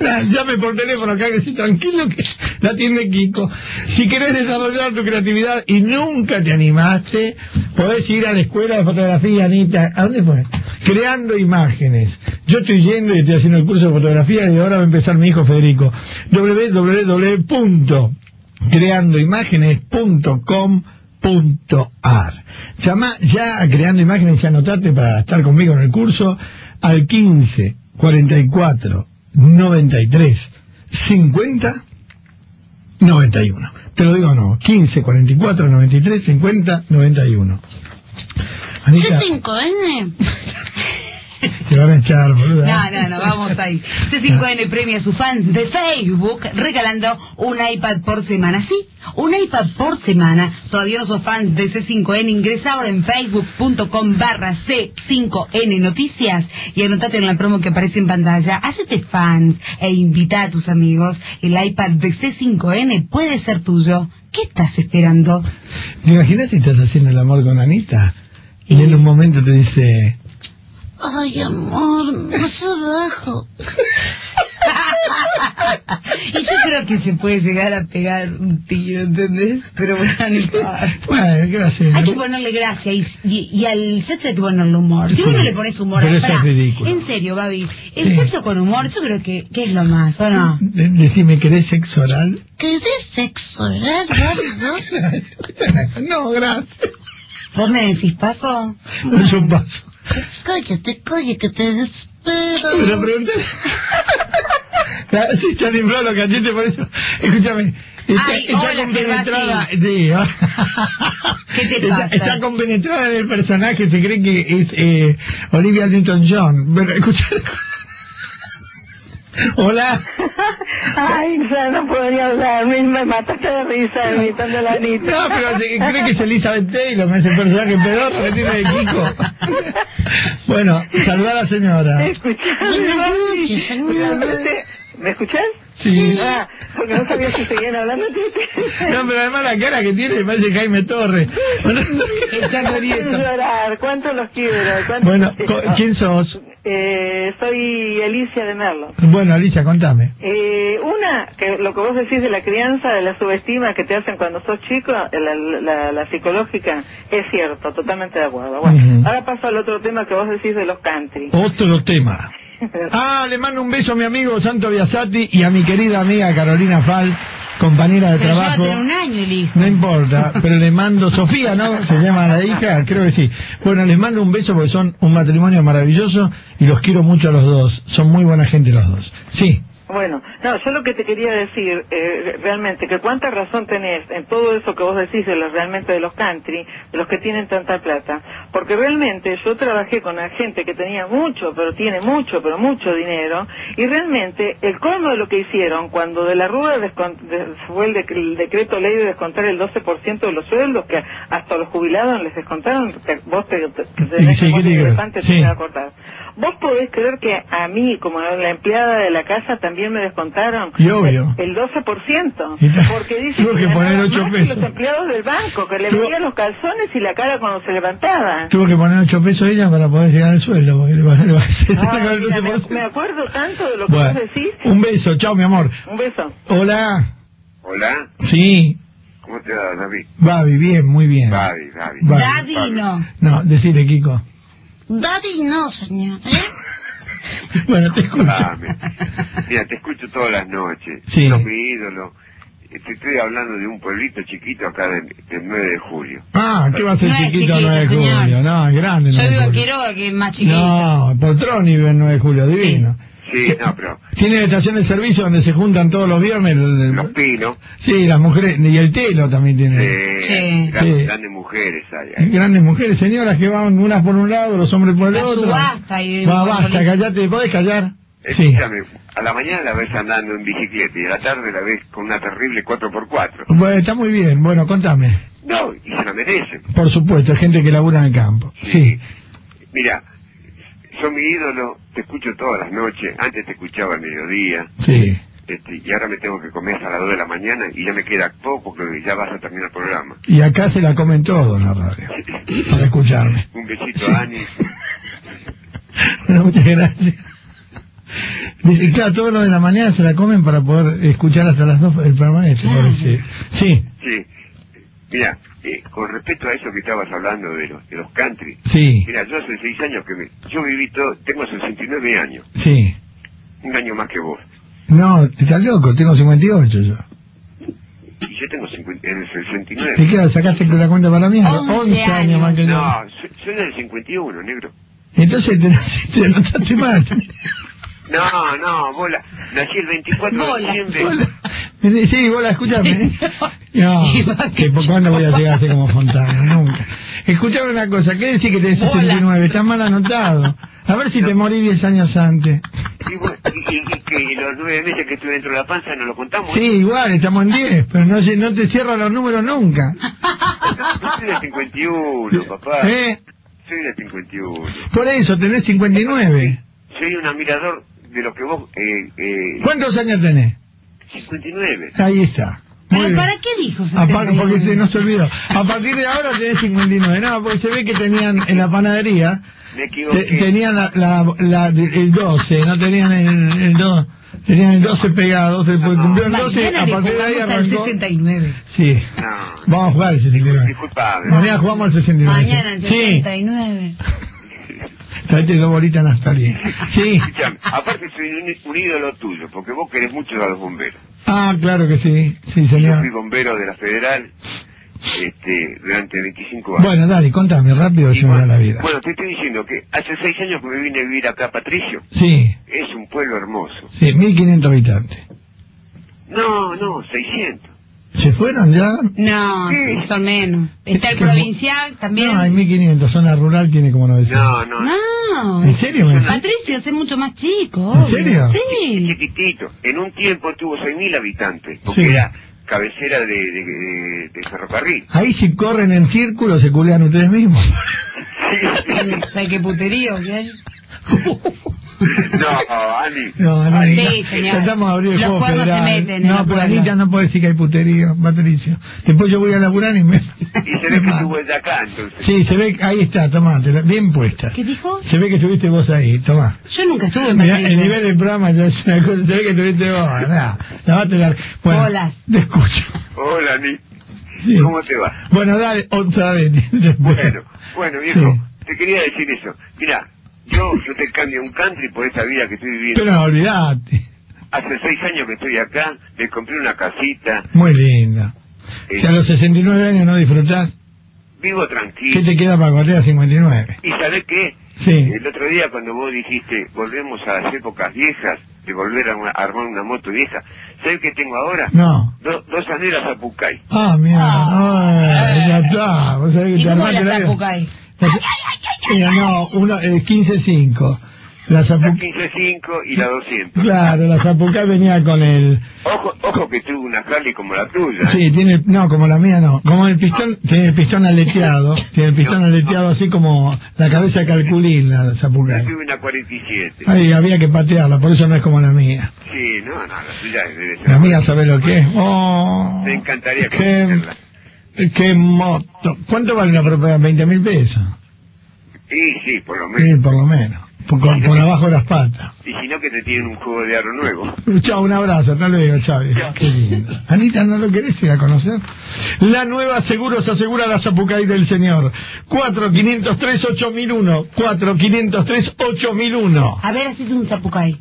Llame por teléfono, cáguese tranquilo que la tiene Kiko. Si querés desarrollar tu creatividad y nunca te animaste, podés ir a la escuela de fotografía, Anita. ¿A dónde fue? Creando imágenes. Yo estoy yendo y estoy haciendo el curso de fotografía y ahora va a empezar mi hijo Federico. www.creandoimágenes.com.ar Llama ya a Creando Imágenes y anotate para estar conmigo en el curso al 15 44 93 50 91. Te lo digo no, 15 44 93 50 91. Anita, C5N. te van a echar, boluda. No, no, no, vamos ahí. C5N premia a sus fans de Facebook regalando un iPad por semana. Sí, un iPad por semana. Todavía no sos fans de C5N. Ingresa ahora en facebook.com barra C5N Noticias y anotate en la promo que aparece en pantalla. Hacete fans e invita a tus amigos. El iPad de C5N puede ser tuyo. ¿Qué estás esperando? ¿Te imaginas si estás haciendo el amor con Anita? Y en un momento te dice, Ay, amor, más abajo. y yo creo que se puede llegar a pegar un tiro, ¿entendés? Pero bueno, bueno, ¿qué va a hacer? Hay que ponerle gracia y, y, y al sexo hay que ponerle humor. Si Sí. vos no le pones humor, Pero eso pará, es ridículo. En serio, Babi, el Sí. sexo con humor yo creo que, que es lo más, ¿o no? De- Decime, ¿querés sexo oral? ¿Querés sexo oral, Babi? no, gracias. ¿Vos me decís, Paco? Yo paso. Cállate, cállate, que te desespero. Pero pregunté. Sí, están inflados los cachetes por eso. Escúchame. Está, Ay, está hola, compenetrada. Sí, ¿Qué te está, pasa? está compenetrada en el personaje. Se cree que es eh, Olivia Newton-John. Pero, escucha. Hola. Ay, ya no podría hablar, me, me mataste de risa imitando la Anita. No, pero cree que es Elizabeth Taylor, ese personaje pedorro que tiene de Kiko. Bueno, saludar a la señora. Señora. ¿Me escuchás? Sí. Ah, porque no sabía si seguían hablando. No, pero además la cara que tiene parece Jaime Torres. Llorar, ¿cuánto los quiero? ¿Cuánto Bueno, los ¿quién sos? Eh, soy Alicia de Merlo. Bueno, Alicia, contame. Eh, una, que lo que vos decís de la crianza, de la subestima que te hacen cuando sos chico, eh, la, la- la psicológica, es cierto, totalmente de acuerdo. Bueno, ahora paso al otro tema que vos decís de los country. Otro tema. Ah, le mando un beso a mi amigo Santo Biasati y a mi querida amiga Carolina Fal, compañera de Pero ya va a trabajo. tener un año el hijo. No importa, pero le mando, Sofía, ¿no? Se llama la hija, creo que sí. Bueno, les mando un beso porque son un matrimonio maravilloso y los quiero mucho a los dos. Son muy buena gente los dos. Sí. Bueno, no, yo lo que te quería decir, eh, realmente, que cuánta razón tenés en todo eso que vos decís de los, realmente de los country, de los que tienen tanta plata, porque realmente yo trabajé con gente que tenía mucho, pero tiene mucho, pero mucho dinero, y realmente el colmo de lo que hicieron cuando de la Rúa fue el, dec- el decreto ley de descontar el 12% de los sueldos, que hasta los jubilados les descontaron, vos te, te, cortar. ¿Vos podés creer que a mí, como la empleada de la casa, también me descontaron Y obvio. el 12%? Y ta- Porque dicen tuvo que poner que pesos. los empleados del banco, que le veían los calzones y la cara cuando se levantaba. Tuvo que poner 8 pesos ella para poder llegar al sueldo, porque le va, le va a hacer Ay, sacar el mira, me, 12%. me acuerdo tanto de lo que Bueno, vos decís. un beso, chao mi amor. Un beso. Hola. Hola, Sí, ¿cómo te va, David? Babi, bien, muy bien. Babi, Babi. No. No, decile, Kiko. Daddy no, señor. ¿eh? Bueno, te escucho. Dame. Mira, te escucho todas las noches. Sí. Sos mi ídolo. Te estoy hablando de un pueblito chiquito acá del, del 9 de julio. Ah, ¿qué va a ser No chiquito chiquito, 9 de señor. julio? No, es grande. Yo 9 de vivo en. Quiroga, que es más chiquito. No, Poltroni vive el 9 de julio, divino. Sí, no, pero Tiene estación de servicio donde se juntan todos los viernes. el- el- los pinos, Sí, las mujeres, y el telo también tiene. eh, Sí. grandes, Sí. grandes mujeres hay. Grandes mujeres, señoras que van unas por un lado, los hombres por el La otro. subasta y- Va, basta, callate, ¿podés callar? Sí. Escúchame, a la mañana la ves andando en bicicleta y a la tarde la ves con una terrible 4x4. Bueno, está muy bien. Bueno, contame. No, y se la merecen. Por supuesto, hay gente que labura en el campo. Sí. Mira, son mi ídolo, te escucho todas las noches, antes te escuchaba al mediodía, Sí. este, y ahora me tengo que comer hasta las 2 de la mañana y ya me queda poco porque ya vas a terminar el programa. Y acá se la comen todo en la radio. Para escucharme. Un besito a Ani. Bueno, muchas gracias. Dice, claro, todos los de la mañana se la comen para poder escuchar hasta las dos el programa este, parece. Sí, Sí. Mira, eh, con respecto a eso que estabas hablando de los, de los country. Sí. Mira, yo hace seis años que me... Yo viví todo... Tengo 69 años. sí. Un año más que vos. No, estás loco, tengo 58 yo. Y yo tengo 50, en el 69. ¿Y qué? ¿Sacaste la cuenta para mí? 11 11 años años. más que yo. No, soy, soy del 51, negro. Entonces te, te anotaste mal. No, no, bola. Nací el 24 de Bola. diciembre. Hola. Sí, hola, escúchame. No, que por cuándo voy a llegar a ser como Fontana, nunca. Escuchame una cosa, ¿qué decir que tenés 69? Estás mal anotado. A ver si te morí 10 años antes. Y, bueno, y- y- y que los nueve meses que estuve dentro de la panza no lo contamos. Sí, igual, estamos en 10, pero no, se- no te cierran los números nunca. Yo soy del 51, papá. ¿Eh? Soy del 51. Por eso, tenés 59. Soy un admirador de lo que vos... Eh, eh, ¿Cuántos años tenés? 59. Ahí está. Muy ¿Pero bien. para qué dijo Aparte, porque 69? se nos olvidó. A partir de ahora tenés 59. No, porque se ve que tenían en la panadería, Me te- equivoqué. tenían la, la, la- el 12, no tenían el, el 2. Tenían el 12 pegado, se pues, cumplió el 12, Mañana a partir de ahí jugamos al arrancó. 69. Sí, No, vamos a jugar el 69. disculpame. Mañana jugamos el 69. Mañana el Sí, 69. Traete dos bolitas naftalina. Sí, aparte soy un, un ídolo tuyo, porque vos querés mucho a los bomberos. ah, claro que sí, sí, Yo fui señor. bombero de la Federal este, durante 25 años. Bueno, dale, contame rápido, yo me da bueno, la vida. bueno, te estoy diciendo que hace seis años que me vine a vivir acá a Patricio. Sí, Es un pueblo hermoso. sí, 1500 habitantes. No, no, 600. ¿Se fueron ya? No, Sí. son menos. Está el provincial también. No, hay 1500, zona rural tiene como 900. No, no. No. ¿En serio? me? Patricio es mucho más chico. ¿En obvio. serio? Sí. Chiquitito. En un tiempo tuvo 6.000 habitantes, porque Sí. era cabecera de, de, de- de ferrocarril. Ahí si corren en círculo se culean ustedes mismos. ¿Sabes qué puterío que hay? No, Ani. No, Anita, Sí, señor. tratamos de abrir el Los juego cuernos se federal. meten en No, los pero pueblos. Anita no puede decir que hay puterío, Patricio. Después yo voy a laburar y me... Y se ve que estuvo de acá, entonces. Sí, se ve, ahí está, tomá, te la- bien puesta. ¿Qué dijo? Se ve que estuviste vos ahí, tomá. Yo nunca estuve en Mirá, el nivel del programa ya es una cosa, se ve que estuviste vos, nada, lavate la... Bueno, Bolas. te escucho. Hola, Ani. Sí. ¿Cómo te va? Bueno, dale, otra vez. Bueno, bueno, viejo, Sí. te quería decir eso. Mira, yo, yo te cambio un country por esta vida que estoy viviendo. Pero no, olvidate. Hace seis años que estoy acá, me compré una casita, Muy linda. eh, Si a los 69 años no disfrutás, vivo ¿qué tranquilo. te queda para correr a 59? ¿Y sabés qué? Sí. El otro día cuando vos dijiste, volvemos a las épocas viejas, de volver a, una- a armar una moto vieja, ¿sabés qué tengo ahora? No. Do- dos aneras a Pucay. Ah, mira, ay, ya está. Vos sabés que ¿Y te cómo armaste la la Zapucay? Eh, no, uno, eh, 15.5. La La Zapucay, 15.5 y la 200. claro, la Zapucay venía con el, Ojo, ojo que tuve una Harley como la tuya. sí, tiene, el- no, como la mía no, como el pistón, tiene el pistón aleteado, tiene el pistón aleteado así como la cabeza de calculín, la Yo Zapucay. tuve una 47. Ahí había que patearla, por eso no es como la mía. Sí, no, no, la tuya debe ser. La mía sabe lo que es. Oh, Me encantaría conocerla. Qué moto. ¿Cuánto vale una propiedad? 20 mil pesos. Sí, sí, por lo Sí, menos. por lo menos. Por, por- por abajo de las patas. Y si no, que te tienen un juego de aro nuevo. Chao, un abrazo, hasta luego, Chávez. Qué lindo. Anita, ¿no lo querés ir a conocer? La nueva Seguros asegura la Zapucay del Señor. 4-503-8001. 4-503-8001. A ver, hacete un zapucay.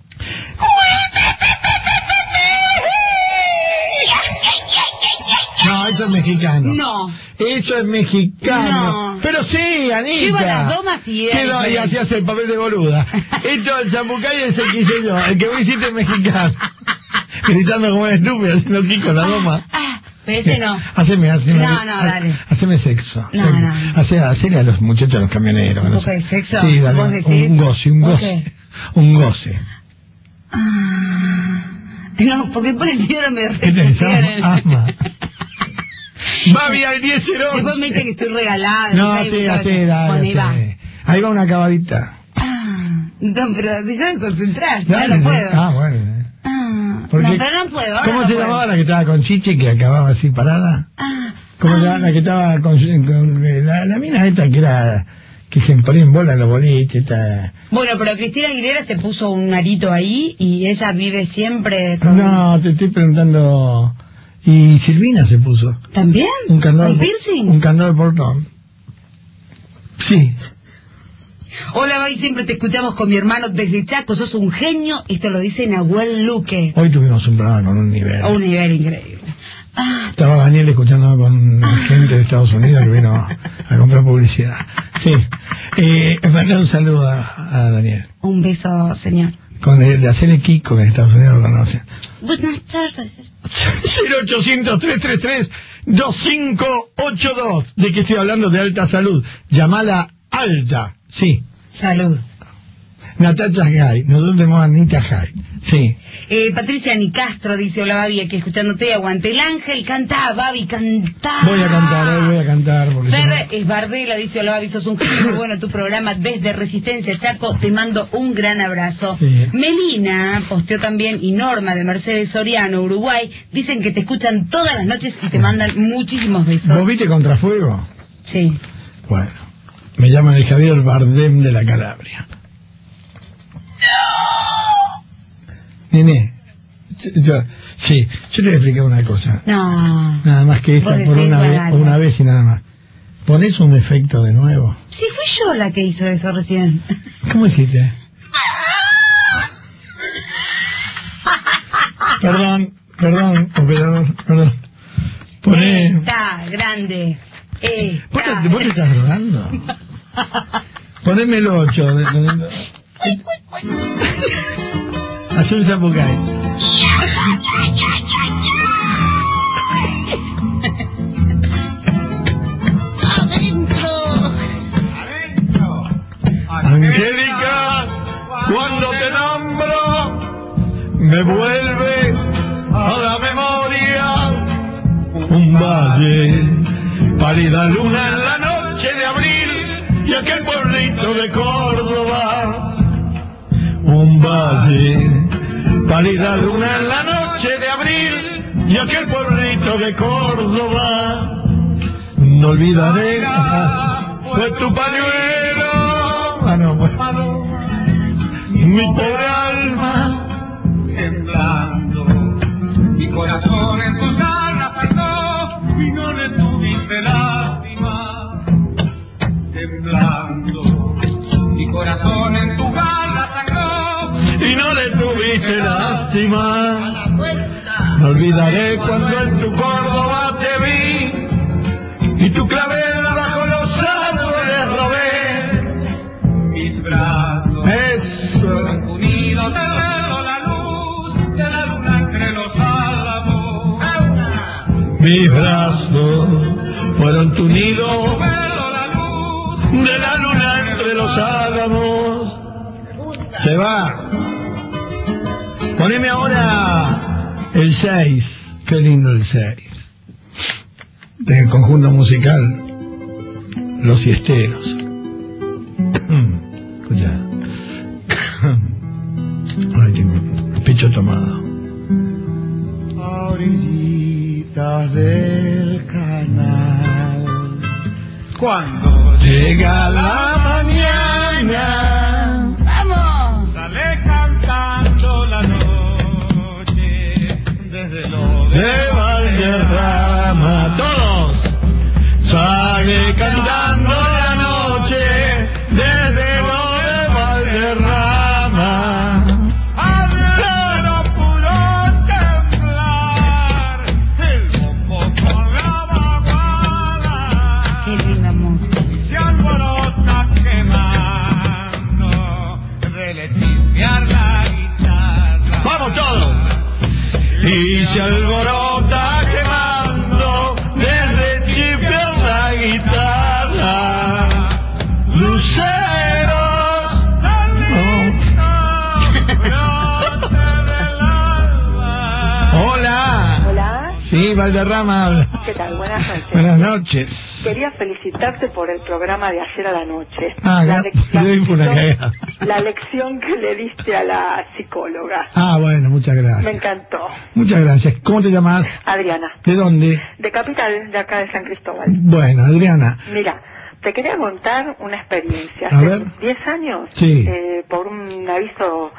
No, eso es mexicano. No. Eso es mexicano. No. Pero sí, Anita. Lleva las domas y Quedó ahí, diferente. hacías el papel de boluda. Esto del Zapucay es el que hice yo. El que vos hiciste es mexicano. Gritando como una estúpida, haciendo kiko la doma. Ah, pero ese no. Haceme, haceme. No, no, dale. Haceme sexo. No, Haceme- no. Hace, hacele a los muchachos, a los camioneros. ¿Un poco de sexo? Sí, dale. Un goce, un ¿Por goce. Un goce. Ah, no, porque por el cielo me reflexiona. Asma. Babi al 10 Después me dice que estoy regalada. No, sí, así, dale. Va. Ahí va una acabadita. Ah, no, pero déjame concentrar, ya Dale, no puedo. Ah, bueno. Ah, Porque- no, pero no puedo. ¿Cómo no se puedo. llamaba la que estaba con Chiche que acababa así parada? Ah, ¿Cómo se ah, llama la que estaba con, con- la, la mina esta que era que se bola en los boliches. Bueno, pero Cristina Aguilera se puso un arito ahí y ella vive siempre con... No, te estoy preguntando. Y Silvina se puso. ¿También? Un candado. ¿Con piercing? Un candado de portón. Sí. Hola, Bay, siempre te escuchamos con mi hermano desde Chaco. Sos un genio. Esto lo dice Nahuel Luque. Hoy tuvimos un programa con un nivel. Un nivel increíble. Ah, Estaba Daniel escuchando con gente de Estados Unidos que vino a comprar publicidad. Sí. Eh, mandar un saludo a, a Daniel. un beso, señor. Con el de hacer Kiko que en Estados Unidos lo conocen. Buenas tardes. 0800-333-2582. ¿De qué estoy hablando? De alta salud. Llamala alta. Sí. Salud. Natacha Gay. Nosotros tenemos a Anita Gay. Sí. Eh, Patricia Nicastro dice, hola Babi, aquí escuchándote, aguante el ángel, cantá, Babi, cantá. Voy a cantar, hoy voy a cantar. Porque no- Fer es Bardela, dice, hola Babi, sos un genio, bueno tu programa desde Resistencia Chaco, te mando un gran abrazo. Sí. Melina posteó también, y Norma de Mercedes Soriano, Uruguay, dicen que te escuchan todas las noches y te mandan muchísimos besos. ¿Vos viste Contrafuego? Sí. Bueno. Me llaman el Javier Bardem de la Calabria. Nene, yo, sí, yo te expliqué una cosa. No. Nada más que esta por una vez, una vez y nada más. ¿Pones un efecto de nuevo? Sí, fui yo la que hizo eso recién. ¿Cómo hiciste? perdón, perdón, operador, perdón. Poné... Está, grande. ¿Vos, te, ¿Vos, te, estás drogando? Ponémelo 8. A Susan Adentro. Adentro. Angélica, cuando te nombro, me vuelve a la memoria un valle, pálida luna en la noche de abril y aquel pueblito de Córdoba un valle, pálida luna en la noche de abril y aquel pueblito de Córdoba. No olvidaré, fue tu pañuelo. Ah, no, pues. Mi pobre alma temblando. Mi corazón en tus ganas saltó y no le tuviste lástima. Temblando. Mi corazón en le tuviste lástima. No olvidaré cuando en tu Córdoba te vi y tu clavel bajo los árboles robé. mis brazos. Eso. Unidos te veo la luz de la luna entre los álamos. Mis brazos fueron tu nido Veo la luz de la luna entre los álamos. Se va. Poneme ahora el 6. Qué lindo el 6. Del conjunto musical Los Siesteros. Escucha. Ay, tengo el pecho tomado. a orillitas del canal. Cuando Llega la mañana. De Valderrama. Todos. Sale cantando Valderrama habla. ¿qué tal? Buenas noches. Buenas noches. Quería felicitarte por el programa de ayer a la noche. Ah, la, la le una lección- la lección que le diste a la psicóloga. Ah, bueno, muchas Me gracias. encantó. Muchas gracias. ¿Cómo te llamas? Adriana, ¿De dónde? de Capital, de acá de San Cristóbal. Bueno, Adriana. Mira, Te quería contar una experiencia. A Hace ver. 10 años, Sí. eh, por un aviso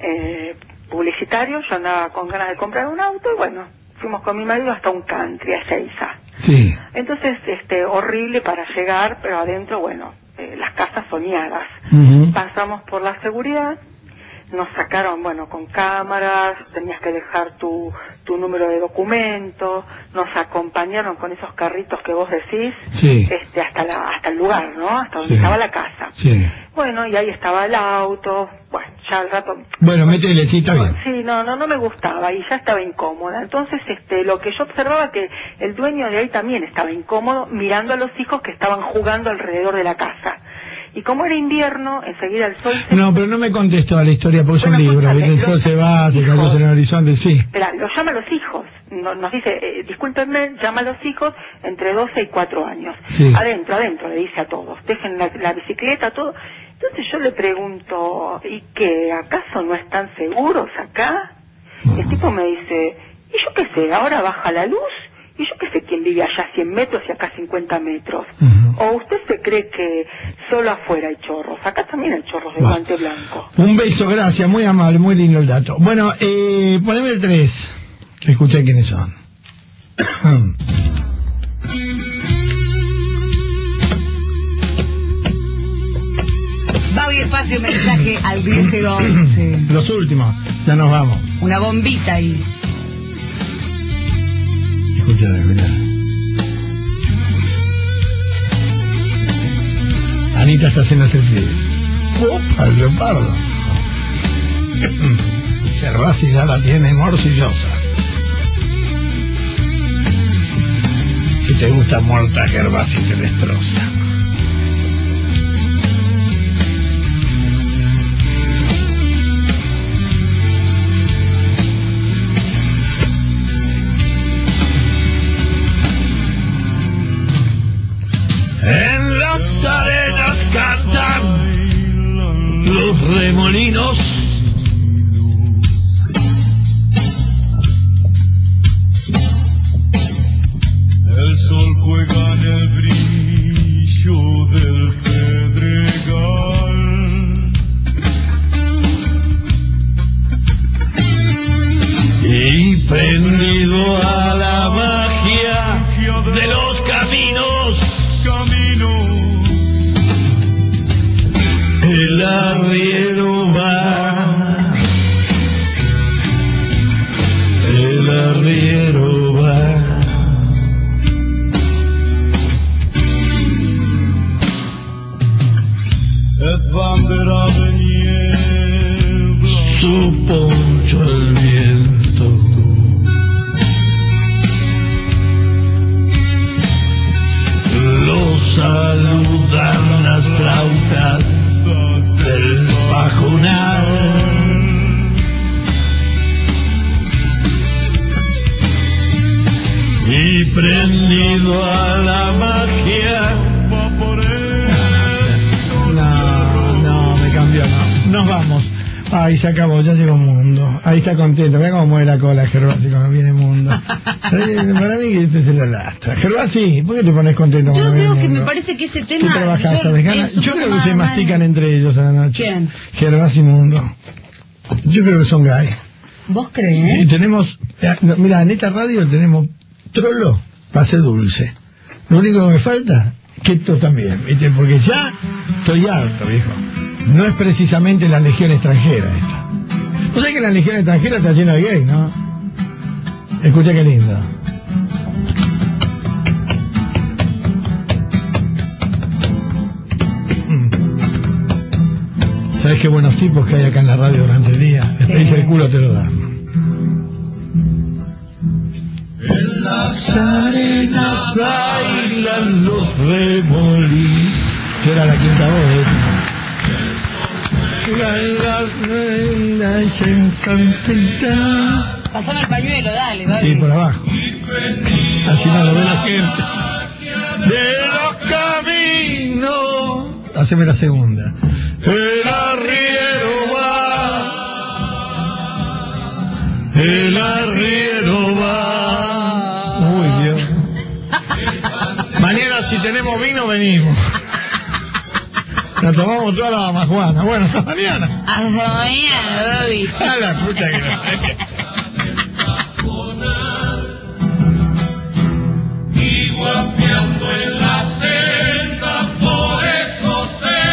eh, publicitario, yo andaba con ganas de comprar un auto y bueno, fuimos con mi marido hasta un country, a Seiza. Sí. Entonces, este, horrible para llegar, pero adentro, bueno, eh, las casas soñadas. Pasamos por la seguridad, nos sacaron, bueno, con cámaras, tenías que dejar tu, tu número de documento, nos acompañaron con esos carritos que vos decís, Sí. este, hasta la, hasta el lugar, ¿no? Hasta donde Sí. estaba la casa. Sí. Bueno, y ahí estaba el auto, bueno, ya al rato Bueno, métele, sí, está bien. Sí, no, no, no me gustaba y ya estaba incómoda. Entonces, este, lo que yo observaba que el dueño de ahí también estaba incómodo mirando a los hijos que estaban jugando alrededor de la casa. Y como era invierno, enseguida el sol se... No, pero no me contestó la historia porque es un Bueno, libro. ¿viste? El sol se va, se cayó en el horizonte, sí. Espera, lo llama a los hijos. No- nos dice, eh, discúlpenme, llama a los hijos entre 12 y 4 años. Sí. Adentro, adentro, le dice a todos. Dejen la, la bicicleta, todo. Entonces yo le pregunto, ¿y qué? ¿Acaso no están seguros acá? Y el tipo me dice, ¿y yo qué sé? Ahora baja la luz. ¿Y yo qué sé quién vive allá 100 metros y acá 50 metros? ¿O usted se cree que solo afuera hay chorros? Acá también hay chorros de guante blanco. Un beso, gracias, muy amable, muy lindo el dato. Bueno, eh, poneme el 3. Escuché quiénes son. Va hoy espacio mensaje al 1011. Los últimos, ya nos vamos. Una bombita ahí. Anita está haciendo este frío. ¡Opa, el leopardo! Gervasi ya la tiene morcillosa. Si te gusta muerta, Gervasi te destroza. Las arenas cantan los remolinos. El sol juega la cola Gervasi cuando viene Mundo. Para mí que este se lo lastra. Gervasi, ¿por qué te pones contento Yo creo que me parece que ese ¿Tú tema. trabajas yo- Yo creo que se mastican entre ellos a la noche. ¿Quién? Gervasi Mundo. Yo creo que son gay. ¿Vos crees? Y tenemos, eh, mira, en esta radio tenemos trolo, pase dulce. Lo único que me falta, que esto también, ¿viste? Porque ya estoy harto, viejo. No es precisamente la legión extranjera esta. ¿Vos sabés que la legión extranjera está llena de gay, no? Escucha qué lindo. Mm. ¿Sabés qué buenos tipos que hay acá en la radio durante el día? Te dice el culo, te lo da. En las arenas bailan los remolinos. Que era la quinta voz de eso. Pasame el pañuelo, dale, Sí, dale. por abajo. Así no lo ve la gente. De los caminos. Haceme la segunda. El arriero va. El arriero va. Uy, Dios. Mañana si tenemos vino venimos. Nos tomamos toda la majuana. Bueno, hasta mañana. Hasta mañana, Bobby. A la puta que no. Y guapeando en la senda, por eso sé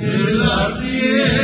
el arriero.